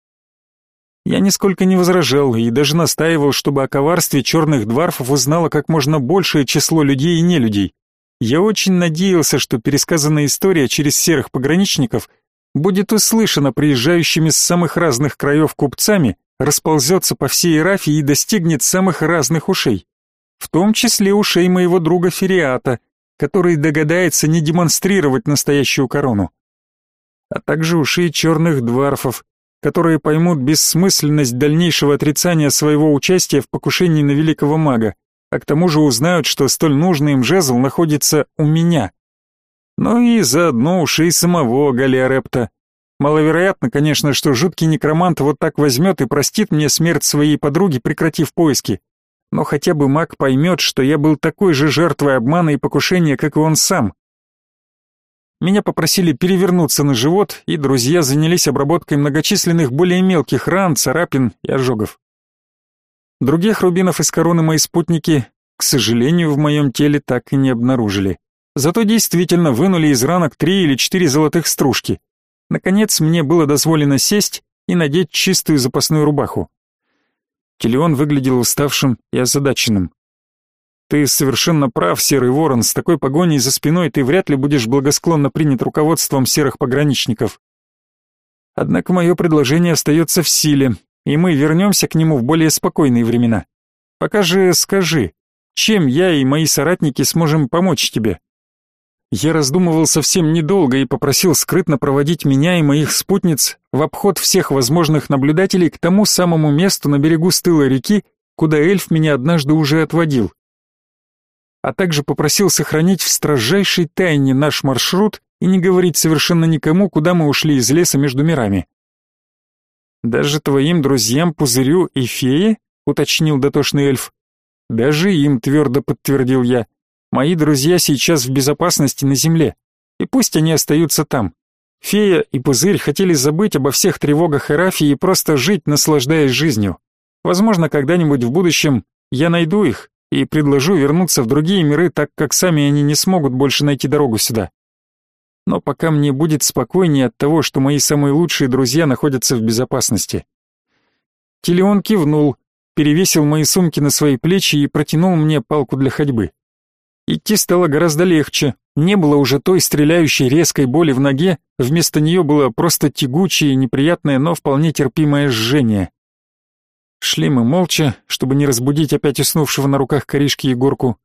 Я нисколько не возражал и даже настаивал, чтобы о коварстве черных дварфов узнало как можно большее число людей и нелюдей. Я очень надеялся, что пересказанная история через серых пограничников будет услышана приезжающими с самых разных краев купцами, расползется по всей Ирафии и достигнет самых разных ушей. В том числе ушей моего друга Фериата, который догадается не демонстрировать настоящую корону. А также ушей черных дварфов, которые поймут бессмысленность дальнейшего отрицания своего участия в покушении на великого мага, а к тому же узнают, что столь нужный им жезл находится у меня. Ну и заодно ушей самого Галиарепта. Маловероятно, конечно, что жуткий некромант вот так возьмет и простит мне смерть своей подруги, прекратив поиски. Но хотя бы маг поймет, что я был такой же жертвой обмана и покушения, как и он сам. Меня попросили перевернуться на живот, и друзья занялись обработкой многочисленных более мелких ран, царапин и ожогов. Других рубинов из короны мои спутники, к сожалению, в моем теле так и не обнаружили. Зато действительно вынули из ранок три или четыре золотых стружки. Наконец мне было дозволено сесть и надеть чистую запасную рубаху. Телеон выглядел уставшим и озадаченным. Ты совершенно прав, Серый Ворон, с такой погоней за спиной ты вряд ли будешь благосклонно принят руководством серых пограничников. Однако мое предложение остается в силе, и мы вернемся к нему в более спокойные времена. Пока же скажи, чем я и мои соратники сможем помочь тебе? Я раздумывал совсем недолго и попросил скрытно проводить меня и моих спутниц в обход всех возможных наблюдателей к тому самому месту на берегу стыла реки, куда эльф меня однажды уже отводил а также попросил сохранить в строжайшей тайне наш маршрут и не говорить совершенно никому, куда мы ушли из леса между мирами. «Даже твоим друзьям Пузырю и Фее?» — уточнил дотошный эльф. «Даже им», — твердо подтвердил я. «Мои друзья сейчас в безопасности на земле, и пусть они остаются там. Фея и Пузырь хотели забыть обо всех тревогах Эрафии и просто жить, наслаждаясь жизнью. Возможно, когда-нибудь в будущем я найду их, и предложу вернуться в другие миры, так как сами они не смогут больше найти дорогу сюда. Но пока мне будет спокойнее от того, что мои самые лучшие друзья находятся в безопасности. Телеон кивнул, перевесил мои сумки на свои плечи и протянул мне палку для ходьбы. Идти стало гораздо легче, не было уже той стреляющей резкой боли в ноге, вместо нее было просто тягучее, неприятное, но вполне терпимое жжение. Шли мы молча, чтобы не разбудить опять уснувшего на руках коришки Егорку.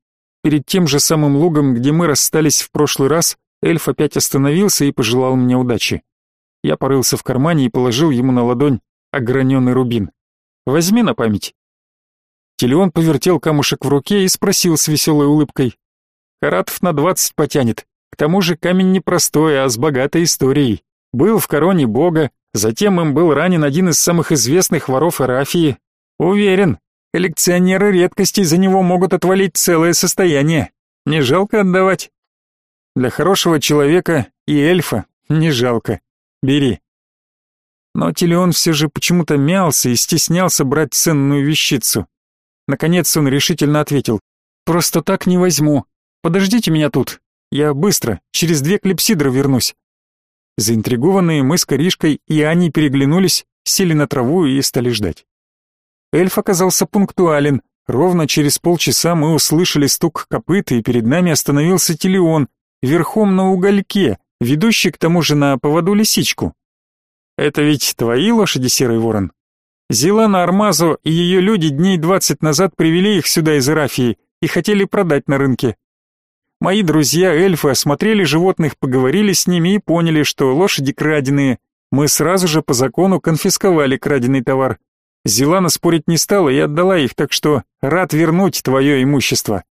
Перед тем же самым лугом, где мы расстались в прошлый раз, эльф опять остановился и пожелал мне удачи. Я порылся в кармане и положил ему на ладонь ограненный рубин. «Возьми на память». Телеон повертел камушек в руке и спросил с веселой улыбкой. «Каратов на двадцать потянет. К тому же камень непростой, а с богатой историей. Был в короне бога, затем им был ранен один из самых известных воров Эрафии. Уверен, коллекционеры редкостей за него могут отвалить целое состояние. Не жалко отдавать? Для хорошего человека и эльфа не жалко. Бери. Но Телеон все же почему-то мялся и стеснялся брать ценную вещицу. Наконец он решительно ответил. «Просто так не возьму. Подождите меня тут. Я быстро, через две клипсидры вернусь». Заинтригованные мы с Коришкой и Аней переглянулись, сели на траву и стали ждать. Эльф оказался пунктуален. Ровно через полчаса мы услышали стук копыт, и перед нами остановился Телеон, верхом на угольке, ведущий к тому же на поводу лисичку. «Это ведь твои лошади, Серый Ворон?» Зелана Армазо и ее люди дней двадцать назад привели их сюда из Ирафии и хотели продать на рынке. Мои друзья-эльфы осмотрели животных, поговорили с ними и поняли, что лошади краденые. Мы сразу же по закону конфисковали краденый товар. Зелана спорить не стала и отдала их, так что рад вернуть твое имущество.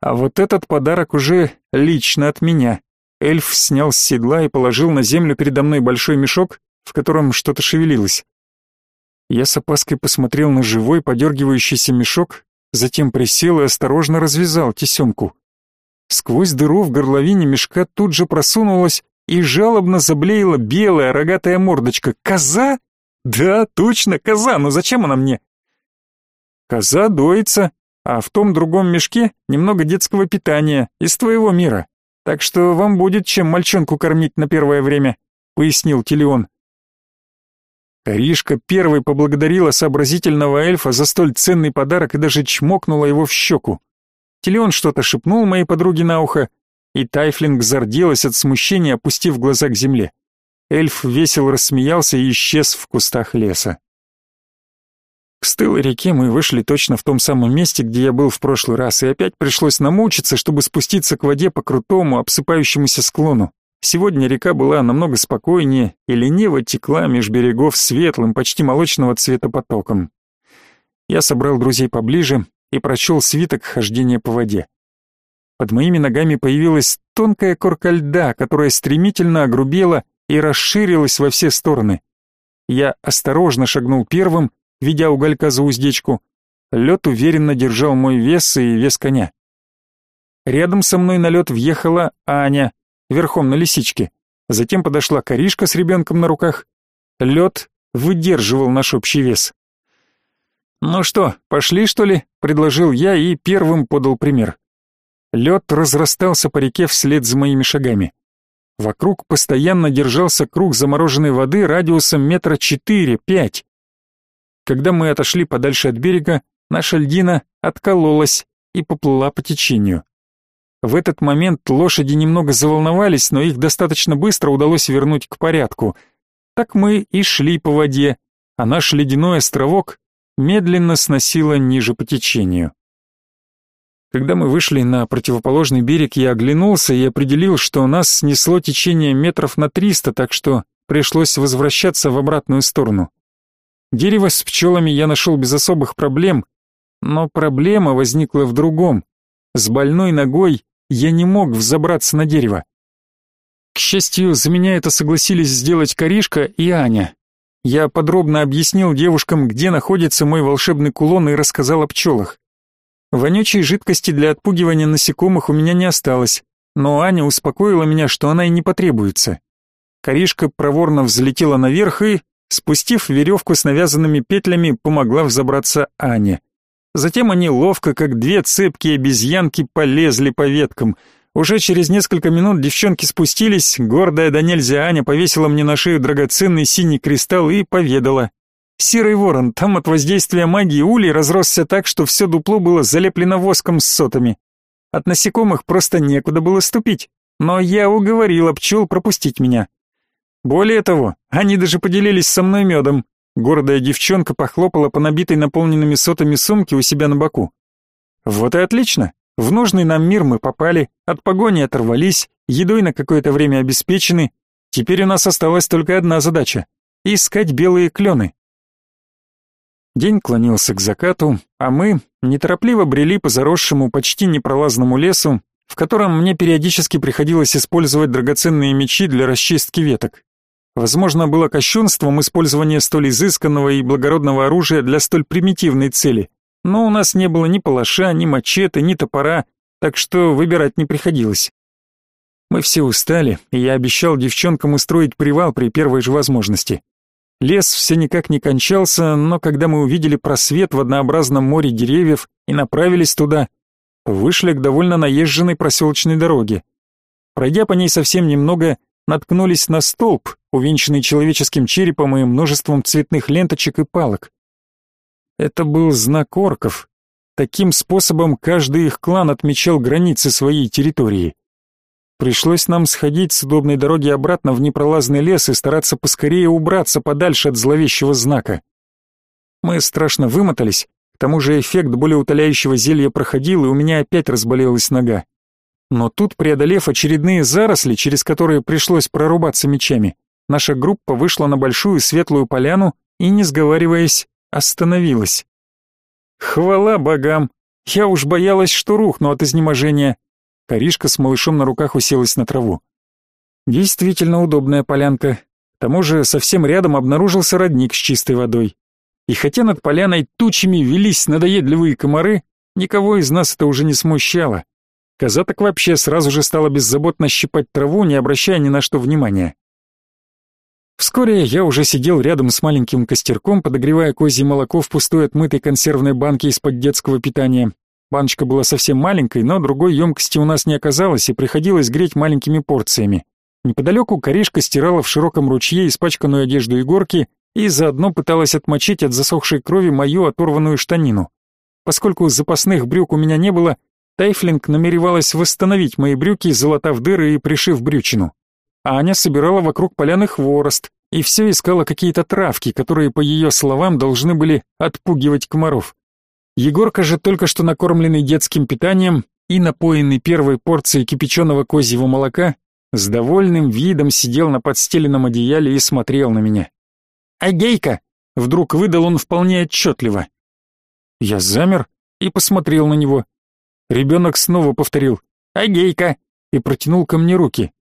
А вот этот подарок уже лично от меня. Эльф снял с седла и положил на землю передо мной большой мешок, в котором что-то шевелилось. Я с опаской посмотрел на живой, подергивающийся мешок, затем присел и осторожно развязал тесемку. Сквозь дыру в горловине мешка тут же просунулась и жалобно заблеяла белая рогатая мордочка. «Коза? Да, точно, коза, но зачем она мне?» «Коза доится, а в том другом мешке немного детского питания из твоего мира, так что вам будет чем мальчонку кормить на первое время», — пояснил Телеон. Каришка первой поблагодарила сообразительного эльфа за столь ценный подарок и даже чмокнула его в щеку. Телеон что-то шепнул моей подруге на ухо, и Тайфлинг зарделась от смущения, опустив глаза к земле. Эльф весело рассмеялся и исчез в кустах леса. К стылой реке мы вышли точно в том самом месте, где я был в прошлый раз, и опять пришлось намучиться, чтобы спуститься к воде по крутому, обсыпающемуся склону. Сегодня река была намного спокойнее и лениво текла меж берегов светлым, почти молочного цвета потоком. Я собрал друзей поближе и прочел свиток хождения по воде. Под моими ногами появилась тонкая корка льда, которая стремительно огрубела и расширилась во все стороны. Я осторожно шагнул первым, ведя уголька за уздечку. Лед уверенно держал мой вес и вес коня. Рядом со мной на лед въехала Аня, верхом на лисичке. Затем подошла коришка с ребенком на руках. Лед выдерживал наш общий вес. «Ну что, пошли, что ли?» — предложил я и первым подал пример. Лед разрастался по реке вслед за моими шагами. Вокруг постоянно держался круг замороженной воды радиусом метра четыре-пять. Когда мы отошли подальше от берега, наша льдина откололась и поплыла по течению. В этот момент лошади немного заволновались, но их достаточно быстро удалось вернуть к порядку. Так мы и шли по воде, а наш ледяной островок медленно сносило ниже по течению. Когда мы вышли на противоположный берег, я оглянулся и определил, что нас снесло течение метров на триста, так что пришлось возвращаться в обратную сторону. Дерево с пчелами я нашел без особых проблем, но проблема возникла в другом. С больной ногой я не мог взобраться на дерево. К счастью, за меня это согласились сделать Коришка и Аня. Я подробно объяснил девушкам, где находится мой волшебный кулон и рассказал о пчелах. Вонючей жидкости для отпугивания насекомых у меня не осталось, но Аня успокоила меня, что она и не потребуется. Коришка проворно взлетела наверх и, спустив веревку с навязанными петлями, помогла взобраться Ане. Затем они ловко, как две цепкие обезьянки, полезли по веткам. Уже через несколько минут девчонки спустились, гордая до нельзя Аня повесила мне на шею драгоценный синий кристалл и поведала. Серый ворон, там от воздействия магии улей разросся так, что все дупло было залеплено воском с сотами. От насекомых просто некуда было ступить, но я уговорила пчел пропустить меня. Более того, они даже поделились со мной медом. Гордая девчонка похлопала по набитой наполненными сотами сумке у себя на боку. Вот и отлично. В нужный нам мир мы попали, от погони оторвались, едой на какое-то время обеспечены. Теперь у нас осталась только одна задача — искать белые клены. День клонился к закату, а мы неторопливо брели по заросшему почти непролазному лесу, в котором мне периодически приходилось использовать драгоценные мечи для расчистки веток. Возможно, было кощунством использование столь изысканного и благородного оружия для столь примитивной цели, но у нас не было ни палаша, ни мачете, ни топора, так что выбирать не приходилось. Мы все устали, и я обещал девчонкам устроить привал при первой же возможности. Лес все никак не кончался, но когда мы увидели просвет в однообразном море деревьев и направились туда, вышли к довольно наезженной проселочной дороге. Пройдя по ней совсем немного, наткнулись на столб, увенчанный человеческим черепом и множеством цветных ленточек и палок. Это был знак орков. Таким способом каждый их клан отмечал границы своей территории. Пришлось нам сходить с удобной дороги обратно в непролазный лес и стараться поскорее убраться подальше от зловещего знака. Мы страшно вымотались, к тому же эффект болеутоляющего зелья проходил, и у меня опять разболелась нога. Но тут, преодолев очередные заросли, через которые пришлось прорубаться мечами, наша группа вышла на большую светлую поляну и, не сговариваясь, остановилась. Хвала богам! Я уж боялась, что рухну от изнеможения. Каришка с малышом на руках уселась на траву. Действительно удобная полянка. К тому же совсем рядом обнаружился родник с чистой водой. И хотя над поляной тучами велись надоедливые комары, никого из нас это уже не смущало. Коза так вообще сразу же стала беззаботно щипать траву, не обращая ни на что внимания. Вскоре я уже сидел рядом с маленьким костерком, подогревая козье молоко в пустой отмытой консервной банке из-под детского питания. Баночка была совсем маленькой, но другой емкости у нас не оказалось, и приходилось греть маленькими порциями. Неподалеку коришка стирала в широком ручье испачканную одежду Егорки и заодно пыталась отмочить от засохшей крови мою оторванную штанину. Поскольку запасных брюк у меня не было, Тайфлинг намеревалась восстановить мои брюки, залатав дыры и пришив брючину. Аня собирала вокруг поляны хворост и все искала какие-то травки, которые, по ее словам, должны были отпугивать комаров. Егорка же, только что накормленный детским питанием и напоенный первой порцией кипяченого козьего молока, с довольным видом сидел на подстеленном одеяле и смотрел на меня. «Агейка!» — вдруг выдал он вполне отчетливо. Я замер и посмотрел на него. Ребенок снова повторил «Агейка!» и протянул ко мне руки.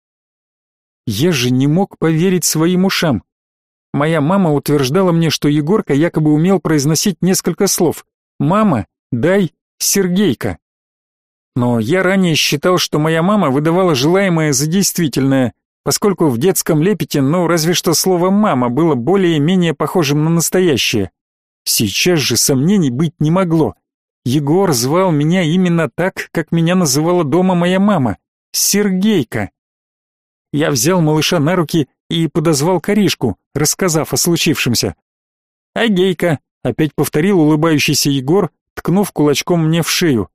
Я же не мог поверить своим ушам. Моя мама утверждала мне, что Егорка якобы умел произносить несколько слов, «Мама, дай Сергейка». Но я ранее считал, что моя мама выдавала желаемое за действительное, поскольку в детском лепете, ну, разве что слово «мама» было более-менее похожим на настоящее. Сейчас же сомнений быть не могло. Егор звал меня именно так, как меня называла дома моя мама — Сергейка. Я взял малыша на руки и подозвал Каришку, рассказав о случившемся. «Агейка, Опять повторил улыбающийся Егор, ткнув кулачком мне в шею.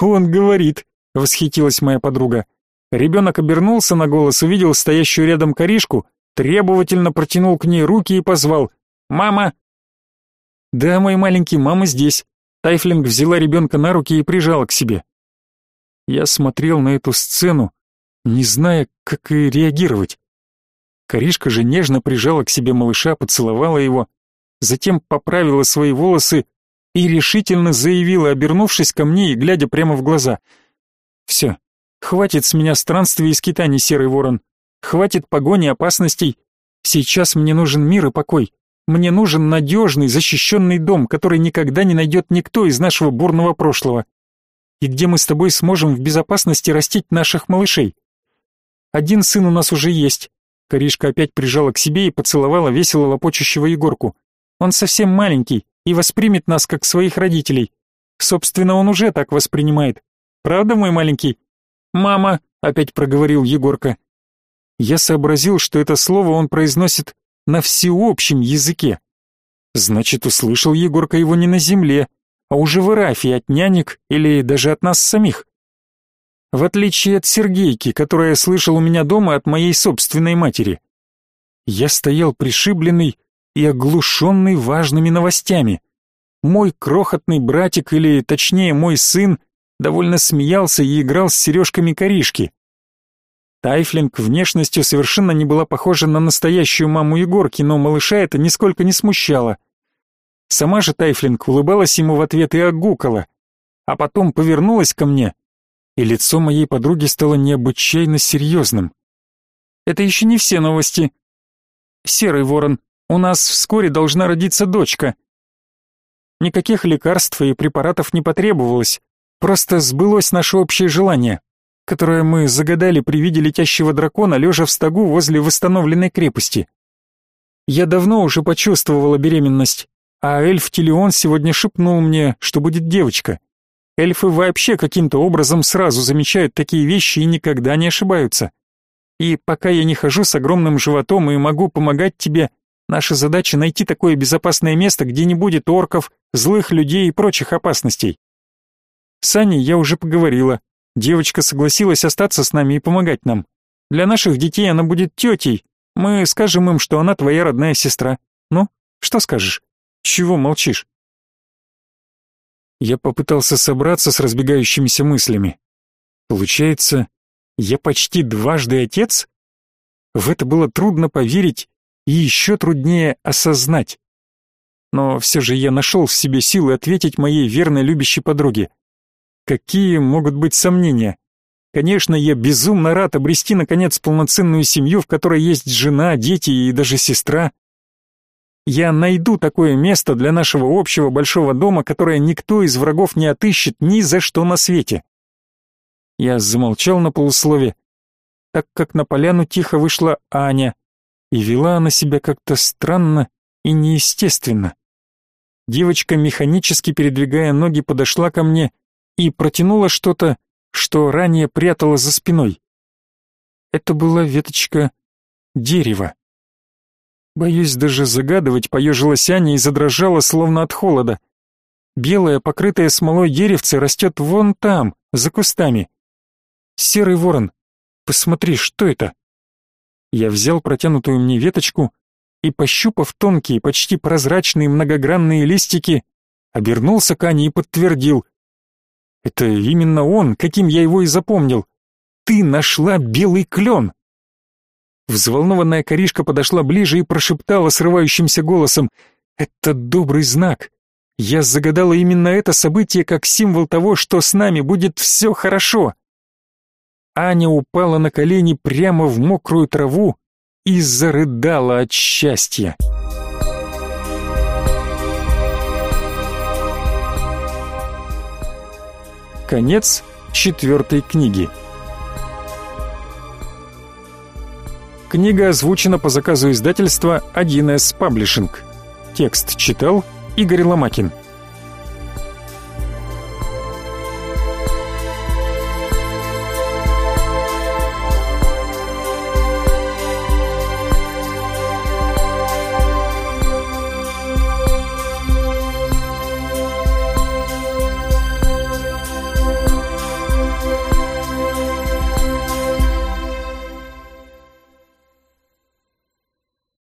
«Он говорит», — восхитилась моя подруга. Ребенок обернулся на голос, увидел стоящую рядом коришку, требовательно протянул к ней руки и позвал. «Мама!» «Да, мой маленький, мама здесь». Тайфлинг взяла ребенка на руки и прижала к себе. Я смотрел на эту сцену, не зная, как и реагировать. Коришка же нежно прижала к себе малыша, поцеловала его, затем поправила свои волосы и решительно заявила, обернувшись ко мне и глядя прямо в глаза. «Все, хватит с меня странствий и скитаний, Серый Ворон. Хватит погони опасностей. Сейчас мне нужен мир и покой. Мне нужен надежный, защищенный дом, который никогда не найдет никто из нашего бурного прошлого. И где мы с тобой сможем в безопасности растить наших малышей. Один сын у нас уже есть». Коришка опять прижала к себе и поцеловала весело лопочущего Егорку. Он совсем маленький и воспримет нас как своих родителей. Собственно, он уже так воспринимает. Правда, мой маленький? Мама, опять проговорил Егорка. Я сообразил, что это слово он произносит на всеобщем языке. Значит, услышал Егорка его не на земле, а уже в Ирафии от нянек или даже от нас самих. В отличие от Сергейки, которая слышал у меня дома от моей собственной матери. Я стоял пришибленный, и оглушенный важными новостями. Мой крохотный братик, или точнее мой сын, довольно смеялся и играл с сережками коришки. Тайфлинг внешностью совершенно не была похожа на настоящую маму Егорки, но малыша это нисколько не смущало. Сама же Тайфлинг улыбалась ему в ответ и огукала, а потом повернулась ко мне и лицо моей подруги стало необычайно серьезным. Это еще не все новости. Серый ворон, у нас вскоре должна родиться дочка. Никаких лекарств и препаратов не потребовалось, просто сбылось наше общее желание, которое мы загадали при виде летящего дракона, лежа в стогу возле восстановленной крепости. Я давно уже почувствовала беременность, а эльф Телеон сегодня шепнул мне, что будет девочка. Эльфы вообще каким-то образом сразу замечают такие вещи и никогда не ошибаются. И пока я не хожу с огромным животом и могу помогать тебе, наша задача найти такое безопасное место, где не будет орков, злых людей и прочих опасностей. С Аней я уже поговорила. Девочка согласилась остаться с нами и помогать нам. Для наших детей она будет тетей. Мы скажем им, что она твоя родная сестра. Ну, что скажешь? Чего молчишь? Я попытался собраться с разбегающимися мыслями. Получается, я почти дважды отец? В это было трудно поверить и еще труднее осознать. Но все же я нашел в себе силы ответить моей верной любящей подруге. Какие могут быть сомнения? Конечно, я безумно рад обрести наконец полноценную семью, в которой есть жена, дети и даже сестра. Я найду такое место для нашего общего большого дома, которое никто из врагов не отыщет ни за что на свете. Я замолчал на полуслове, так как на поляну тихо вышла Аня, и вела она себя как-то странно и неестественно. Девочка, механически передвигая ноги, подошла ко мне и протянула что-то, что ранее прятала за спиной. Это была веточка дерева. Боюсь даже загадывать, поежилась Аня и задрожала, словно от холода. Белое, покрытое смолой деревце растет вон там, за кустами. Серый ворон, посмотри, что это? Я взял протянутую мне веточку и, пощупав тонкие, почти прозрачные многогранные листики, обернулся к Ане и подтвердил. Это именно он, каким я его и запомнил. Ты нашла белый клен. Взволнованная коришка подошла ближе и прошептала срывающимся голосом. «Это добрый знак. Я загадала именно это событие как символ того, что с нами будет все хорошо». Аня упала на колени прямо в мокрую траву и зарыдала от счастья. Конец четвертой книги. Книга озвучена по заказу издательства 1С Паблишинг. Текст читал Игорь Ломакин.